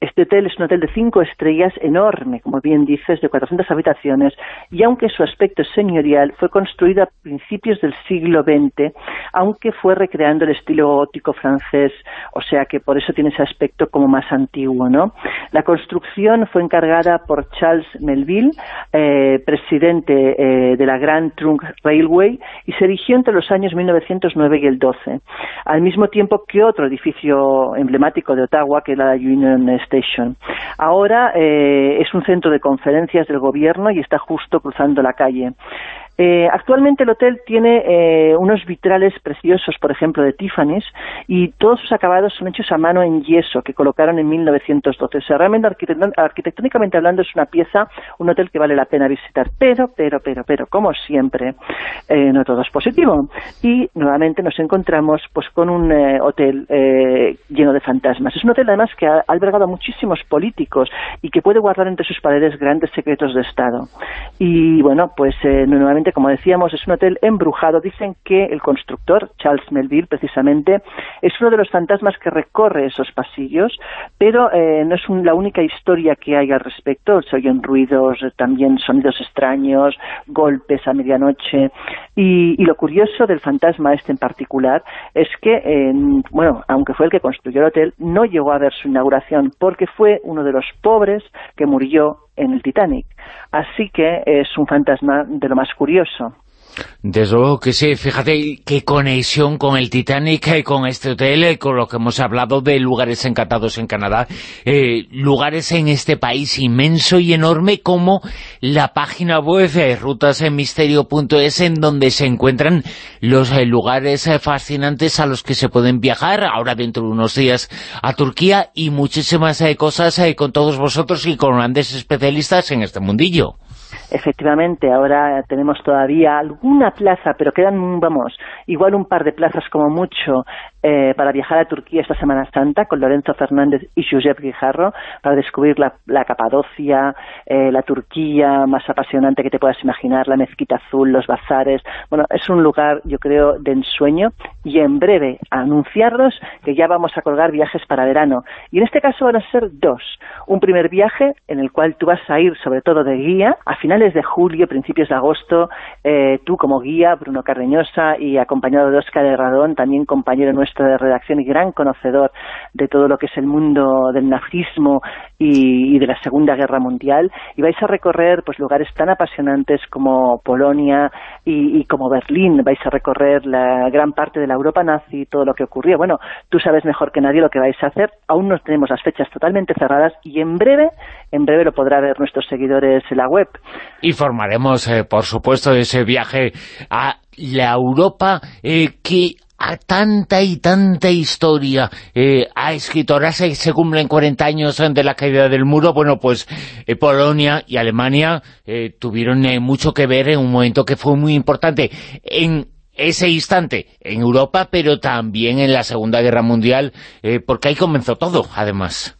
Este hotel es un hotel de cinco estrellas enorme, como bien dices, de 400 habitaciones, y aunque su aspecto es señorial, fue construido a principios del siglo XX, aunque fue recreando el estilo gótico francés, o sea que por eso tiene ese aspecto como más antiguo, ¿no? La construcción fue encargada por Charles Melville, eh, presidente eh, de la Grand Trunk Railway, y se erigió entre los años 1909 y el 12, al mismo tiempo que otro edificio emblemático de Ottawa, que es la Union Ahora eh, es un centro de conferencias del gobierno y está justo cruzando la calle. Eh, actualmente el hotel tiene eh, unos vitrales preciosos, por ejemplo, de Tiffany's, y todos sus acabados son hechos a mano en yeso, que colocaron en 1912. O sea, realmente arquitect- arquitectónicamente hablando es una pieza, un hotel que vale la pena visitar. Pero, pero, pero, pero, como siempre, eh, no todo es positivo. Y nuevamente nos encontramos pues con un eh, hotel eh, lleno de fantasmas. Es un hotel además que ha albergado a muchísimos políticos y que puede guardar entre sus paredes grandes secretos de Estado. Y bueno, pues eh, como decíamos, es un hotel embrujado. Dicen que el constructor, Charles Melville, precisamente, es uno de los fantasmas que recorre esos pasillos, pero eh, no es un- la única historia que hay al respecto. Se oyen ruidos, eh, también sonidos extraños, golpes a medianoche. Y, y lo curioso del fantasma este en particular es que, eh, bueno, aunque fue el que construyó el hotel, no llegó a ver su inauguración porque fue uno de los pobres que murió en el Titanic. Así que es un fantasma de lo más curioso. Desde luego que sí, fíjate qué conexión con el Titanic, eh, con este hotel, eh, con lo que hemos hablado de lugares encantados en Canadá, eh, lugares en este país inmenso y enorme como la página web de rutasenmisterio.es en donde se encuentran los eh, lugares eh, fascinantes a los que se pueden viajar, ahora dentro de unos días a Turquía y muchísimas eh, cosas eh, con todos vosotros y con grandes especialistas en este mundillo. Efectivamente, ahora tenemos todavía alguna plaza, pero quedan, vamos, igual un par de plazas como mucho eh, para viajar a Turquía esta Semana Santa con Lorenzo Fernández y Josep Guijarro para descubrir la, la Capadocia, eh, la Turquía más apasionante que te puedas imaginar, la Mezquita Azul, los bazares. Bueno, es un lugar, yo creo, de ensueño y en breve anunciarlos que ya vamos a colgar viajes para verano. Y en este caso van a ser dos. Un primer viaje en el cual tú vas a ir sobre todo de guía a finales de julio, principios de agosto, eh, tú como guía, Bruno Cardeñosa, y acompañado de Óscar Herradón, también compañero nuestro de redacción y gran conocedor de todo lo que es el mundo del nazismo y, y de la Segunda Guerra Mundial, y vais a recorrer pues lugares tan apasionantes como Polonia y, y como Berlín, vais a recorrer la gran parte de la Europa nazi, todo lo que ocurrió. Bueno, tú sabes mejor que nadie lo que vais a hacer, aún no tenemos las fechas totalmente cerradas y en breve, en breve lo podrá ver nuestros seguidores en la web. Y formaremos, eh, por supuesto, ese viaje a la Europa eh, que a tanta y tanta historia, eh, a escritoras se cumplen 40 años de la caída del muro, bueno, pues eh, Polonia y Alemania eh, tuvieron eh, mucho que ver en un momento que fue muy importante en ese instante en Europa, pero también en la Segunda Guerra Mundial, porque ahí comenzó todo, además.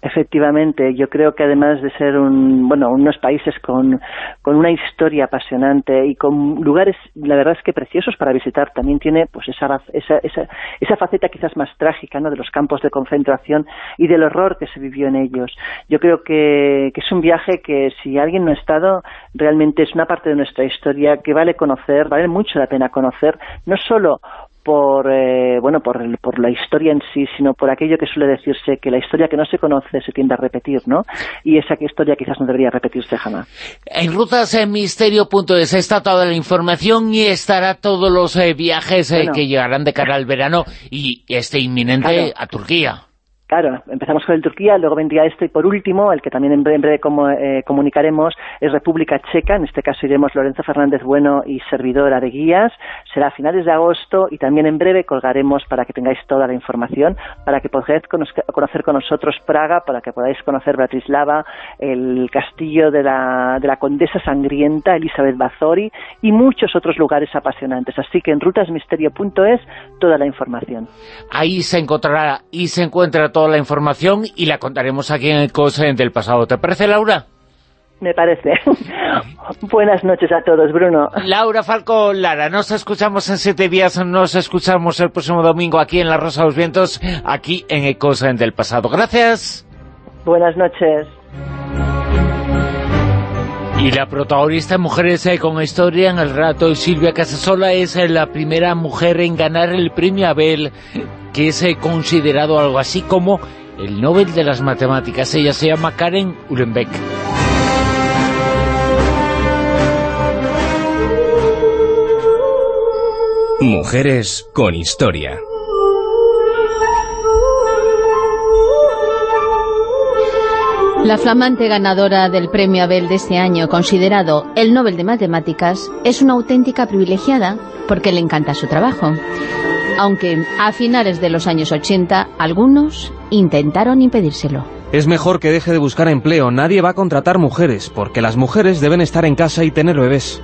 Efectivamente, yo creo que además de ser un, bueno, unos países con, una historia apasionante y con lugares, la verdad es que preciosos para visitar, también tiene pues esa, esa, esa, esa faceta quizás más trágica ¿no? de los campos de concentración y del horror que se vivió en ellos. Yo creo que, que es un viaje que si alguien no ha estado, realmente es una parte de nuestra historia que vale conocer, vale mucho la pena conocer, no solo por eh, bueno por, por la historia en sí, sino por aquello que suele decirse que la historia que no se conoce se tiende a repetir, ¿no? Y esa historia quizás no debería repetirse jamás. En rutasenmisterio.es está toda la información y estará todos los eh, viajes eh, Bueno. que llegarán de cara al verano y este inminente Claro. a Turquía. Claro, empezamos con el Turquía, luego vendría este y por último, el que también en breve, como, eh, comunicaremos, es República Checa, en este caso iremos Lorenzo Fernández Bueno y servidora de guías, será a finales de agosto y también en breve colgaremos para que tengáis toda la información, para que podáis conocer con nosotros Praga, para que podáis conocer Bratislava, el castillo de la, de la condesa sangrienta Elizabeth Bazori y muchos otros lugares apasionantes. Así que en rutasmisterio.es toda la información. Ahí se encontrará y se encuentra toda la información y la contaremos aquí en el COS del pasado. ¿Te parece, Laura? Me parece. Buenas noches a todos, Bruno. Laura Falco Lara, nos escuchamos en siete días, nos escuchamos el próximo domingo aquí en La Rosa de los Vientos, aquí en Ecos del Pasado. Gracias. Buenas noches. Y la protagonista Mujeres eh, con Historia en el rato, Silvia Casasola, es eh, la primera mujer en ganar el premio Abel, que es eh, considerado algo así como el Nobel de las Matemáticas. Ella se llama Karen Uhlenbeck. Mujeres con historia. La flamante ganadora del premio Abel de este año, considerado el Nobel de Matemáticas, es una auténtica privilegiada porque le encanta su trabajo. Aunque a finales de los años 80, algunos intentaron impedírselo. Es mejor que deje de buscar empleo. Nadie va a contratar mujeres, porque las mujeres deben estar en casa y tener bebés.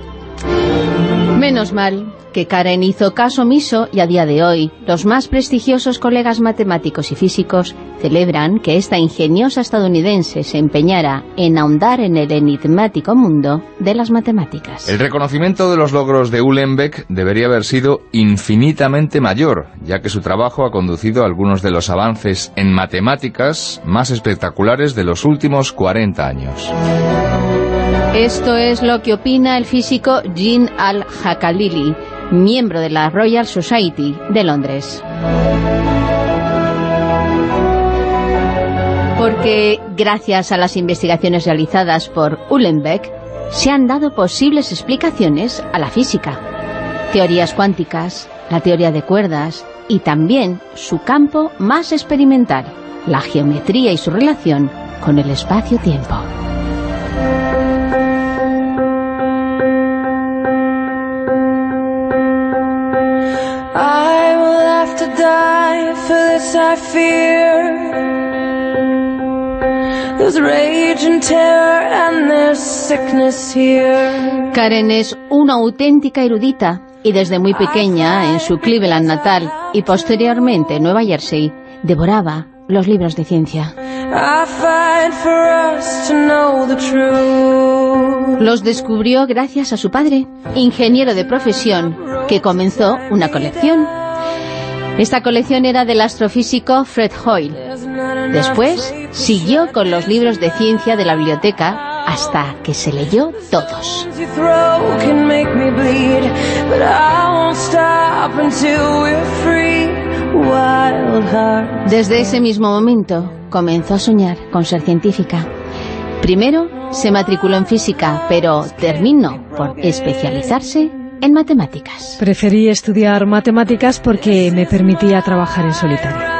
Menos mal que Karen hizo caso omiso y a día de hoy los más prestigiosos colegas matemáticos y físicos celebran que esta ingeniosa estadounidense se empeñara en ahondar en el enigmático mundo de las matemáticas. El reconocimiento de los logros de Uhlenbeck debería haber sido infinitamente mayor, ya que su trabajo ha conducido a algunos de los avances en matemáticas más espectaculares de los últimos 40 años. Esto es lo que opina el físico Jean Al-Hakalili, miembro de la Royal Society de Londres. Porque gracias a las investigaciones realizadas por Uhlenbeck, se han dado posibles explicaciones a la física, teorías cuánticas, la teoría de cuerdas y también su campo más experimental, la geometría y su relación con el espacio-tiempo. Die for this I fear There's rage and terror and there's sickness here Karen es una auténtica erudita y desde muy pequeña, en su Cleveland natal y posteriormente en Nueva Jersey, devoraba los libros de ciencia. Los descubrió gracias a su padre, ingeniero de profesión, que comenzó una colección. Esta colección era del astrofísico Fred Hoyle. Después siguió con los libros de ciencia de la biblioteca hasta que se leyó todos. Desde ese mismo momento comenzó a soñar con ser científica. Primero se matriculó en física, pero terminó por especializarse en matemáticas. Preferí estudiar matemáticas porque me permitía trabajar en solitario.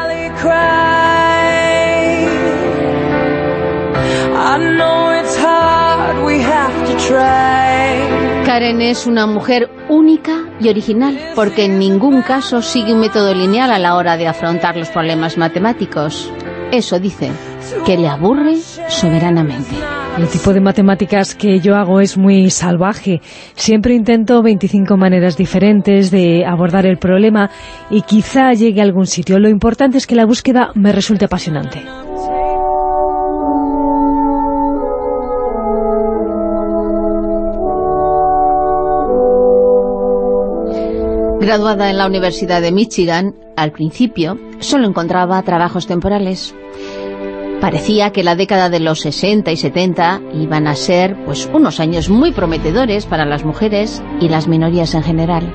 Karen es una mujer única y original, porque en ningún caso sigue un método lineal a la hora de afrontar los problemas matemáticos. Eso dice, que le aburre soberanamente. El tipo de matemáticas que yo hago es muy salvaje. Siempre intento 25 maneras diferentes de abordar el problema y quizá llegue a algún sitio. Lo importante es que la búsqueda me resulte apasionante. Graduada en la Universidad de Michigan, al principio solo encontraba trabajos temporales. Parecía que la década de los 60 y 70 iban a ser pues unos años muy prometedores para las mujeres y las minorías en general.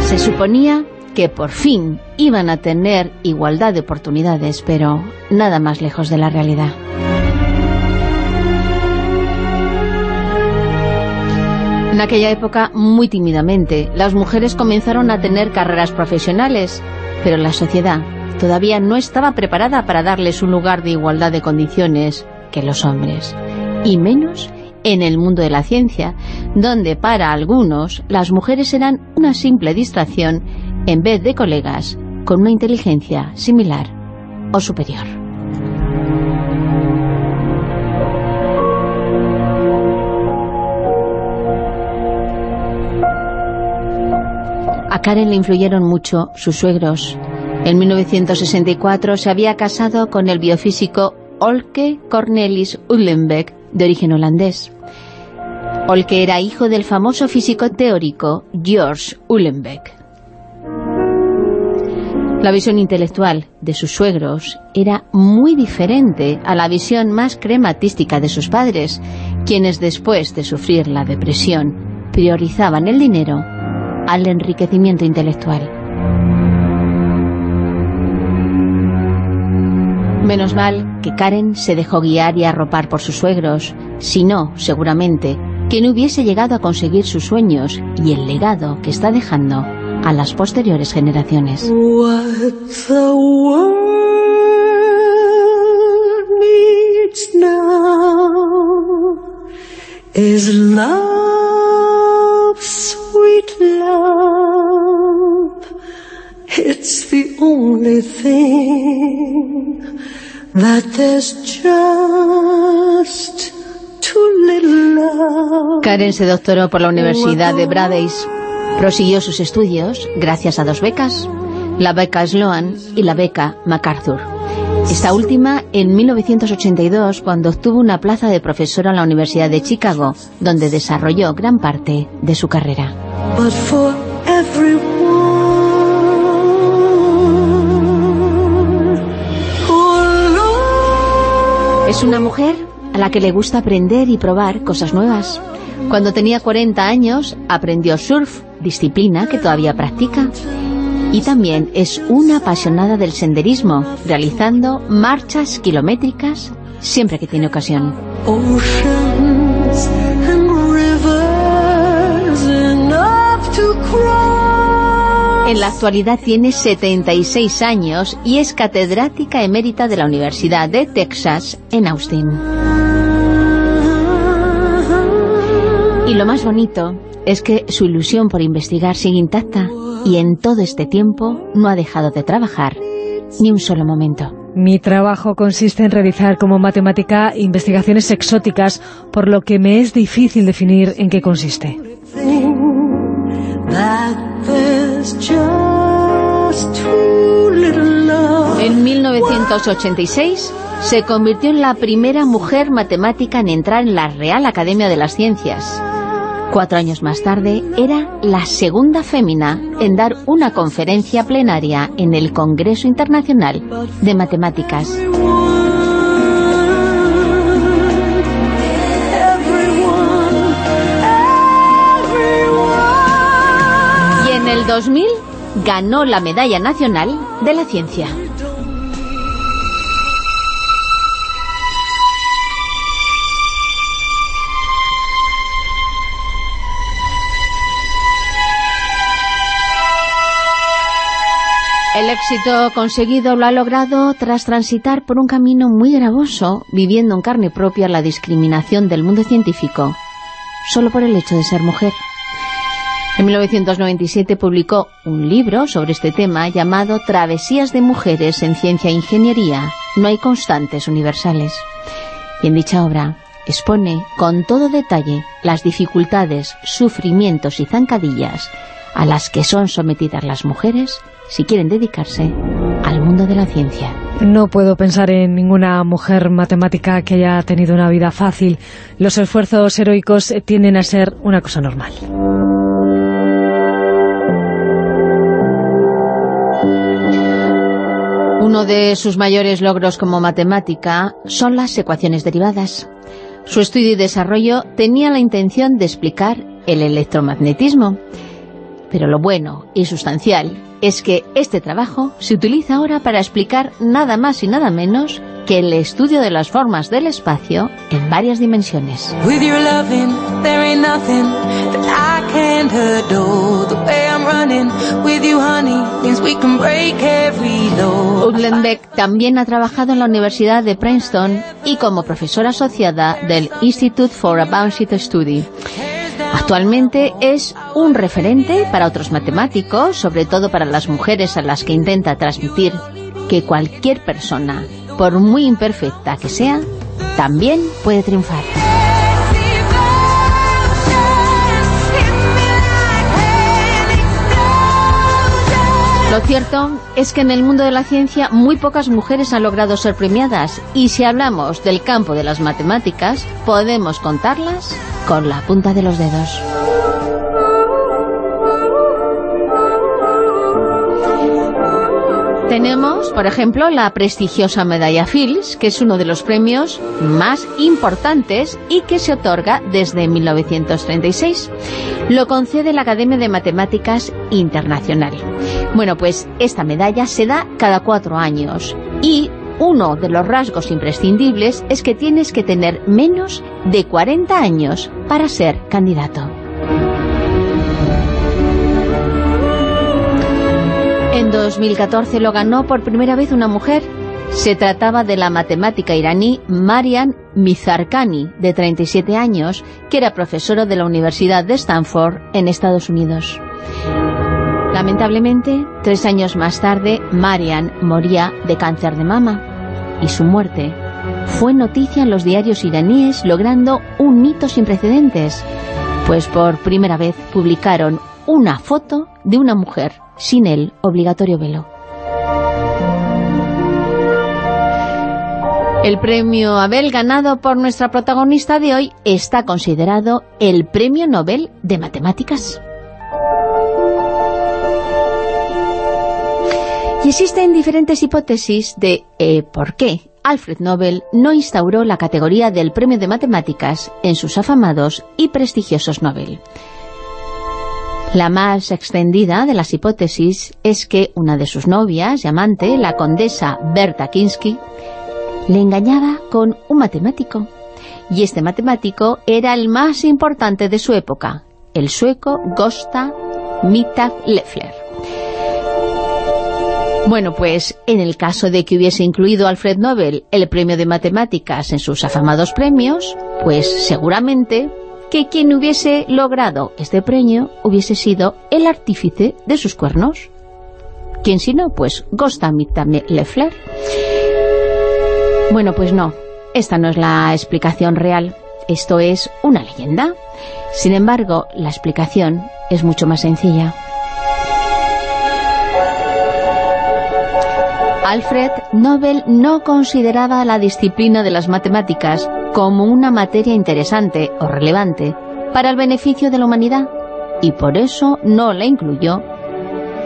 Se suponía que por fin iban a tener igualdad de oportunidades, pero nada más lejos de la realidad. En aquella época, muy tímidamente, las mujeres comenzaron a tener carreras profesionales, pero la sociedad todavía no estaba preparada para darles un lugar de igualdad de condiciones que los hombres, y menos en el mundo de la ciencia, donde para algunos las mujeres eran una simple distracción en vez de colegas con una inteligencia similar o superior. A Karen le influyeron mucho sus suegros. En 1964 se había casado con el biofísico Olke Cornelis Uhlenbeck, de origen holandés. Olke era hijo del famoso físico teórico George Uhlenbeck. La visión intelectual de sus suegros era muy diferente a la visión más crematística de sus padres, quienes después de sufrir la depresión priorizaban el dinero al enriquecimiento intelectual. Menos mal que Karen se dejó guiar y arropar por sus suegros, si no, seguramente, que no hubiese llegado a conseguir sus sueños y el legado que está dejando a las posteriores generaciones. Is love, It's the only thing that there's just too little love. Karen se doctoró por la Universidad de Brandeis. Prosiguió sus estudios gracias a dos becas, la beca Sloan y la beca MacArthur. Esta última en 1982 cuando obtuvo una plaza de profesora en la Universidad de Chicago, donde desarrolló gran parte de su carrera. But for Es una mujer a la que le gusta aprender y probar cosas nuevas. Cuando tenía 40 años aprendió surf, disciplina que todavía practica. Y también es una apasionada del senderismo, realizando marchas kilométricas siempre que tiene ocasión. En la actualidad tiene 76 años y es catedrática emérita de la Universidad de Texas en Austin. Y lo más bonito es que su ilusión por investigar sigue intacta y en todo este tiempo no ha dejado de trabajar ni un solo momento. Mi trabajo consiste en realizar como matemática investigaciones exóticas, por lo que me es difícil definir en qué consiste. En 1986 se convirtió en la primera mujer matemática en entrar en la Real Academia de las Ciencias. Cuatro años más tarde, era la segunda fémina en dar una conferencia plenaria en el Congreso Internacional de Matemáticas. El 2000 ganó la Medalla Nacional de la Ciencia. El éxito conseguido lo ha logrado tras transitar por un camino muy gravoso, viviendo en carne propia la discriminación del mundo científico, solo por el hecho de ser mujer. En 1997 publicó un libro sobre este tema llamado Travesías de mujeres en ciencia e ingeniería. No hay constantes universales. Y en dicha obra expone con todo detalle las dificultades, sufrimientos y zancadillas a las que son sometidas las mujeres si quieren dedicarse al mundo de la ciencia. No puedo pensar en ninguna mujer matemática que haya tenido una vida fácil. Los esfuerzos heroicos tienden a ser una cosa normal. Uno de sus mayores logros como matemática son las ecuaciones derivadas. Su estudio y desarrollo tenía la intención de explicar el electromagnetismo. Pero lo bueno y sustancial es que este trabajo se utiliza ahora para explicar nada más y nada menos que el estudio de las formas del espacio en varias dimensiones. Udlenbeck también ha trabajado en la Universidad de Princeton y como profesora asociada del Institute for Advanced Study. Actualmente es un referente para otros matemáticos, sobre todo para las mujeres a las que intenta transmitir que cualquier persona, por muy imperfecta que sea, también puede triunfar. Lo cierto es que en el mundo de la ciencia muy pocas mujeres han logrado ser premiadas y si hablamos del campo de las matemáticas podemos contarlas con la punta de los dedos. Tenemos, por ejemplo, la prestigiosa medalla Fields, que es uno de los premios más importantes y que se otorga desde 1936. Lo concede la Academia de Matemáticas Internacional. Bueno, pues esta medalla se da cada cuatro años y uno de los rasgos imprescindibles es que tienes que tener menos de 40 años para ser candidato. En 2014 lo ganó por primera vez una mujer. Se trataba de la matemática iraní Marian Mizarkani, de 37 años, que era profesora de la Universidad de Stanford en Estados Unidos. Lamentablemente, tres años más tarde, Marian moría de cáncer de mama y su muerte fue noticia en los diarios iraníes logrando un hito sin precedentes, pues por primera vez publicaron una foto de una mujer sin el obligatorio velo. El premio Abel ganado por nuestra protagonista de hoy está considerado el Premio Nobel de Matemáticas. Y existen diferentes hipótesis de eh, por qué Alfred Nobel no instauró la categoría del Premio de Matemáticas en sus afamados y prestigiosos Nobel. La más extendida de las hipótesis es que una de sus novias y amante, la condesa Berta Kinsky, le engañaba con un matemático. Y este matemático era el más importante de su época, el sueco Gosta Mittag Leffler. Bueno, pues en el caso de que hubiese incluido Alfred Nobel el premio de matemáticas en sus afamados premios, pues seguramente que quien hubiese logrado este premio hubiese sido el artífice de sus cuernos. ¿Quién si no? Pues Gosta Mittag Leffler. Bueno, pues no, esta no es la explicación real, esto es una leyenda. Sin embargo, la explicación es mucho más sencilla. Alfred Nobel no consideraba la disciplina de las matemáticas como una materia interesante o relevante para el beneficio de la humanidad y por eso no la incluyó,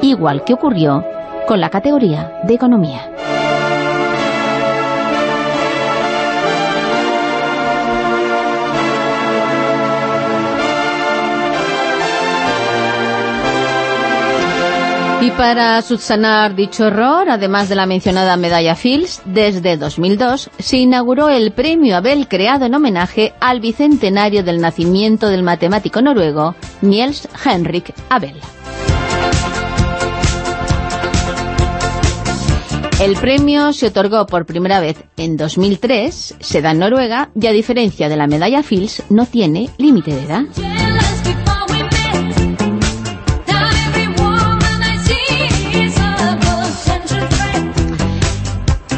igual que ocurrió con la categoría de economía. Y para subsanar dicho error, además de la mencionada medalla Fields, desde 2002 se inauguró el premio Abel creado en homenaje al bicentenario del nacimiento del matemático noruego Niels Henrik Abel. El premio se otorgó por primera vez en 2003, se da en Noruega y a diferencia de la medalla Fields no tiene límite de edad.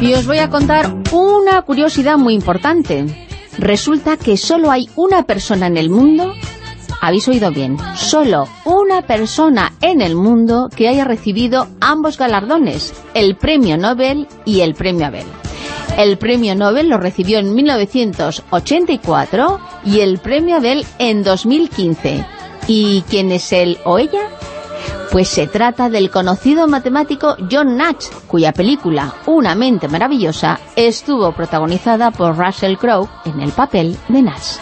Y os voy a contar una curiosidad muy importante. Resulta que solo hay una persona en el mundo, habéis oído bien, solo una persona en el mundo que haya recibido ambos galardones, el Premio Nobel y el Premio Abel. El Premio Nobel lo recibió en 1984 y el Premio Abel en 2015. ¿Y quién es él o ella? Pues se trata del conocido matemático John Nash, cuya película Una mente maravillosa estuvo protagonizada por Russell Crowe en el papel de Nash.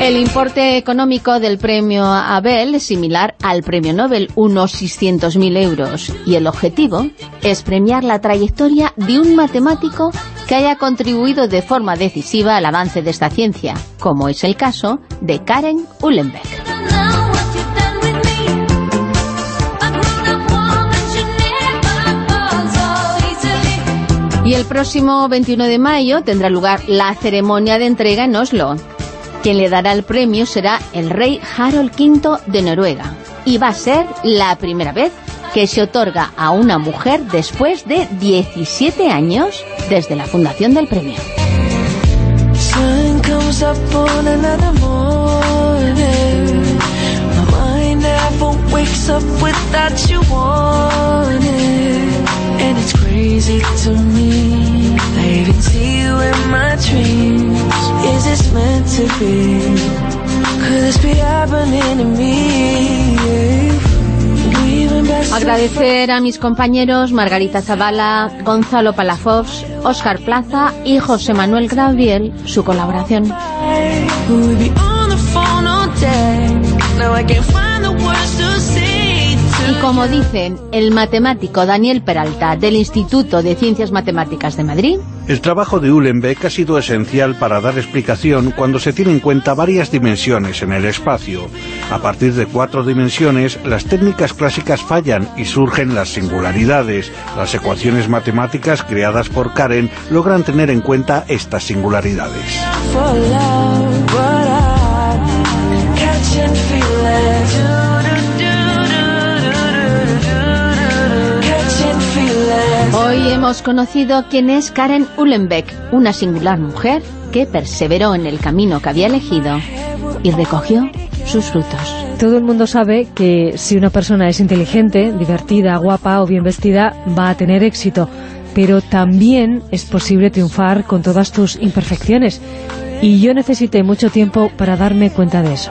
El importe económico del premio Abel es similar al premio Nobel, unos 600.000 euros, y el objetivo es premiar la trayectoria de un matemático que haya contribuido de forma decisiva al avance de esta ciencia, como es el caso de Karen Uhlenbeck. Y el próximo 21 de mayo tendrá lugar la ceremonia de entrega en Oslo. Quien le dará el premio será el rey Harald V de Noruega. Y va a ser la primera vez que se otorga a una mujer después de 17 años desde la fundación del premio. Agradecer a mis compañeros Margarita Zavala, Gonzalo Palafox, Óscar Plaza y José Manuel Gabriel su colaboración. Y como dicen el matemático Daniel Peralta del Instituto de Ciencias Matemáticas de Madrid, El trabajo de Uhlenbeck ha sido esencial para dar explicación cuando se tiene en cuenta varias dimensiones en el espacio. A partir de cuatro dimensiones, las técnicas clásicas fallan y surgen las singularidades. Las ecuaciones matemáticas creadas por Karen logran tener en cuenta estas singularidades. Hemos conocido quién es Karen Uhlenbeck, una singular mujer que perseveró en el camino que había elegido y recogió sus frutos. Todo el mundo sabe que si una persona es inteligente, divertida, guapa o bien vestida, va a tener éxito. Pero también es posible triunfar con todas tus imperfecciones. Y yo necesité mucho tiempo para darme cuenta de eso.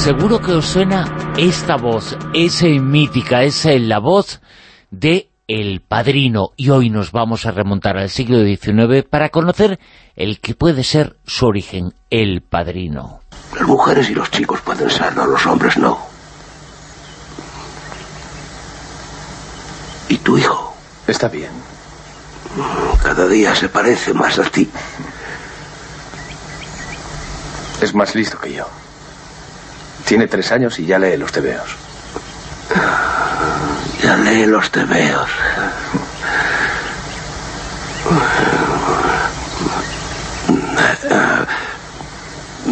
Seguro que os suena esta voz, es mítica, es la voz de El Padrino. Y hoy nos vamos a remontar al siglo XIX para conocer el que puede ser su origen, El Padrino. Las mujeres y los chicos pueden serlo, los hombres no. ¿Y tu hijo? Está bien. Cada día se parece más a ti. Es más listo que yo. Tiene tres años y ya lee los tebeos. Ya lee los tebeos.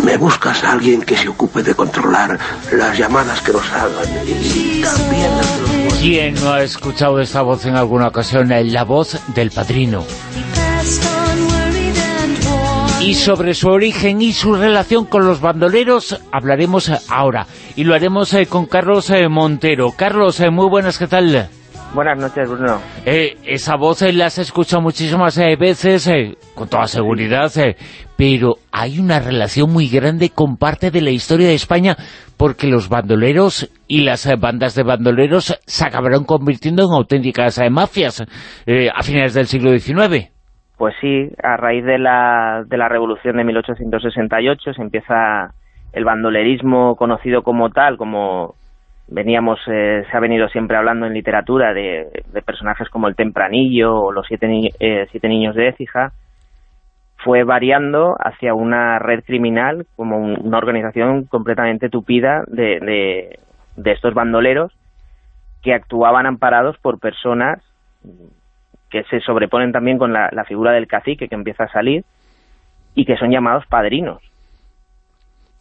Me buscas a alguien que se ocupe de controlar las llamadas que nos hagan y también las de los ¿Quién no ha escuchado esta voz en alguna ocasión? La voz del padrino. Y sobre su origen y su relación con los bandoleros hablaremos ahora. Y lo haremos eh, con Carlos eh, Montero. Carlos, eh, muy buenas, ¿qué tal? Buenas noches, Bruno. esa voz la has escuchado muchísimas veces, con toda seguridad, pero hay una relación muy grande con parte de la historia de España, porque los bandoleros y las bandas de bandoleros se acabaron convirtiendo en auténticas mafias a finales del siglo XIX. Pues sí, a raíz de la, de la revolución de 1868 se empieza el bandolerismo conocido como tal, como veníamos eh, se ha venido siempre hablando en literatura de, personajes como el Tempranillo o los siete, eh, siete niños de Écija, fue variando hacia una red criminal como una organización completamente tupida de, de estos bandoleros que actuaban amparados por personas que se sobreponen también con la, figura del cacique que empieza a salir y que son llamados padrinos.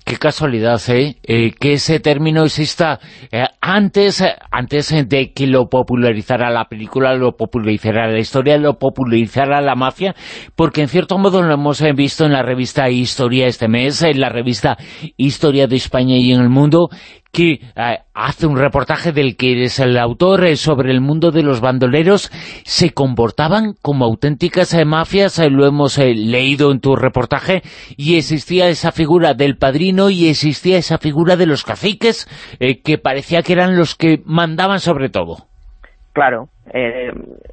Qué casualidad, ¿eh? eh que ese término exista eh, antes, antes de que lo popularizara la película, lo popularizara la historia, lo popularizara la mafia, porque en cierto modo lo hemos eh, visto en la revista Historia este mes, en la revista Historia de España y en el mundo, que eh, hace un reportaje del que eres el autor eh, sobre el mundo de los bandoleros, se comportaban como auténticas eh, mafias, lo hemos leído en tu reportaje, y existía esa figura del padrino y existía esa figura de los caciques, que parecía que eran los que mandaban sobre todo. Claro,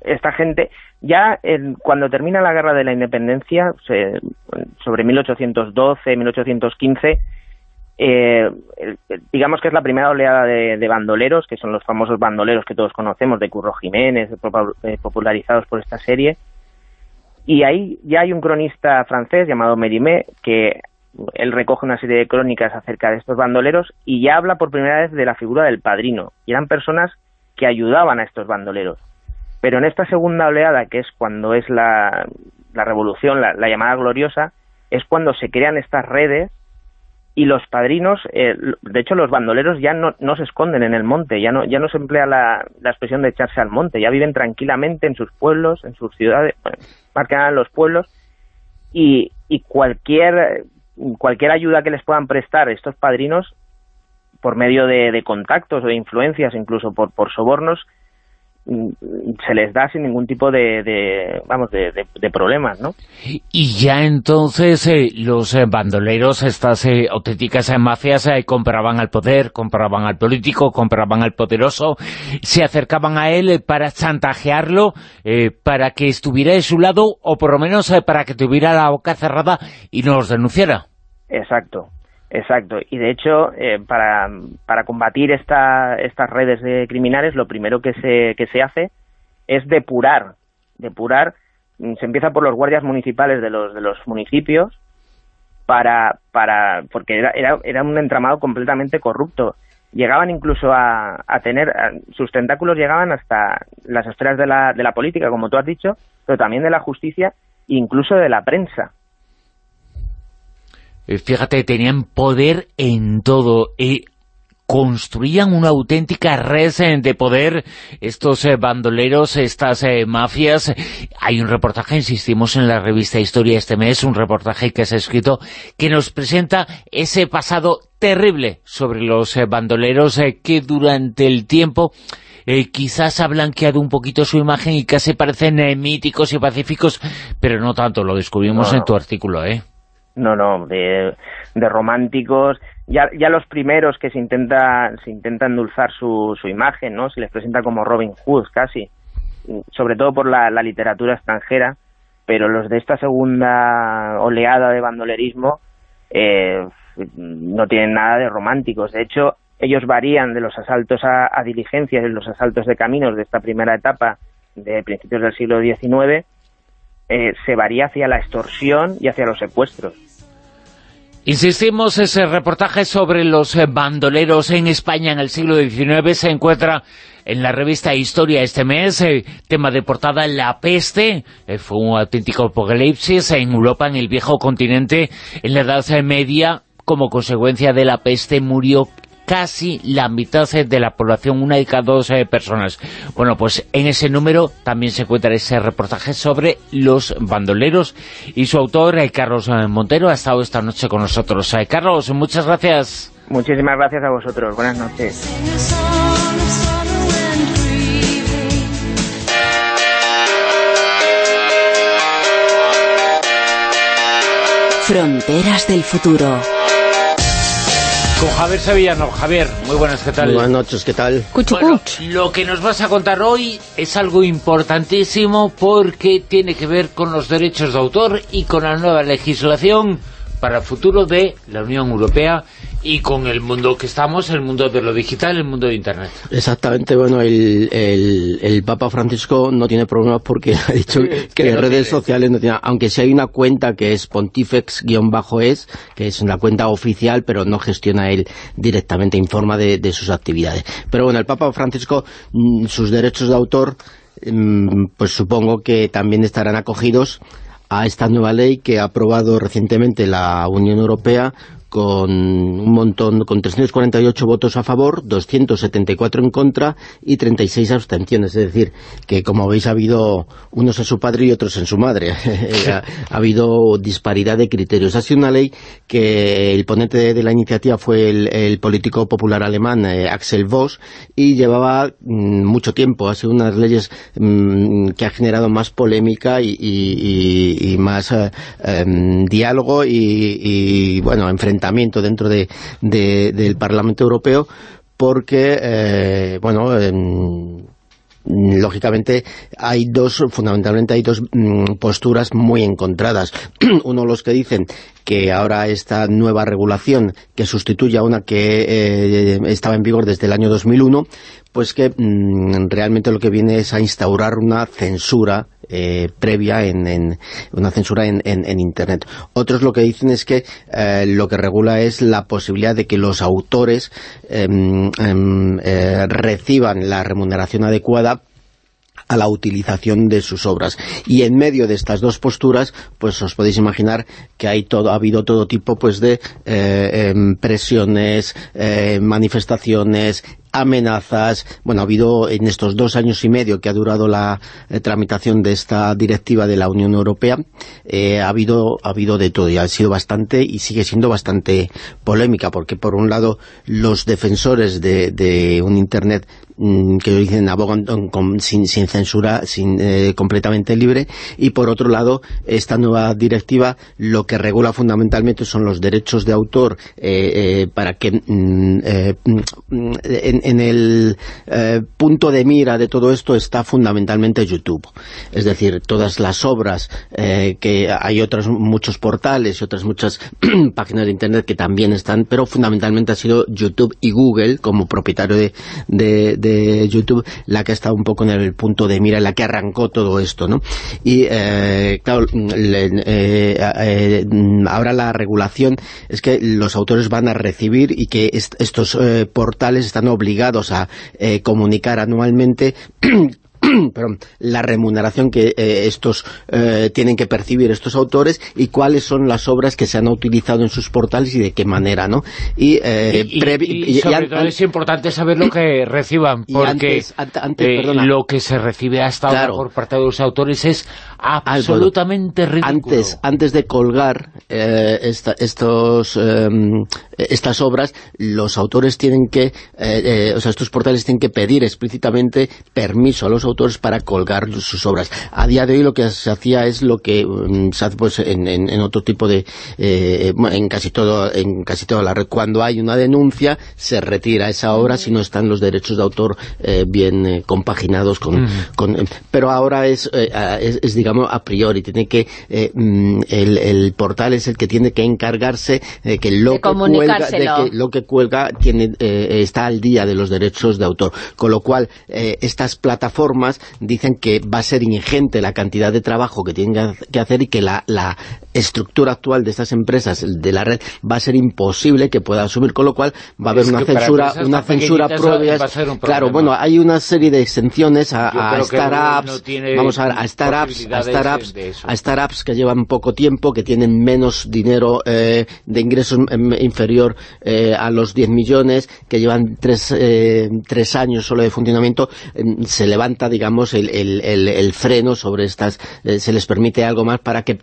esta gente, ya cuando termina la Guerra de la Independencia, sobre 1812, 1815, eh, digamos que es la primera oleada de, bandoleros, que son los famosos bandoleros que todos conocemos, de Curro Jiménez, eh, popularizados por esta serie. Y ahí ya hay un cronista francés llamado Mérimée, que él recoge una serie de crónicas acerca de estos bandoleros y ya habla por primera vez de la figura del padrino. Y eran personas que ayudaban a estos bandoleros. Pero en esta segunda oleada, que es cuando es la, revolución, la llamada gloriosa, es cuando se crean estas redes y los padrinos, eh, de hecho los bandoleros ya no, no, se esconden en el monte, ya no, ya no se emplea la, la, expresión de echarse al monte, ya viven tranquilamente en sus pueblos, en sus ciudades, más que nada en los pueblos, y, y cualquier, cualquier ayuda que les puedan prestar estos padrinos, por medio de, contactos o de influencias, incluso por, sobornos, se les da sin ningún tipo de, de vamos de, de, de, problemas, ¿no? Y ya entonces eh, los eh, bandoleros, estas eh, auténticas eh, mafias, eh, compraban al poder, compraban al político, compraban al poderoso, se acercaban a él eh, para chantajearlo, para que estuviera de su lado, o por lo menos para que tuviera la boca cerrada y no los denunciara. Exacto, Exacto, y de hecho, eh, para, para combatir esta, estas redes de criminales, lo primero que se, que se hace es depurar, depurar, mm, se empieza por los guardias municipales de los, de los municipios, para, para porque era, era, era un entramado completamente corrupto. Llegaban incluso a, a tener, sus tentáculos llegaban hasta las esferas de la, de la política, como tú has dicho, pero también de la justicia, incluso de la prensa. Eh, fíjate, tenían poder en todo y construían una auténtica red eh, de poder estos eh, bandoleros, estas mafias. Hay un reportaje, insistimos, en la revista Historia este mes, un reportaje que se ha escrito, que nos presenta ese pasado terrible sobre los bandoleros que durante el tiempo... Eh, quizás ha blanqueado un poquito su imagen y casi parecen eh, míticos y pacíficos, pero no tanto, lo descubrimos no, en tu artículo, ¿eh? No, no, de, románticos, ya, los primeros que se intenta, se intenta endulzar su, su imagen, ¿no? Se les presenta como Robin Hood casi, sobre todo por la, la literatura extranjera, pero los de esta segunda oleada de bandolerismo eh, no tienen nada de románticos. De hecho, ellos varían de los asaltos a, a diligencias y los asaltos de caminos de esta primera etapa de principios del siglo XIX, eh, se varía hacia la extorsión y hacia los secuestros. Insistimos, ese reportaje sobre los bandoleros en España en el siglo XIX se encuentra en la revista Historia este mes, eh, tema de portada La Peste, eh, fue un auténtico apocalipsis en Europa, en el viejo continente, en la Edad Media, como consecuencia de la peste murió casi la mitad de la población, una de cada dos eh, personas. Bueno, pues en ese número también se encuentra ese reportaje sobre los bandoleros y su autor, eh, Carlos Montero, ha estado esta noche con nosotros. Eh, Carlos, muchas gracias. Muchísimas gracias a vosotros. Buenas noches. Fronteras del futuro. Con Javier Sevillano. Javier, muy buenas, ¿qué tal? Muy buenas noches, ¿qué tal? Bueno, lo que nos vas a contar hoy es algo importantísimo porque tiene que ver con los derechos de autor y con la nueva legislación para el futuro de la Unión Europea y con el mundo que estamos, el mundo de lo digital, el mundo de Internet. Exactamente, bueno, el, el, el Papa Francisco no tiene problemas porque ha dicho que, que no redes tiene. sociales no tiene, aunque sí hay una cuenta que es pontifex-es, que es una cuenta oficial, pero no gestiona él directamente, informa de, de sus actividades. Pero bueno, el Papa Francisco, mm, sus derechos de autor, mm, pues supongo que también estarán acogidos a esta nueva ley que ha aprobado recientemente la Unión Europea con un montón, con 348 votos a favor, 274 en contra y 36 abstenciones. Es decir, que como veis ha habido unos en su padre y otros en su madre. ha, ha, habido disparidad de criterios. Ha sido una ley que el ponente de, de la iniciativa fue el, el, político popular alemán eh, Axel Voss y llevaba mmm, mucho tiempo. Ha sido una de las leyes mmm, que ha generado más polémica y, y, y más eh, eh, diálogo y bueno, enfrentamiento dentro de, de, del Parlamento Europeo porque, eh, bueno, eh, lógicamente hay dos, fundamentalmente hay dos mmm, posturas muy encontradas. Uno los que dicen que ahora esta nueva regulación que sustituye a una que eh, estaba en vigor desde el año 2001, pues que mmm, realmente lo que viene es a instaurar una censura eh, previa en, en, una censura en, en, Internet. Otros lo que dicen es que eh, lo que regula es la posibilidad de que los autores em, em, eh, reciban la remuneración adecuada a la utilización de sus obras. Y en medio de estas dos posturas, pues os podéis imaginar que hay todo, ha habido todo tipo pues de eh, presiones, eh, manifestaciones, amenazas. Bueno, ha habido en estos dos años y medio que ha durado la eh, tramitación de esta directiva de la Unión Europea, eh, ha, habido, ha habido de todo y ha sido bastante y sigue siendo bastante polémica, porque por un lado los defensores de, de un Internet Mm, que dicen abogan sin, censura, sin, eh, completamente libre, y por otro lado, esta nueva directiva lo que regula fundamentalmente son los derechos de autor eh, eh, para que mm, mm, en, el punto de mira de todo esto está fundamentalmente YouTube. Es decir, todas las obras que hay otros muchos portales y otras muchas páginas de Internet que también están, pero fundamentalmente ha sido YouTube y Google como propietario de YouTube la que ha estado un poco en el punto de mira, la que arrancó todo esto, ¿no? Y, eh, claro, eh, eh, ahora la regulación es que los autores van a recibir y que estos portales están obligados a comunicar anualmente pero la remuneración que eh, estos eh, tienen que percibir estos autores y cuáles son las obras que se han utilizado en sus portales y de qué manera, ¿no? Y, eh, sobre todo es importante saber lo que reciban, porque lo que se recibe hasta ahora por parte de los autores es absolutamente ridículo. Antes, antes de colgar estos, em, estas obras, los autores tienen que, o sea, estos portales tienen que pedir explícitamente permiso a los autores para colgar sus obras. A día de hoy lo que se hacía es lo que mm, se hace pues, en, otro tipo de... Eh, en casi todo en casi toda la red. Cuando hay una denuncia, se retira esa obra si no están los derechos de autor eh, bien eh, compaginados con... pero ahora es, es, digamos, a priori. Tiene que mm, el, portal es el que tiene que encargarse de que lo, que, cuelga, de que lo que cuelga tiene, está al día de los derechos de autor. Con lo cual, estas plataformas dicen que va a ser ingente la cantidad de trabajo que tienen que hacer y que la, estructura actual de estas empresas, de la red, va a ser imposible que pueda asumir, con lo cual va a haber una censura una censura propia. Claro, bueno, hay una serie de exenciones a, startups, vamos a ver, a startups, a startups, a startups que llevan poco tiempo, que tienen menos dinero eh, de ingresos inferior eh, a los 10 millones, que llevan tres, eh, tres años solo de funcionamiento, se levanta digamos, el, el, el, freno sobre estas, eh, se les permite algo más para que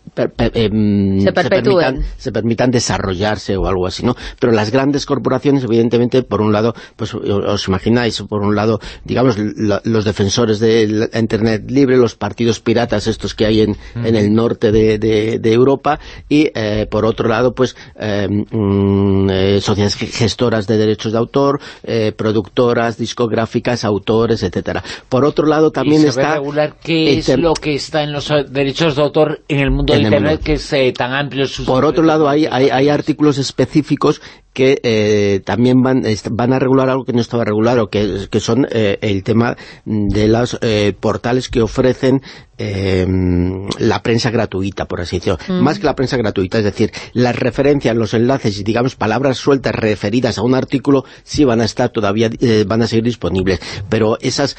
em, se, permitan, se permitan desarrollarse o algo así, ¿no? Pero las grandes corporaciones, evidentemente, por un lado, pues os imagináis, por un lado, digamos, los defensores de Internet libre, los partidos piratas estos que hay en, en el norte de, de, Europa, y eh, por otro lado, pues, mm, eh, sociedades gestoras de derechos de autor, productoras, discográficas, autores, etcétera. Por otro lado, también está... regular qué es lo que está en los derechos de autor en el mundo de Internet, que es eh, tan amplio. Por otro lado, hay, hay, hay artículos específicos que eh, también van, van a regular algo que no estaba regulado, que, que son eh, el tema de los eh, portales que ofrecen la prensa gratuita, por así decirlo. Mm. Más que la prensa gratuita, es decir, las referencias, los enlaces y, digamos, palabras sueltas referidas a un artículo sí van a estar todavía, van a seguir disponibles. Pero esas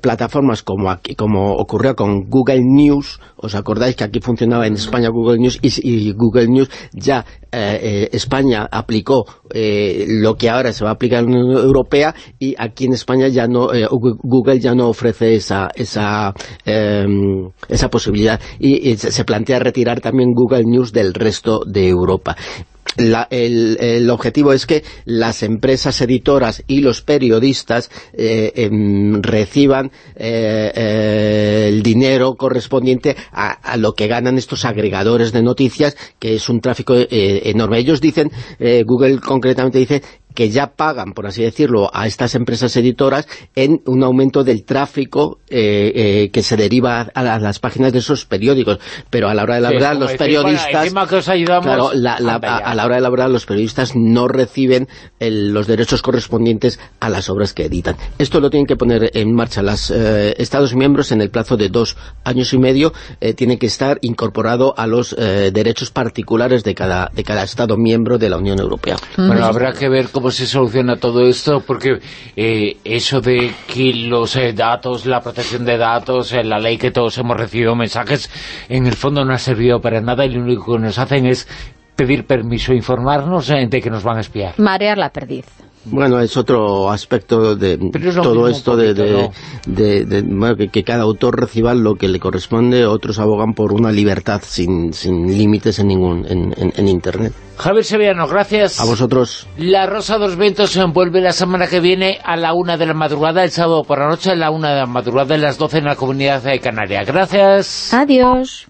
plataformas como, aquí, como ocurrió con Google News, ¿os acordáis que aquí funcionaba en España Google News y, y Google News ya España aplicó eh, lo que ahora se va a aplicar en la Unión Europea y aquí en España ya no eh, Google ya no ofrece esa esa, em, esa posibilidad. Y, se plantea retirar también Google News del resto de Europa el, objetivo es que las empresas editoras y los periodistas eh, em, reciban eh, eh, el dinero correspondiente a, lo que ganan estos agregadores de noticias, que es un tráfico enorme. Ellos dicen, Google concretamente dice que ya pagan, por así decirlo, a estas empresas editoras en un aumento del tráfico eh, eh, que se deriva a, las páginas de esos periódicos. Pero a la hora de la verdad, los periodistas... Claro, a la hora de la verdad, los periodistas no reciben los derechos correspondientes a las obras que editan. Esto lo tienen que poner en marcha los eh, Estados miembros en el plazo de dos años y medio. tiene que estar incorporado a los derechos particulares de cada, de cada Estado miembro de la Unión Europea. Bueno, habrá que ver cómo se soluciona todo esto, porque eh, eso de que los eh, datos, la protección de datos, eh, la ley que todos hemos recibido mensajes, en el fondo no ha servido para nada y lo único que nos hacen es pedir permiso, informarnos de que nos van a espiar. Marear la perdiz. Bueno, es otro aspecto de es todo esto de, poquito, de- ¿no? de- de- bueno, que, que cada autor reciba lo que le corresponde, otros abogan por una libertad sin, sin límites en ningún en, en- en Internet. Javier Sevillano, gracias. A vosotros. La Rosa de los Vientos se envuelve la semana que viene a la una de la madrugada, el sábado por la noche a la una de la madrugada, a las doce en la Comunidad de Canarias. Gracias. Adiós.